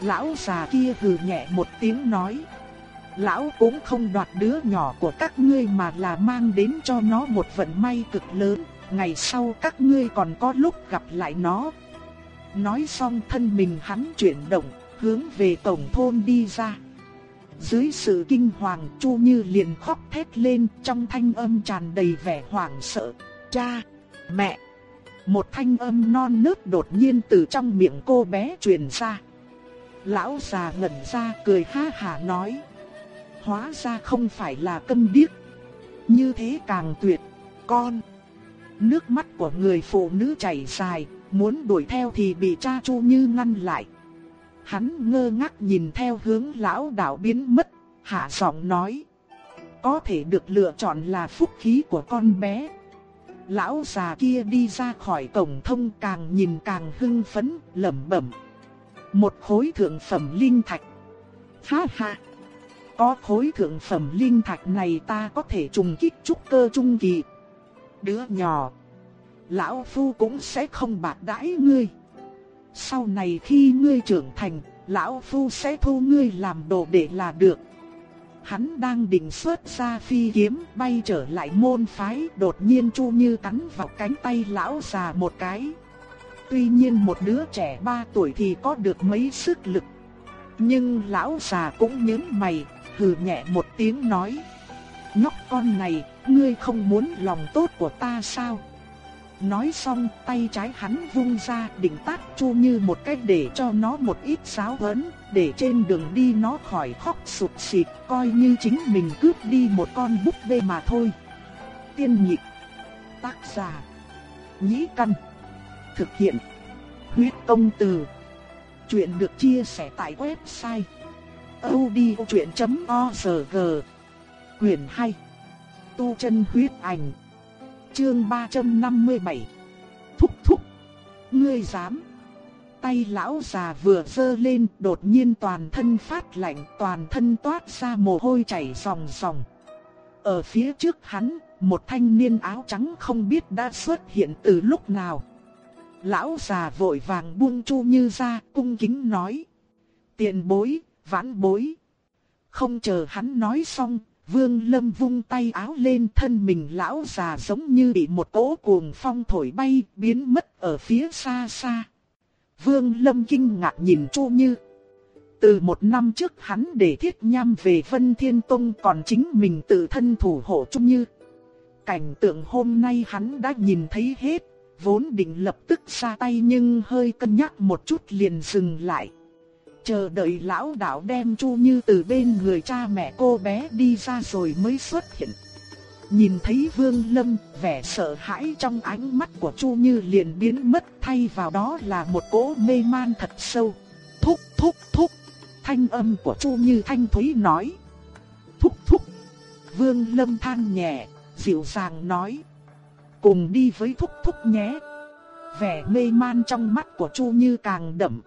Lão già kia hừ nhẹ một tiếng nói. Lão cũng không đoạt đứa nhỏ của các ngươi mà là mang đến cho nó một vận may cực lớn ngày sau các ngươi còn có lúc gặp lại nó. Nói xong thân mình hắn chuyển động, hướng về cổng thôn đi ra. Dưới sự kinh hoàng Chu Như liền khóc thét lên trong thanh âm tràn đầy vẻ hoảng sợ. Cha! Mẹ! Một thanh âm non nớt đột nhiên từ trong miệng cô bé truyền ra. Lão già ngẩn ra cười ha hà nói. Hóa ra không phải là câm điếc. Như thế càng tuyệt. Con! Nước mắt của người phụ nữ chảy dài, muốn đuổi theo thì bị cha Chu Như ngăn lại. Hắn ngơ ngác nhìn theo hướng lão đạo biến mất, hạ giọng nói. Có thể được lựa chọn là phúc khí của con bé. Lão già kia đi ra khỏi cổng thông càng nhìn càng hưng phấn, lẩm bẩm. Một khối thượng phẩm linh thạch. Ha ha! Có khối thượng phẩm linh thạch này ta có thể trùng kích trúc cơ trung kỳ đứa nhỏ, lão phu cũng sẽ không bạc đãi ngươi. Sau này khi ngươi trưởng thành, lão phu sẽ thu ngươi làm đồ để là được. Hắn đang định xuất ra phi kiếm bay trở lại môn phái, đột nhiên Chu Như cắn vào cánh tay lão già một cái. Tuy nhiên một đứa trẻ 3 tuổi thì có được mấy sức lực. Nhưng lão già cũng nhướng mày, hừ nhẹ một tiếng nói. Nhóc con này, ngươi không muốn lòng tốt của ta sao? Nói xong tay trái hắn vung ra định tát chu như một cách để cho nó một ít giáo huấn, để trên đường đi nó khỏi khóc sụt xịt, coi như chính mình cướp đi một con búp bê mà thôi. Tiên nhị tác giả, nhĩ căn, thực hiện, huyết công từ. Chuyện được chia sẻ tại website odchuyện.org, quyển 2, tu chân huyết ảnh. Chương 357 Thúc thúc. Ngươi dám. Tay lão già vừa dơ lên đột nhiên toàn thân phát lạnh toàn thân toát ra mồ hôi chảy ròng ròng. Ở phía trước hắn một thanh niên áo trắng không biết đã xuất hiện từ lúc nào. Lão già vội vàng buông chu như ra cung kính nói. Tiền bối, vãn bối. Không chờ hắn nói xong Vương Lâm vung tay áo lên thân mình lão già giống như bị một cỗ cuồng phong thổi bay biến mất ở phía xa xa. Vương Lâm kinh ngạc nhìn Chu Như. Từ một năm trước hắn để thiết nham về Vân Thiên Tông còn chính mình tự thân thủ hộ Chu Như. Cảnh tượng hôm nay hắn đã nhìn thấy hết, vốn định lập tức ra tay nhưng hơi cân nhắc một chút liền dừng lại chờ đợi lão đạo đem Chu Như từ bên người cha mẹ cô bé đi ra rồi mới xuất hiện. Nhìn thấy Vương Lâm, vẻ sợ hãi trong ánh mắt của Chu Như liền biến mất thay vào đó là một cỗ mê man thật sâu. Thúc thúc thúc, thanh âm của Chu Như thanh thúy nói. Thúc thúc, Vương Lâm than nhẹ, dịu dàng nói. Cùng đi với thúc thúc nhé. Vẻ mê man trong mắt của Chu Như càng đậm.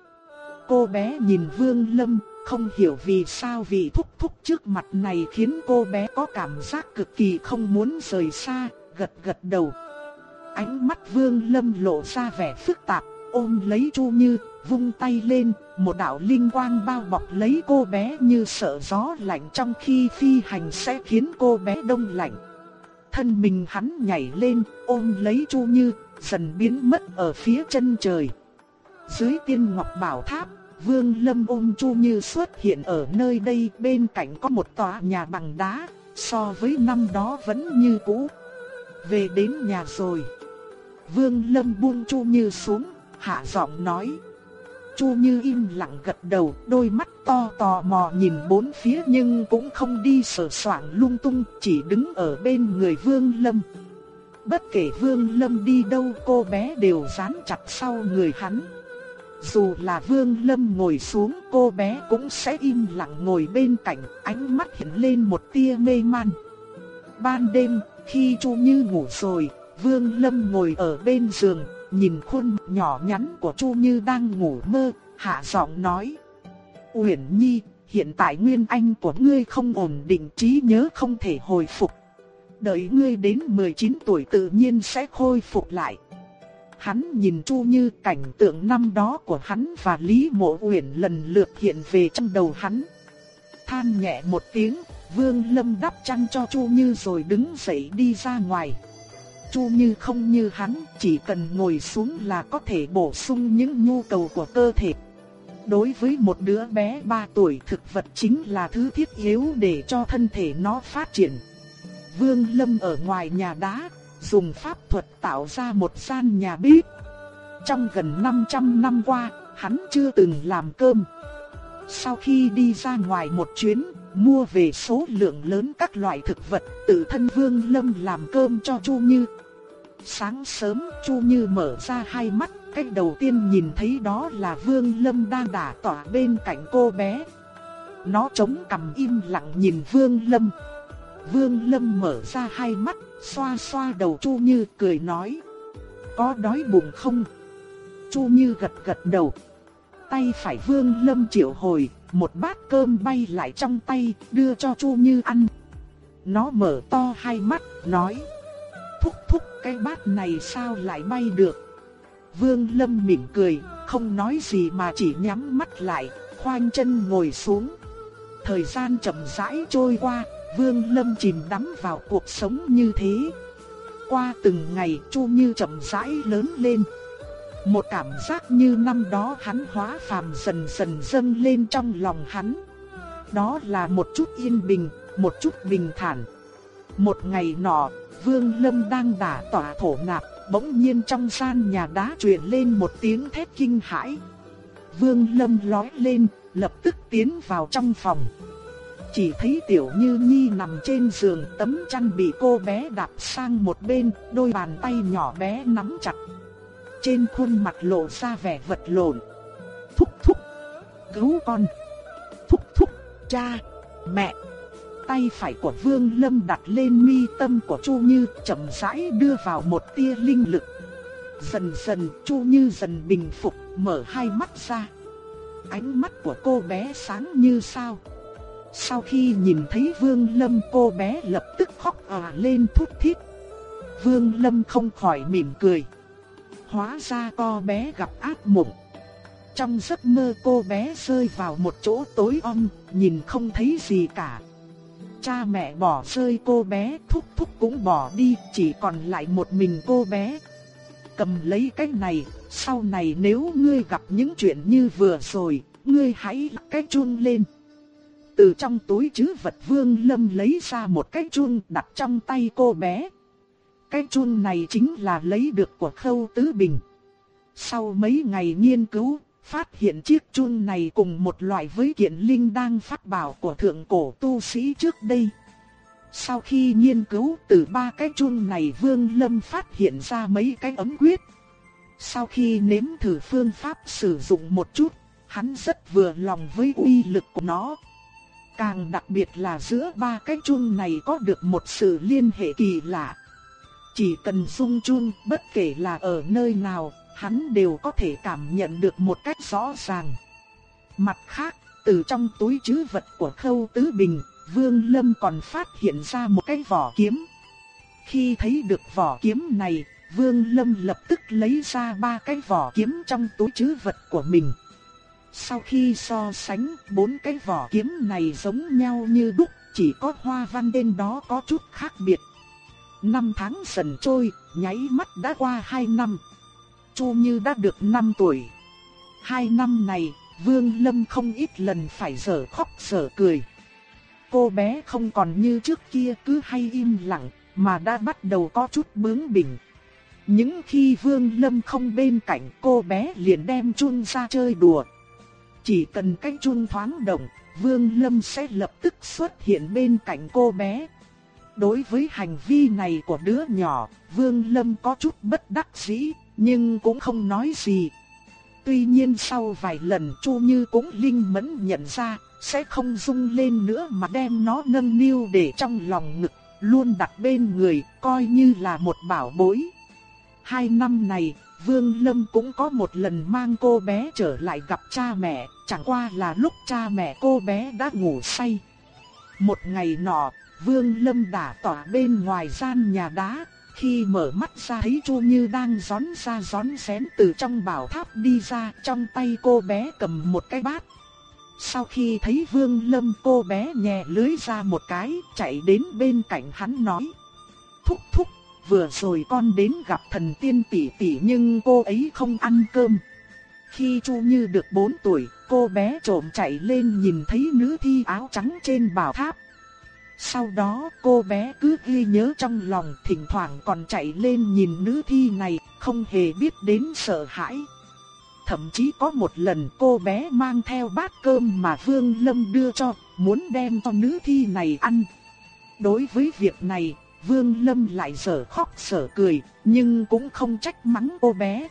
Cô bé nhìn Vương Lâm, không hiểu vì sao vị thúc thúc trước mặt này khiến cô bé có cảm giác cực kỳ không muốn rời xa, gật gật đầu. Ánh mắt Vương Lâm lộ ra vẻ phức tạp, ôm lấy Chu Như, vung tay lên, một đạo linh quang bao bọc lấy cô bé như sợ gió lạnh trong khi phi hành sẽ khiến cô bé đông lạnh. Thân mình hắn nhảy lên, ôm lấy Chu Như, dần biến mất ở phía chân trời. Dưới tiên ngọc bảo tháp, Vương Lâm ôm Chu Như xuất hiện ở nơi đây bên cạnh có một tòa nhà bằng đá, so với năm đó vẫn như cũ. Về đến nhà rồi. Vương Lâm buông Chu Như xuống, hạ giọng nói. Chu Như im lặng gật đầu, đôi mắt to tò mò nhìn bốn phía nhưng cũng không đi sờ soạng lung tung, chỉ đứng ở bên người Vương Lâm. Bất kể Vương Lâm đi đâu cô bé đều dán chặt sau người hắn. Dù là Vương Lâm ngồi xuống cô bé cũng sẽ im lặng ngồi bên cạnh, ánh mắt hiện lên một tia mê man. Ban đêm, khi Chu Như ngủ rồi, Vương Lâm ngồi ở bên giường, nhìn khuôn nhỏ nhắn của Chu Như đang ngủ mơ, hạ giọng nói. Uyển Nhi, hiện tại nguyên anh của ngươi không ổn định trí nhớ không thể hồi phục. Đợi ngươi đến 19 tuổi tự nhiên sẽ khôi phục lại. Hắn nhìn Chu Như cảnh tượng năm đó của hắn và Lý Mộ Uyển lần lượt hiện về trong đầu hắn. Than nhẹ một tiếng, Vương Lâm đắp chăn cho Chu Như rồi đứng dậy đi ra ngoài. Chu Như không như hắn, chỉ cần ngồi xuống là có thể bổ sung những nhu cầu của cơ thể. Đối với một đứa bé 3 tuổi thực vật chính là thứ thiết yếu để cho thân thể nó phát triển. Vương Lâm ở ngoài nhà đá, dùng pháp thuật tạo ra một gian nhà bếp. Trong gần 500 năm qua, hắn chưa từng làm cơm. Sau khi đi ra ngoài một chuyến, mua về số lượng lớn các loại thực vật, tự thân Vương Lâm làm cơm cho Chu Như. Sáng sớm, Chu Như mở ra hai mắt, cách đầu tiên nhìn thấy đó là Vương Lâm đang đả tỏa bên cạnh cô bé. Nó chống cằm im lặng nhìn Vương Lâm. Vương Lâm mở ra hai mắt, xoa xoa đầu Chu Như cười nói. Có đói bụng không? Chu Như gật gật đầu. Tay phải Vương Lâm triệu hồi, một bát cơm bay lại trong tay, đưa cho Chu Như ăn. Nó mở to hai mắt, nói. Thúc thúc cái bát này sao lại bay được? Vương Lâm mỉm cười, không nói gì mà chỉ nhắm mắt lại, khoanh chân ngồi xuống. thời gian chậm rãi trôi qua, Vương Lâm chìm đắm vào cuộc sống như thế. Qua từng ngày Chu Như chậm rãi lớn lên. Một cảm giác như năm đó hắn hóa phàm dần dần dâng lên trong lòng hắn. Đó là một chút yên bình, một chút bình thản. Một ngày nọ, Vương Lâm đang đả tỏa thổ nạp, bỗng nhiên trong gian nhà đá truyền lên một tiếng thét kinh hãi. Vương Lâm lói lên, lập tức tiến vào trong phòng. Chỉ thấy Tiểu Như Nhi nằm trên giường tấm chăn bị cô bé đạp sang một bên, đôi bàn tay nhỏ bé nắm chặt. Trên khuôn mặt lộ ra vẻ vật lộn. Thúc thúc, cứu con. Thúc thúc, cha, mẹ. Tay phải của Vương Lâm đặt lên mi tâm của Chu Như, chậm rãi đưa vào một tia linh lực. Dần dần Chu Như dần bình phục, mở hai mắt ra. Ánh mắt của cô bé sáng như sao. Sau khi nhìn thấy Vương Lâm cô bé lập tức khóc à lên thút thít. Vương Lâm không khỏi mỉm cười. Hóa ra cô bé gặp ác mộng. Trong giấc mơ cô bé rơi vào một chỗ tối om, nhìn không thấy gì cả. Cha mẹ bỏ rơi cô bé, thúc thúc cũng bỏ đi, chỉ còn lại một mình cô bé. Cầm lấy cái này, sau này nếu ngươi gặp những chuyện như vừa rồi, ngươi hãy cái chun lên. Từ trong túi chứ vật vương lâm lấy ra một cái chun đặt trong tay cô bé. Cái chun này chính là lấy được của khâu tứ bình. Sau mấy ngày nghiên cứu, phát hiện chiếc chun này cùng một loại với kiện linh đang phát bảo của thượng cổ tu sĩ trước đây. Sau khi nghiên cứu từ ba cái chun này Vương Lâm phát hiện ra mấy cái ấm quyết. Sau khi nếm thử phương pháp sử dụng một chút, hắn rất vừa lòng với uy lực của nó. Càng đặc biệt là giữa ba cái chun này có được một sự liên hệ kỳ lạ. Chỉ cần dung chun, bất kể là ở nơi nào, hắn đều có thể cảm nhận được một cách rõ ràng. Mặt khác, từ trong túi trữ vật của Khâu Tứ Bình, Vương Lâm còn phát hiện ra một cái vỏ kiếm. Khi thấy được vỏ kiếm này, Vương Lâm lập tức lấy ra ba cái vỏ kiếm trong túi trữ vật của mình. Sau khi so sánh, bốn cái vỏ kiếm này giống nhau như đúc, chỉ có hoa văn bên đó có chút khác biệt. Năm tháng dần trôi, nháy mắt đã qua hai năm. Chu Như đã được năm tuổi. Hai năm này, Vương Lâm không ít lần phải dở khóc dở cười. Cô bé không còn như trước kia cứ hay im lặng, mà đã bắt đầu có chút bướng bỉnh. Những khi Vương Lâm không bên cạnh cô bé liền đem chun ra chơi đùa. Chỉ cần cái chun thoáng động, Vương Lâm sẽ lập tức xuất hiện bên cạnh cô bé. Đối với hành vi này của đứa nhỏ, Vương Lâm có chút bất đắc dĩ, nhưng cũng không nói gì. Tuy nhiên sau vài lần Chu Như cũng linh mẫn nhận ra, sẽ không rung lên nữa mà đem nó nâng niu để trong lòng ngực, luôn đặt bên người, coi như là một bảo bối. Hai năm này, Vương Lâm cũng có một lần mang cô bé trở lại gặp cha mẹ, chẳng qua là lúc cha mẹ cô bé đã ngủ say. Một ngày nọ, Vương Lâm đã tỏa bên ngoài gian nhà đá, khi mở mắt ra thấy Chu Như đang gión ra gión xén từ trong bảo tháp đi ra, trong tay cô bé cầm một cái bát. Sau khi thấy Vương Lâm cô bé nhẹ lưới ra một cái, chạy đến bên cạnh hắn nói. Thúc thúc, vừa rồi con đến gặp thần tiên tỷ tỷ nhưng cô ấy không ăn cơm. Khi Chu Như được 4 tuổi, cô bé trộm chạy lên nhìn thấy nữ thi áo trắng trên bảo tháp, sau đó cô bé cứ ghi nhớ trong lòng thỉnh thoảng còn chạy lên nhìn nữ thi này, không hề biết đến sợ hãi. Thậm chí có một lần cô bé mang theo bát cơm mà Vương Lâm đưa cho, muốn đem cho nữ thi này ăn. Đối với việc này, Vương Lâm lại sở khóc sở cười, nhưng cũng không trách mắng cô bé.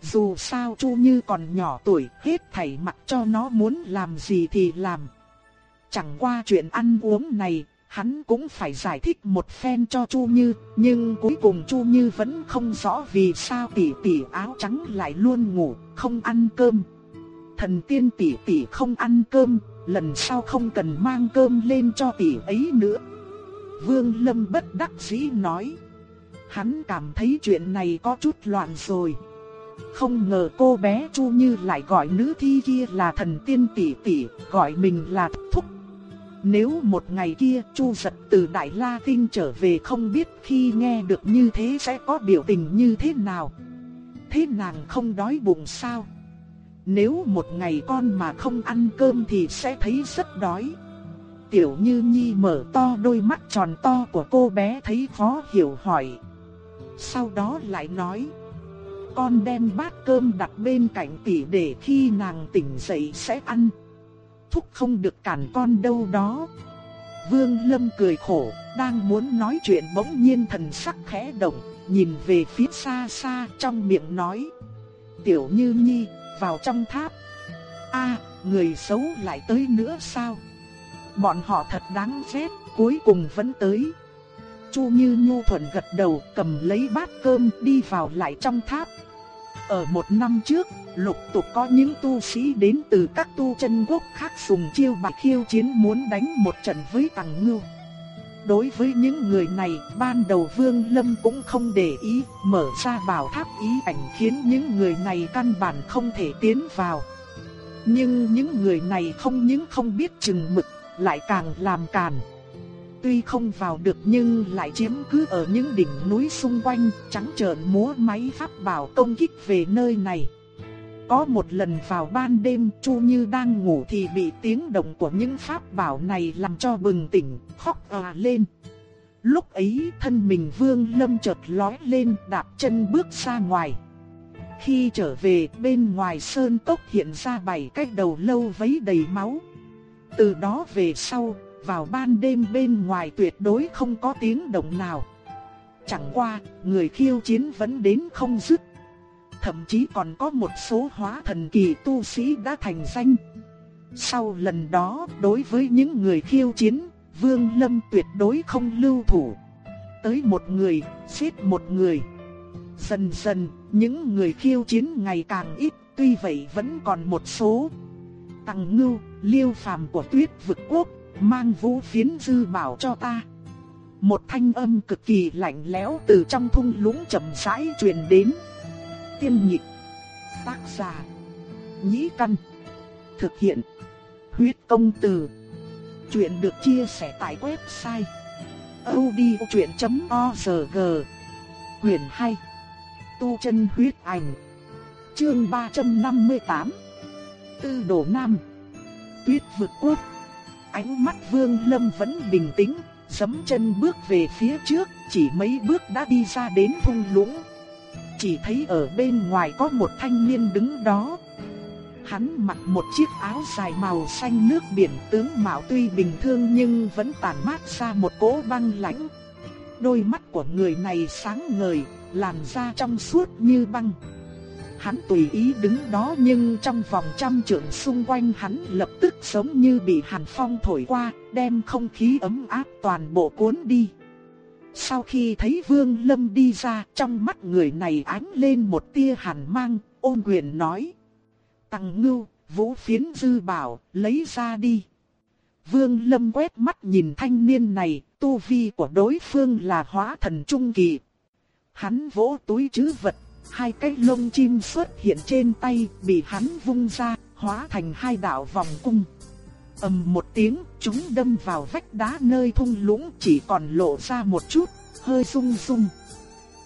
Dù sao Chu Như còn nhỏ tuổi, hết thảy mặc cho nó muốn làm gì thì làm. Chẳng qua chuyện ăn uống này, hắn cũng phải giải thích một phen cho Chu Như, nhưng cuối cùng Chu Như vẫn không rõ vì sao tỷ tỷ áo trắng lại luôn ngủ, không ăn cơm. Thần tiên tỷ tỷ không ăn cơm, lần sau không cần mang cơm lên cho tỷ ấy nữa. Vương Lâm bất đắc dĩ nói. Hắn cảm thấy chuyện này có chút loạn rồi. Không ngờ cô bé Chu Như lại gọi nữ thi kia là thần tiên tỷ tỷ, gọi mình là thúc Nếu một ngày kia Chu giật từ Đại La Tinh trở về không biết khi nghe được như thế sẽ có biểu tình như thế nào. Thế nàng không đói bụng sao? Nếu một ngày con mà không ăn cơm thì sẽ thấy rất đói. Tiểu Như Nhi mở to đôi mắt tròn to của cô bé thấy khó hiểu hỏi. Sau đó lại nói. Con đem bát cơm đặt bên cạnh tỷ để khi nàng tỉnh dậy sẽ ăn. Thúc không được cản con đâu đó. Vương Lâm cười khổ, đang muốn nói chuyện bỗng nhiên thần sắc khẽ động, nhìn về phía xa xa trong miệng nói. Tiểu Như Nhi, vào trong tháp. a người xấu lại tới nữa sao? Bọn họ thật đáng ghét, cuối cùng vẫn tới. Chu Như Nhu thuận gật đầu, cầm lấy bát cơm đi vào lại trong tháp. Ở một năm trước, lục tục có những tu sĩ đến từ các tu chân quốc khác dùng chiêu bạc khiêu chiến muốn đánh một trận với Tằng Ngưu. Đối với những người này, ban đầu Vương Lâm cũng không để ý, mở ra bảo tháp ý ảnh khiến những người này căn bản không thể tiến vào. Nhưng những người này không những không biết chừng mực, lại càng làm càn. Tuy không vào được nhưng lại chiếm cứ ở những đỉnh núi xung quanh, trắng trợn múa máy pháp bảo công kích về nơi này. Có một lần vào ban đêm Chu Như đang ngủ thì bị tiếng động của những pháp bảo này làm cho bừng tỉnh, khóc à lên. Lúc ấy thân mình Vương Lâm chợt lói lên đạp chân bước ra ngoài. Khi trở về bên ngoài sơn tốc hiện ra bảy cái đầu lâu vấy đầy máu. Từ đó về sau, vào ban đêm bên ngoài tuyệt đối không có tiếng động nào. Chẳng qua, người khiêu chiến vẫn đến không dứt thậm chí còn có một số hóa thần kỳ tu sĩ đã thành danh. Sau lần đó, đối với những người khiêu chiến, Vương Lâm tuyệt đối không lưu thủ. Tới một người, giết một người. Dần dần, những người khiêu chiến ngày càng ít, tuy vậy vẫn còn một số. Tằng Ngưu, Liêu Phàm của Tuyết vực quốc, mang vũ phiến dư bảo cho ta. Một thanh âm cực kỳ lạnh lẽo từ trong thung lũng chậm rãi truyền đến tiên nhị Tác giả. Nhĩ Căn. Thực hiện. Huyết công từ. Chuyện được chia sẻ tại website. odchuyện.org Quyền hay Tu chân huyết ảnh. Chương 358. Tư đồ nam. Tuyết vực quốc. Ánh mắt vương lâm vẫn bình tĩnh, sấm chân bước về phía trước, chỉ mấy bước đã đi ra đến thung lũng chỉ thấy ở bên ngoài có một thanh niên đứng đó. Hắn mặc một chiếc áo dài màu xanh nước biển tướng mạo tuy bình thường nhưng vẫn tản mát ra một cỗ băng lãnh. Đôi mắt của người này sáng ngời, làn da trong suốt như băng. Hắn tùy ý đứng đó nhưng trong vòng trăm trượng xung quanh hắn lập tức giống như bị hàn phong thổi qua, đem không khí ấm áp toàn bộ cuốn đi. Sau khi thấy Vương Lâm đi ra, trong mắt người này ánh lên một tia hàn mang, ôn quyền nói. Tăng ngưu, vũ phiến dư bảo, lấy ra đi. Vương Lâm quét mắt nhìn thanh niên này, tu vi của đối phương là hóa thần trung kỳ. Hắn vỗ túi chứ vật, hai cái lông chim xuất hiện trên tay, bị hắn vung ra, hóa thành hai đạo vòng cung ầm một tiếng, chúng đâm vào vách đá nơi thung lũng chỉ còn lộ ra một chút, hơi rung rung.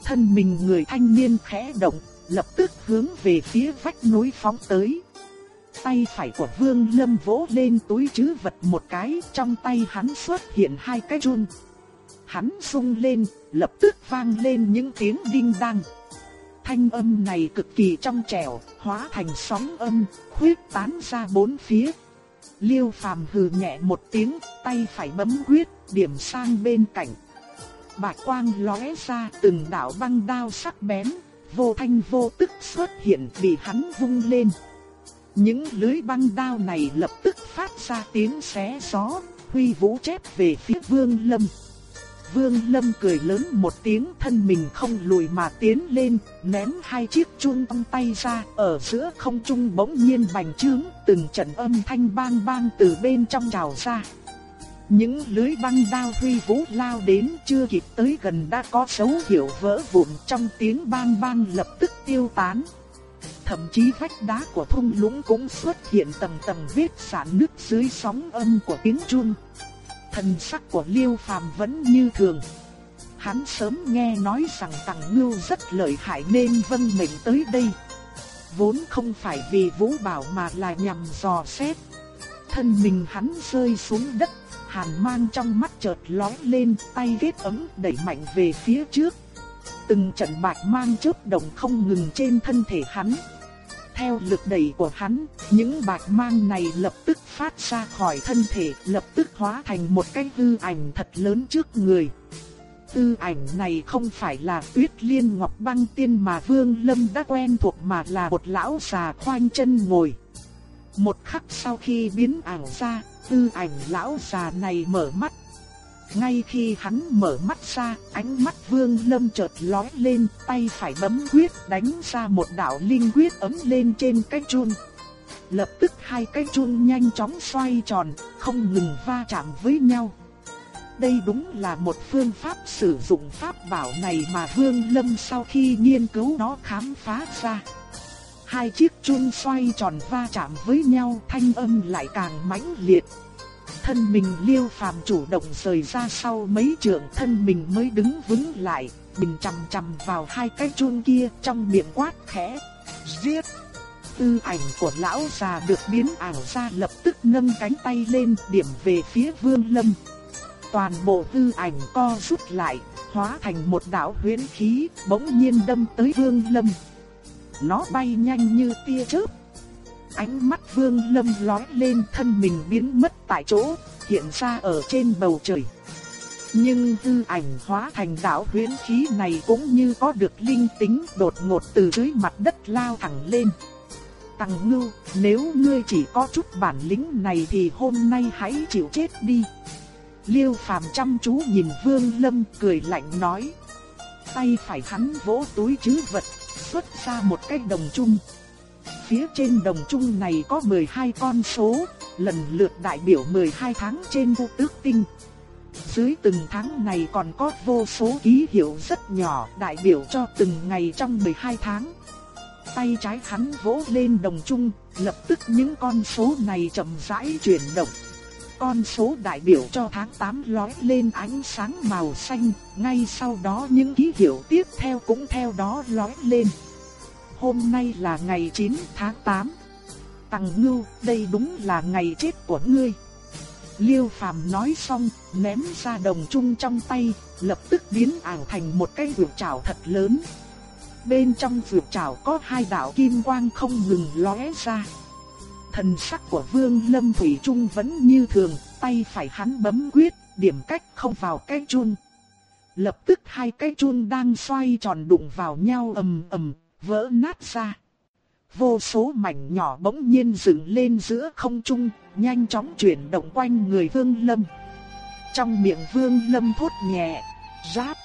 Thân mình người thanh niên khẽ động, lập tức hướng về phía vách núi phóng tới. Tay phải của Vương Lâm vỗ lên túi trữ vật một cái, trong tay hắn xuất hiện hai cái chun. Hắn sung lên, lập tức vang lên những tiếng đinh đăng. Thanh âm này cực kỳ trong trẻo, hóa thành sóng âm, khuyết tán ra bốn phía. Liêu phàm hừ nhẹ một tiếng, tay phải bấm quyết, điểm sang bên cạnh. Bạch quang lóe ra từng đạo băng đao sắc bén, vô thanh vô tức xuất hiện bị hắn vung lên. Những lưới băng đao này lập tức phát ra tiếng xé gió, huy vũ chép về phía Vương Lâm. Vương Lâm cười lớn một tiếng thân mình không lùi mà tiến lên, ném hai chiếc chuông trong tay ra, ở giữa không trung bỗng nhiên bành trướng, từng trận âm thanh bang bang từ bên trong trào ra. Những lưới băng đao huy vũ lao đến chưa kịp tới gần đã có dấu hiệu vỡ vụn trong tiếng bang bang lập tức tiêu tán. thậm chí vách đá của thung lũng cũng xuất hiện tầng tầng vết sản nước dưới sóng âm của tiếng chuông. Thần sắc của Liêu Phàm vẫn như thường. Hắn sớm nghe nói rằng Tằng Ngưu rất lợi hại nên vâng mệnh tới đây. Vốn không phải vì Vũ Bảo mà là nhằm dò xét. Thân mình hắn rơi xuống đất, hàn mang trong mắt chợt lóe lên, tay ghét ấm đẩy mạnh về phía trước. Từng trận bạch mang chớp động không ngừng trên thân thể hắn. Theo lực đẩy của hắn, những bạch mang này lập tức phát ra khỏi thân thể, lập tức hóa thành một cái hư ảnh thật lớn trước người. Tư ảnh này không phải là tuyết liên ngọc băng tiên mà Vương Lâm đã quen thuộc mà là một lão già khoanh chân ngồi. Một khắc sau khi biến ảo ra, tư ảnh lão già này mở mắt. Ngay khi hắn mở mắt ra, ánh mắt Vương Lâm chợt lóe lên, tay phải bấm quyết đánh ra một đạo linh quyết ấm lên trên cái chun. Lập tức hai cái chun nhanh chóng xoay tròn, không ngừng va chạm với nhau. Đây đúng là một phương pháp sử dụng pháp bảo này mà Vương Lâm sau khi nghiên cứu nó khám phá ra. Hai chiếc chun xoay tròn va chạm với nhau thanh âm lại càng mãnh liệt. Thân mình liêu phàm chủ động rời ra sau mấy trượng thân mình mới đứng vững lại, bình chằm chằm vào hai cái chuông kia trong miệng quát khẽ. Giết! Tư ảnh của lão già được biến ảo ra lập tức nâng cánh tay lên điểm về phía vương lâm. Toàn bộ tư ảnh co rút lại, hóa thành một đạo huyễn khí, bỗng nhiên đâm tới vương lâm. Nó bay nhanh như tia chớp. Ánh mắt vương lâm lói lên thân mình biến mất tại chỗ, hiện ra ở trên bầu trời. Nhưng hư ảnh hóa thành đạo huyễn khí này cũng như có được linh tính đột ngột từ dưới mặt đất lao thẳng lên. Tằng ngưu, nếu ngươi chỉ có chút bản lĩnh này thì hôm nay hãy chịu chết đi. Liêu phàm chăm chú nhìn vương lâm cười lạnh nói. Tay phải hắn vỗ túi chứ vật, xuất ra một cái đồng chung. Phía trên đồng trung này có 12 con số, lần lượt đại biểu 12 tháng trên vô tước tinh. Dưới từng tháng này còn có vô số ký hiệu rất nhỏ đại biểu cho từng ngày trong 12 tháng. Tay trái hắn vỗ lên đồng trung lập tức những con số này chậm rãi chuyển động. Con số đại biểu cho tháng 8 lói lên ánh sáng màu xanh, ngay sau đó những ký hiệu tiếp theo cũng theo đó lói lên. Hôm nay là ngày 9 tháng 8. Tằng ngưu, đây đúng là ngày chết của ngươi. Liêu phàm nói xong, ném ra đồng chung trong tay, lập tức biến ảo thành một cái vượt trảo thật lớn. Bên trong vượt trảo có hai đạo kim quang không ngừng lóe ra. Thần sắc của Vương Lâm Thủy Trung vẫn như thường, tay phải hắn bấm quyết, điểm cách không vào cái chun. Lập tức hai cái chun đang xoay tròn đụng vào nhau ầm ầm, vỡ nát ra. Vô số mảnh nhỏ bỗng nhiên dựng lên giữa không trung, nhanh chóng chuyển động quanh người Vương Lâm. Trong miệng Vương Lâm thốt nhẹ, ráp.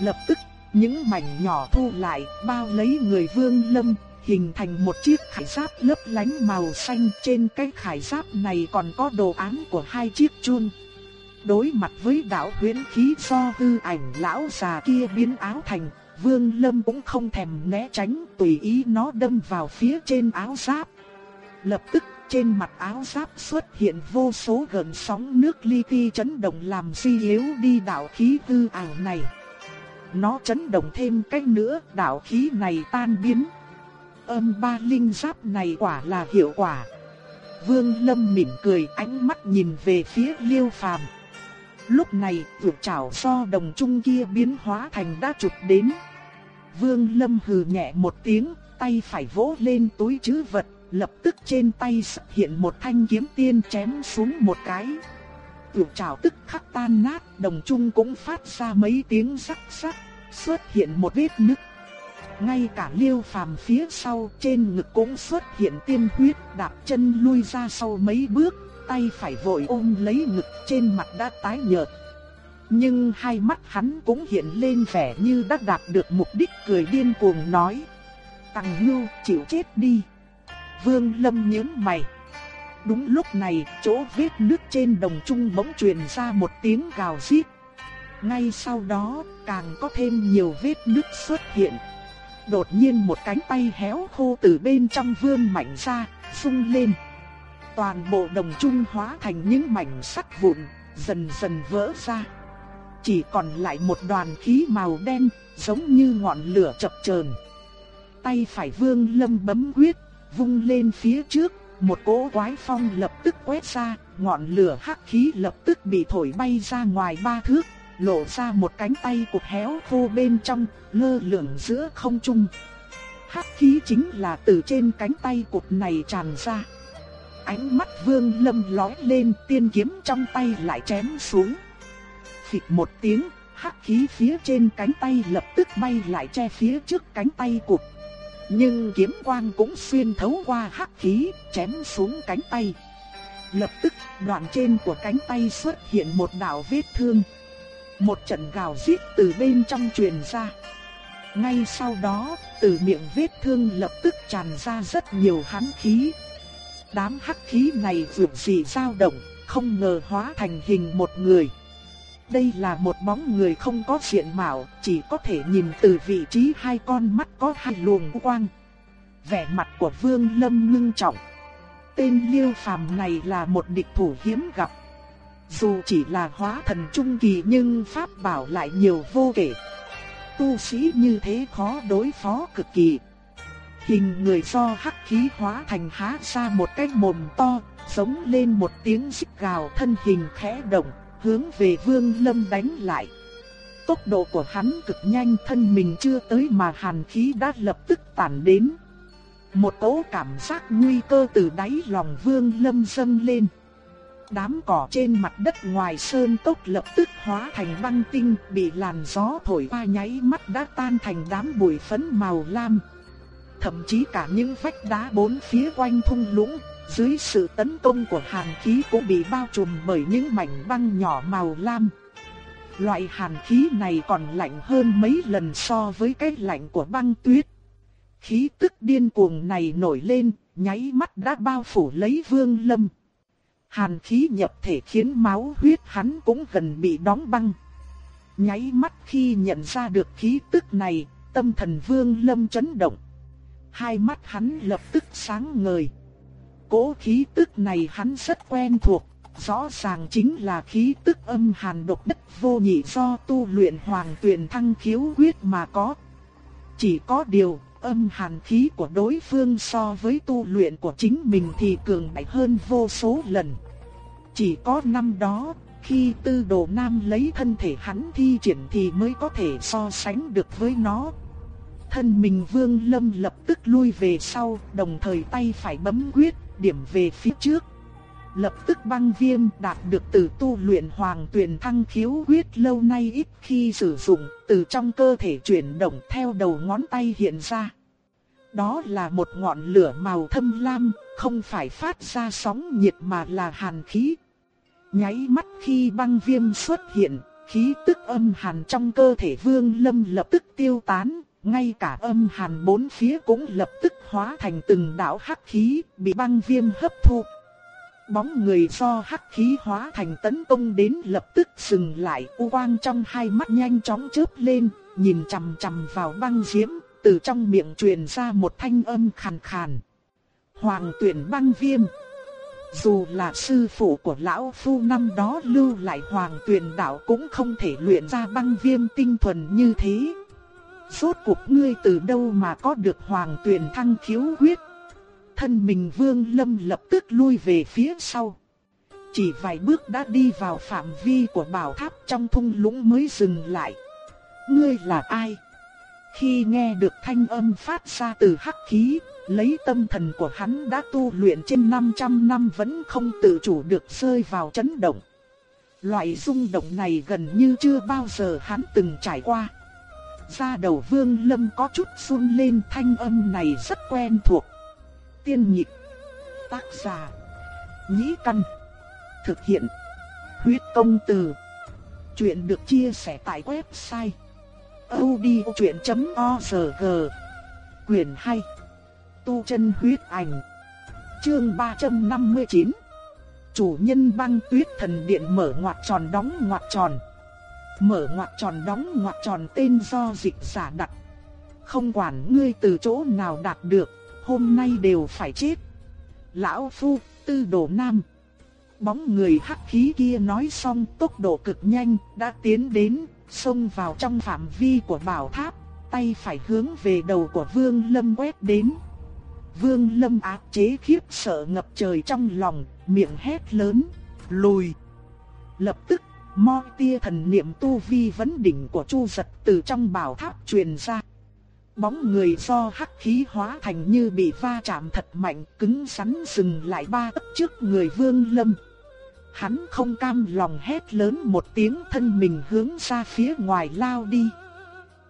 Lập tức, những mảnh nhỏ thu lại, bao lấy người Vương Lâm, hình thành một chiếc khải giáp lấp lánh màu xanh. Trên cái khải giáp này còn có đồ án của hai chiếc chuông. Đối mặt với đạo huyễn khí do hư ảnh lão già kia biến áo thành, Vương Lâm cũng không thèm né tránh, tùy ý nó đâm vào phía trên áo giáp. Lập tức trên mặt áo giáp xuất hiện vô số gần sóng nước li ti chấn động làm suy yếu đi đạo khí hư ảo này. Nó chấn động thêm cách nữa, đạo khí này tan biến. Âm ba linh giáp này quả là hiệu quả. Vương Lâm mỉm cười ánh mắt nhìn về phía Liêu Phàm. Lúc này, vượt trảo so đồng trung kia biến hóa thành đá chụp đến. Vương Lâm hừ nhẹ một tiếng, tay phải vỗ lên túi trữ vật, lập tức trên tay xuất hiện một thanh kiếm tiên chém xuống một cái. Vượt trảo tức khắc tan nát, đồng trung cũng phát ra mấy tiếng sắc sắc, xuất hiện một vết nứt. Ngay cả liêu phàm phía sau trên ngực cũng xuất hiện tiên huyết đạp chân lui ra sau mấy bước, tay phải vội ôm lấy ngực trên mặt đã tái nhợt. Nhưng hai mắt hắn cũng hiện lên vẻ như đã đạt được mục đích cười điên cuồng nói. Tằng ngưu chịu chết đi. Vương Lâm nhướng mày. Đúng lúc này, chỗ vết nước trên đồng trung bỗng truyền ra một tiếng gào rít. Ngay sau đó, càng có thêm nhiều vết nước xuất hiện. Đột nhiên một cánh tay héo khô từ bên trong vương mạnh ra, sung lên. Toàn bộ đồng trung hóa thành những mảnh sắt vụn, dần dần vỡ ra. Chỉ còn lại một đoàn khí màu đen, giống như ngọn lửa chập chờn. Tay phải vương lâm bấm quyết, vung lên phía trước, một cỗ quái phong lập tức quét ra, ngọn lửa hắc khí lập tức bị thổi bay ra ngoài ba thước, lộ ra một cánh tay cục héo khô bên trong, lơ lửng giữa không trung. Hắc khí chính là từ trên cánh tay cục này tràn ra. Ánh mắt Vương Lâm lóe lên, tiên kiếm trong tay lại chém xuống. Phịch một tiếng, hắc khí phía trên cánh tay lập tức bay lại che phía trước cánh tay cụt. Nhưng kiếm quang cũng xuyên thấu qua hắc khí, chém xuống cánh tay. Lập tức, đoạn trên của cánh tay xuất hiện một đạo vết thương. Một trận gào rít từ bên trong truyền ra. Ngay sau đó, từ miệng vết thương lập tức tràn ra rất nhiều hán khí. Đám hắc khí này vượt gì dao động, không ngờ hóa thành hình một người. Đây là một bóng người không có diện mạo, chỉ có thể nhìn từ vị trí hai con mắt có hai luồng quang. Vẻ mặt của Vương Lâm ngưng trọng. Tên Liêu Phàm này là một địch thủ hiếm gặp. Dù chỉ là hóa thần trung kỳ nhưng pháp bảo lại nhiều vô kể. Tu sĩ như thế khó đối phó cực kỳ. Hình người do hắc khí hóa thành há ra một cái mồm to, giống lên một tiếng xích gào thân hình khẽ động, hướng về Vương Lâm đánh lại. Tốc độ của hắn cực nhanh thân mình chưa tới mà hàn khí đã lập tức tản đến. Một cỗ cảm giác nguy cơ từ đáy lòng Vương Lâm dâng lên. Đám cỏ trên mặt đất ngoài sơn tốc lập tức hóa thành băng tinh bị làn gió thổi qua nháy mắt đã tan thành đám bụi phấn màu lam. Thậm chí cả những vách đá bốn phía quanh thung lũng dưới sự tấn công của hàn khí cũng bị bao trùm bởi những mảnh băng nhỏ màu lam. Loại hàn khí này còn lạnh hơn mấy lần so với cái lạnh của băng tuyết. Khí tức điên cuồng này nổi lên, nháy mắt đã bao phủ lấy vương lâm. Hàn khí nhập thể khiến máu huyết hắn cũng gần bị đóng băng. Nháy mắt khi nhận ra được khí tức này, tâm thần vương lâm chấn động. Hai mắt hắn lập tức sáng ngời. Cố khí tức này hắn rất quen thuộc, rõ ràng chính là khí tức âm hàn độc đất vô nhị do tu luyện hoàng tuyển thăng khiếu quyết mà có. Chỉ có điều, âm hàn khí của đối phương so với tu luyện của chính mình thì cường đại hơn vô số lần. Chỉ có năm đó, khi tư đồ nam lấy thân thể hắn thi triển thì mới có thể so sánh được với nó. Thân mình vương lâm lập tức lui về sau, đồng thời tay phải bấm quyết, điểm về phía trước. Lập tức băng viêm đạt được từ tu luyện hoàng tuyển thăng khiếu quyết lâu nay ít khi sử dụng, từ trong cơ thể chuyển động theo đầu ngón tay hiện ra. Đó là một ngọn lửa màu thâm lam, không phải phát ra sóng nhiệt mà là hàn khí. Nháy mắt khi băng viêm xuất hiện, khí tức âm hàn trong cơ thể vương lâm lập tức tiêu tán, ngay cả âm hàn bốn phía cũng lập tức hóa thành từng đạo hắc khí, bị băng viêm hấp thu. Bóng người do hắc khí hóa thành tấn công đến lập tức dừng lại, u quang trong hai mắt nhanh chóng chớp lên, nhìn chằm chằm vào băng diễm, từ trong miệng truyền ra một thanh âm khàn khàn. Hoàng tuyển băng viêm. Dù là sư phụ của lão phu năm đó lưu lại hoàng tuyển đạo cũng không thể luyện ra băng viêm tinh thuần như thế. Rốt cuộc ngươi từ đâu mà có được hoàng tuyển thăng khiếu huyết? Thân mình vương lâm lập tức lui về phía sau. Chỉ vài bước đã đi vào phạm vi của bảo tháp trong thung lũng mới dừng lại. Ngươi là ai? Khi nghe được thanh âm phát ra từ hắc khí, lấy tâm thần của hắn đã tu luyện trên 500 năm vẫn không tự chủ được rơi vào chấn động. Loại rung động này gần như chưa bao giờ hắn từng trải qua ra đầu vương lâm có chút run lên, thanh âm này rất quen thuộc. Tiên nhịp. Tác giả. Nhĩ căn. Thực hiện. Huyết công từ. Chuyện được chia sẻ tại website. odchuyện.org Quyền 2. Tu chân huyết ảnh. Chương 359. Chủ nhân băng tuyết thần điện mở ngoặt tròn đóng ngoặt tròn. Mở ngoặc tròn đóng ngoặc tròn tên do dịch giả đặt. không quản ngươi từ chỗ nào đạt được, hôm nay đều phải chết. Lão Phu, tư đồ nam. Bóng người hắc khí kia nói xong tốc độ cực nhanh, đã tiến đến, xông vào trong phạm vi của bảo tháp, tay phải hướng về đầu của Vương Lâm quét đến. Vương Lâm áp chế khiếp sợ ngập trời trong lòng, miệng hét lớn, lùi. Lập tức, mo tia thần niệm tu vi vấn đỉnh của Chu Giật từ trong bảo tháp truyền ra. Bóng người do hắc khí hóa thành như bị va chạm thật mạnh, cứng rắn dừng lại ba tấc trước người Vương Lâm. Hắn không cam lòng hét lớn một tiếng thân mình hướng ra phía ngoài lao đi.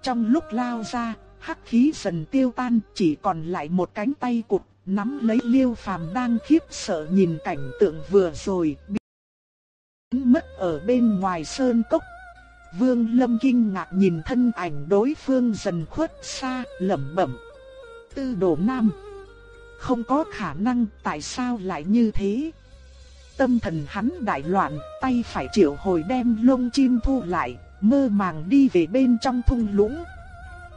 Trong lúc lao ra, hắc khí dần tiêu tan, chỉ còn lại một cánh tay cụt, nắm lấy Liêu Phàm đang khiếp sợ nhìn cảnh tượng vừa rồi, biến mất ở bên ngoài sơn cốc. Vương Lâm kinh ngạc nhìn thân ảnh đối phương dần khuất xa, lẩm bẩm: "Tư Đồ Nam, không có khả năng, tại sao lại như thế?" Tâm thần hắn đại loạn, tay phải triệu hồi đem lông chim thu lại, mơ màng đi về bên trong thung lũng.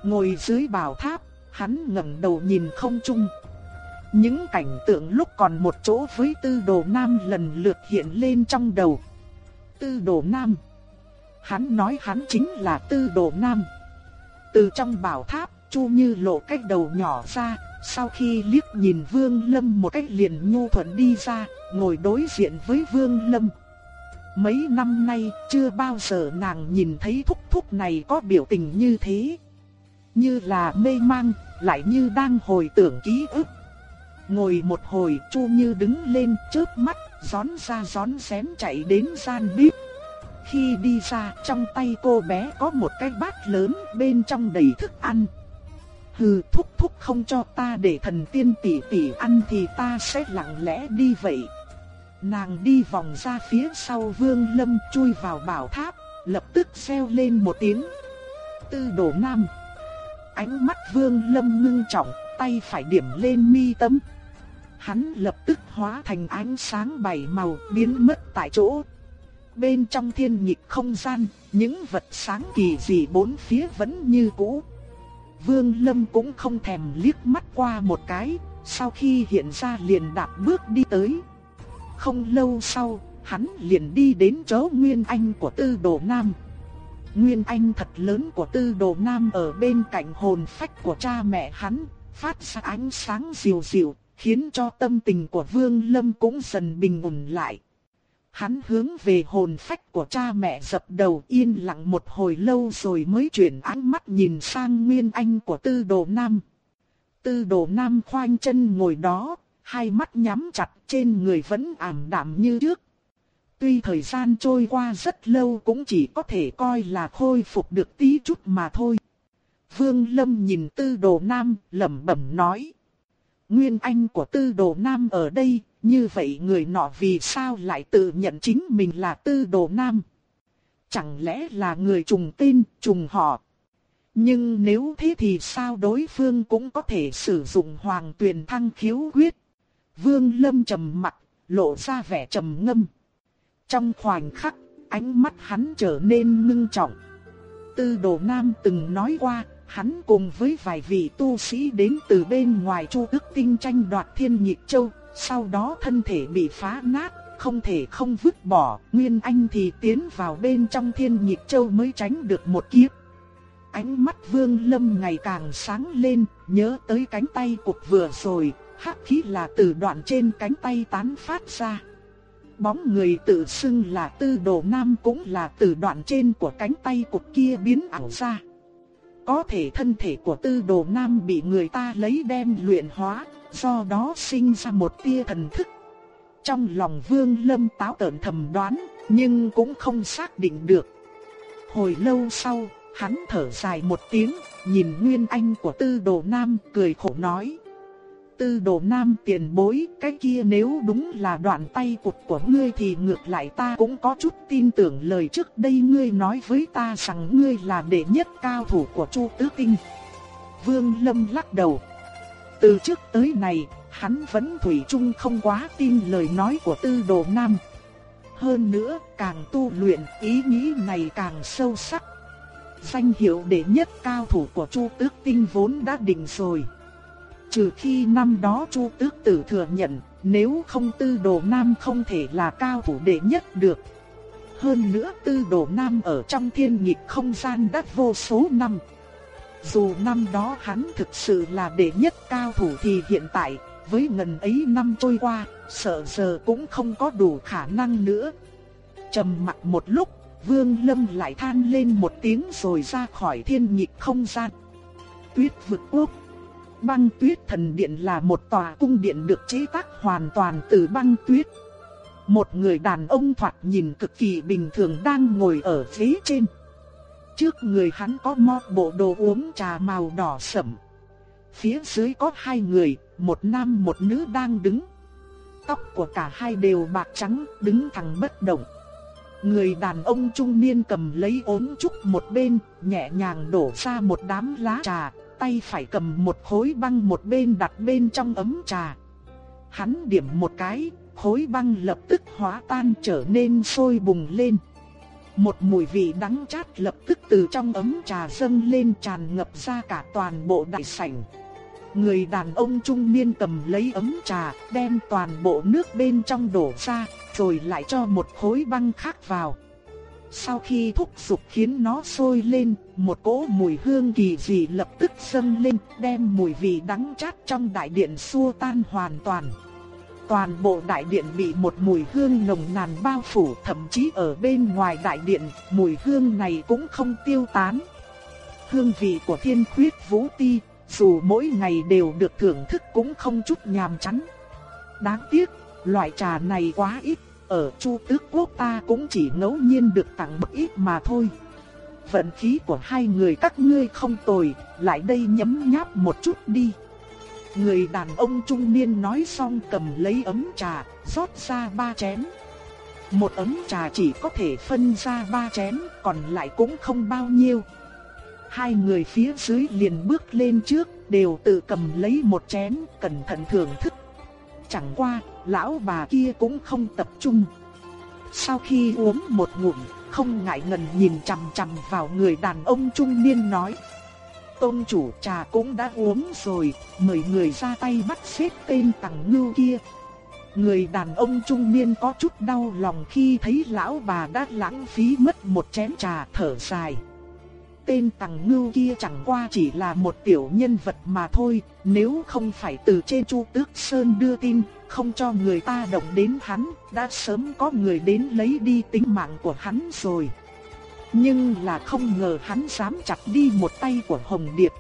Ngồi dưới bảo tháp, hắn ngẩng đầu nhìn không trung. Những cảnh tượng lúc còn một chỗ với tư đồ nam lần lượt hiện lên trong đầu. Tư đồ nam. Hắn nói hắn chính là tư đồ nam. Từ trong bảo tháp, Chu Như lộ cách đầu nhỏ ra, sau khi liếc nhìn Vương Lâm một cách liền nhu thuận đi ra, ngồi đối diện với Vương Lâm. Mấy năm nay chưa bao giờ nàng nhìn thấy thúc thúc này có biểu tình như thế. Như là mê mang, lại như đang hồi tưởng ký ức. Ngồi một hồi Chu Như đứng lên chớp mắt, gión ra gión xén chạy đến gian bếp. Khi đi ra trong tay cô bé có một cái bát lớn bên trong đầy thức ăn. Hừ thúc thúc không cho ta để thần tiên tỷ tỷ ăn thì ta sẽ lặng lẽ đi vậy. Nàng đi vòng ra phía sau vương lâm chui vào bảo tháp, lập tức xeo lên một tiếng. Tư đổ nam. Ánh mắt vương lâm ngưng trọng, tay phải điểm lên mi tâm. Hắn lập tức hóa thành ánh sáng bảy màu biến mất tại chỗ. Bên trong thiên nhịp không gian, những vật sáng kỳ dị bốn phía vẫn như cũ. Vương Lâm cũng không thèm liếc mắt qua một cái, sau khi hiện ra liền đạp bước đi tới. Không lâu sau, hắn liền đi đến chỗ Nguyên Anh của Tư Đồ Nam. Nguyên Anh thật lớn của Tư Đồ Nam ở bên cạnh hồn phách của cha mẹ hắn, phát ra ánh sáng dịu dịu, khiến cho tâm tình của Vương Lâm cũng dần bình ổn lại. Hắn hướng về hồn phách của cha mẹ dập đầu yên lặng một hồi lâu rồi mới chuyển ánh mắt nhìn sang Nguyên Anh của Tư Đồ Nam. Tư Đồ Nam khoanh chân ngồi đó, hai mắt nhắm chặt trên người vẫn ảm đạm như trước. Tuy thời gian trôi qua rất lâu cũng chỉ có thể coi là khôi phục được tí chút mà thôi. Vương Lâm nhìn Tư Đồ Nam lẩm bẩm nói. Nguyên Anh của Tư Đồ Nam ở đây, như vậy người nọ vì sao lại tự nhận chính mình là Tư Đồ Nam? Chẳng lẽ là người trùng tên, trùng họ? Nhưng nếu thế thì sao đối phương cũng có thể sử dụng hoàng tuyền thăng khiếu quyết? Vương Lâm trầm mặt, lộ ra vẻ trầm ngâm. Trong khoảnh khắc, ánh mắt hắn trở nên ngưng trọng. Tư Đồ Nam từng nói qua, hắn cùng với vài vị tu sĩ đến từ bên ngoài Chu Ước Tinh tranh đoạt Thiên Nhị Châu, sau đó thân thể bị phá nát, không thể không vứt bỏ, Nguyên Anh thì tiến vào bên trong Thiên Nhị Châu mới tránh được một kiếp. Ánh mắt Vương Lâm ngày càng sáng lên, nhớ tới cánh tay cục vừa rồi, hắc khí là từ đoạn trên cánh tay tán phát ra. Bóng người tự xưng là tư đồ nam cũng là từ đoạn trên của cánh tay cục kia biến ảo ra. Có thể thân thể của tư đồ nam bị người ta lấy đem luyện hóa, do đó sinh ra một tia thần thức. Trong lòng vương lâm táo tợn thầm đoán, nhưng cũng không xác định được. Hồi lâu sau, hắn thở dài một tiếng, nhìn Nguyên Anh của tư đồ nam cười khổ nói tư đồ nam tiền bối, cái kia nếu đúng là đoạn tay cụt của ngươi thì ngược lại ta cũng có chút tin tưởng lời trước đây ngươi nói với ta rằng ngươi là đệ nhất cao thủ của Chu Tứ Tinh. Vương Lâm lắc đầu. Từ trước tới này, hắn vẫn thủy chung không quá tin lời nói của tư đồ nam. Hơn nữa, càng tu luyện, ý nghĩ này càng sâu sắc. danh hiệu đệ nhất cao thủ của Chu Tước Tinh vốn đã định rồi. Trừ khi năm đó Chu Tước Tử thừa nhận, nếu không Tư Đồ Nam không thể là cao thủ đệ nhất được. Hơn nữa Tư Đồ Nam ở trong thiên nghịch không gian đã vô số năm. Dù năm đó hắn thực sự là đệ nhất cao thủ thì hiện tại, với ngần ấy năm trôi qua, sợ giờ cũng không có đủ khả năng nữa. Trầm mặc một lúc, Vương Lâm lại than lên một tiếng rồi ra khỏi thiên nhịp không gian. Tuyết vực quốc Băng tuyết thần điện là một tòa cung điện được chế tác hoàn toàn từ băng tuyết. Một người đàn ông thoạt nhìn cực kỳ bình thường đang ngồi ở phía trên. Trước người hắn có một bộ đồ uống trà màu đỏ sẫm. Phía dưới có hai người, một nam một nữ đang đứng. Tóc của cả hai đều bạc trắng, đứng thẳng bất động. Người đàn ông trung niên cầm lấy ốm trúc một bên, nhẹ nhàng đổ ra một đám lá trà, tay phải cầm một khối băng một bên đặt bên trong ấm trà. Hắn điểm một cái, khối băng lập tức hóa tan trở nên sôi bùng lên. Một mùi vị đắng chát lập tức từ trong ấm trà dâng lên tràn ngập ra cả toàn bộ đại sảnh. Người đàn ông trung niên cầm lấy ấm trà, đem toàn bộ nước bên trong đổ ra, rồi lại cho một khối băng khác vào. Sau khi thúc dục khiến nó sôi lên, một cỗ mùi hương kỳ dị lập tức dâng lên, đem mùi vị đắng chát trong đại điện xua tan hoàn toàn. Toàn bộ đại điện bị một mùi hương nồng nàn bao phủ, thậm chí ở bên ngoài đại điện, mùi hương này cũng không tiêu tán. Hương vị của thiên khuyết vũ ti, dù mỗi ngày đều được thưởng thức cũng không chút nhàm chán. Đáng tiếc, loại trà này quá ít, ở Chu Tước Quốc ta cũng chỉ ngẫu nhiên được tặng một ít mà thôi. Vận khí của hai người các ngươi không tồi, lại đây nhấm nháp một chút đi. Người đàn ông trung niên nói xong cầm lấy ấm trà, rót ra ba chén. Một ấm trà chỉ có thể phân ra ba chén, còn lại cũng không bao nhiêu. Hai người phía dưới liền bước lên trước, đều tự cầm lấy một chén, cẩn thận thưởng thức. Chẳng qua, lão bà kia cũng không tập trung. Sau khi uống một ngụm, không ngại ngần nhìn chằm chằm vào người đàn ông trung niên nói. Tôn chủ trà cũng đã uống rồi, mời người ra tay bắt xếp tên tặng ngưu kia. Người đàn ông trung niên có chút đau lòng khi thấy lão bà đã lãng phí mất một chén trà thở dài tên tằng ngưu kia chẳng qua chỉ là một tiểu nhân vật mà thôi, nếu không phải từ trên Chu Tước Sơn đưa tin, không cho người ta động đến hắn, đã sớm có người đến lấy đi tính mạng của hắn rồi. Nhưng là không ngờ hắn dám chặt đi một tay của Hồng Điệp.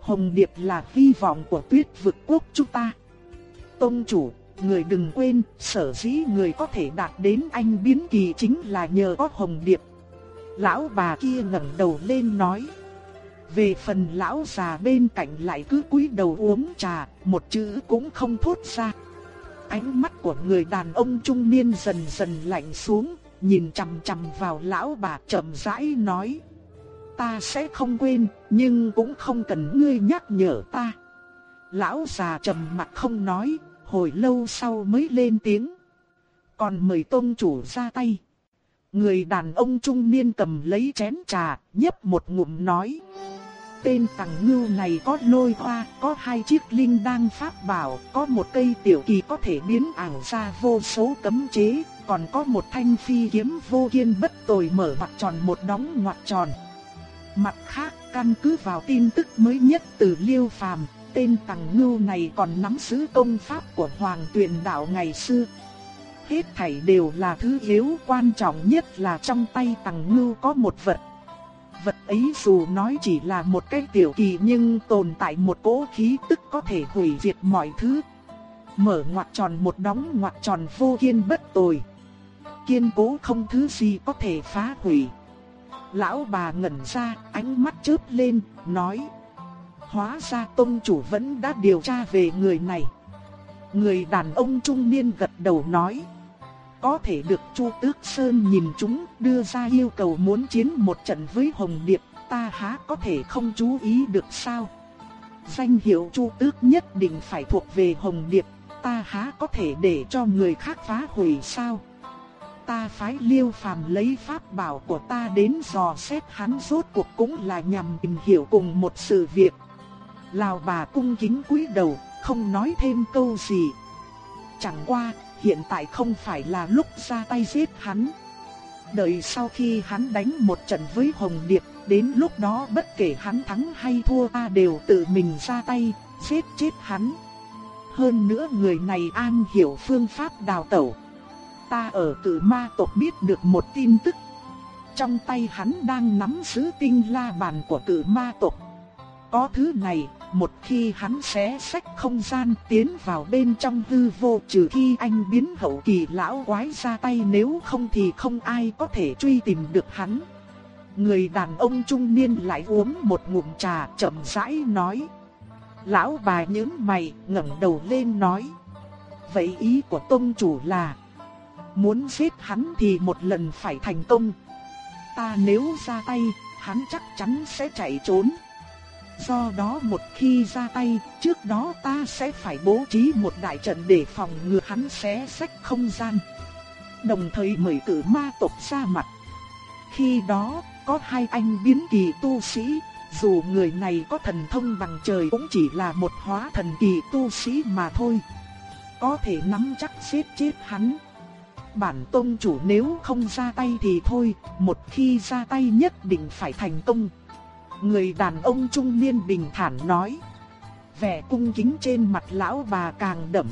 Hồng Điệp là hy vọng của tuyết vực quốc chúng ta. Tông chủ, người đừng quên, sở dĩ người có thể đạt đến anh biến kỳ chính là nhờ có Hồng Điệp Lão bà kia ngẩng đầu lên nói. Về phần lão già bên cạnh lại cứ cúi đầu uống trà, một chữ cũng không thốt ra. Ánh mắt của người đàn ông trung niên dần dần lạnh xuống, nhìn chằm chằm vào lão bà chậm rãi nói. Ta sẽ không quên, nhưng cũng không cần ngươi nhắc nhở ta. Lão già trầm mặt không nói, hồi lâu sau mới lên tiếng. Còn mời tôn chủ ra tay. Người đàn ông trung niên cầm lấy chén trà, nhấp một ngụm nói. Tên tàng ngưu này có lôi hoa, có hai chiếc linh đăng pháp bảo, có một cây tiểu kỳ có thể biến ảo ra vô số cấm chế, còn có một thanh phi kiếm vô kiên bất tồi mở mặt tròn một đóng ngoặt tròn. Mặt khác, căn cứ vào tin tức mới nhất từ Liêu Phàm, tên tàng ngưu này còn nắm giữ công pháp của Hoàng Tuyền Đạo ngày xưa hết thảy đều là thứ yếu quan trọng nhất là trong tay tàng ngưu có một vật. Vật ấy dù nói chỉ là một cái tiểu kỳ nhưng tồn tại một cỗ khí tức có thể hủy diệt mọi thứ. Mở ngoặt tròn một đóng ngoặt tròn vô kiên bất tồi. Kiên cố không thứ gì có thể phá hủy. Lão bà ngẩn ra, ánh mắt chớp lên, nói. Hóa ra tông chủ vẫn đã điều tra về người này. Người đàn ông trung niên gật đầu nói có thể được Chu Tước Sơn nhìn chúng đưa ra yêu cầu muốn chiến một trận với Hồng Điệp, ta há có thể không chú ý được sao? Danh hiệu Chu Tước nhất định phải thuộc về Hồng Điệp, ta há có thể để cho người khác phá hủy sao? ta phái liêu phàm lấy pháp bảo của ta đến dò xét hắn rốt cuộc cũng là nhằm tìm hiểu cùng một sự việc. Lào bà cung kính cúi đầu, không nói thêm câu gì. Chẳng qua, hiện tại không phải là lúc ra tay giết hắn. Đợi sau khi hắn đánh một trận với Hồng Điệp, đến lúc đó bất kể hắn thắng hay thua ta đều tự mình ra tay, giết chết hắn. Hơn nữa người này an hiểu phương pháp đào tẩu. Ta ở cử ma tộc biết được một tin tức. Trong tay hắn đang nắm giữ tinh la bàn của cử ma tộc. Có thứ này, một khi hắn xé sách không gian tiến vào bên trong hư vô trừ khi anh biến hậu kỳ lão quái ra tay nếu không thì không ai có thể truy tìm được hắn. Người đàn ông trung niên lại uống một ngụm trà chậm rãi nói. Lão bà nhớ mày, ngẩng đầu lên nói. Vậy ý của tôn chủ là, Muốn giết hắn thì một lần phải thành công Ta nếu ra tay, hắn chắc chắn sẽ chạy trốn Do đó một khi ra tay, trước đó ta sẽ phải bố trí một đại trận để phòng ngừa hắn xé sách không gian. Đồng thời mời cử ma tộc ra mặt. Khi đó, có hai anh biến kỳ tu sĩ, dù người này có thần thông bằng trời cũng chỉ là một hóa thần kỳ tu sĩ mà thôi. Có thể nắm chắc giết chết hắn. Bản tôn chủ nếu không ra tay thì thôi, một khi ra tay nhất định phải thành công. Người đàn ông trung niên bình thản nói. Vẻ cung kính trên mặt lão bà càng đậm.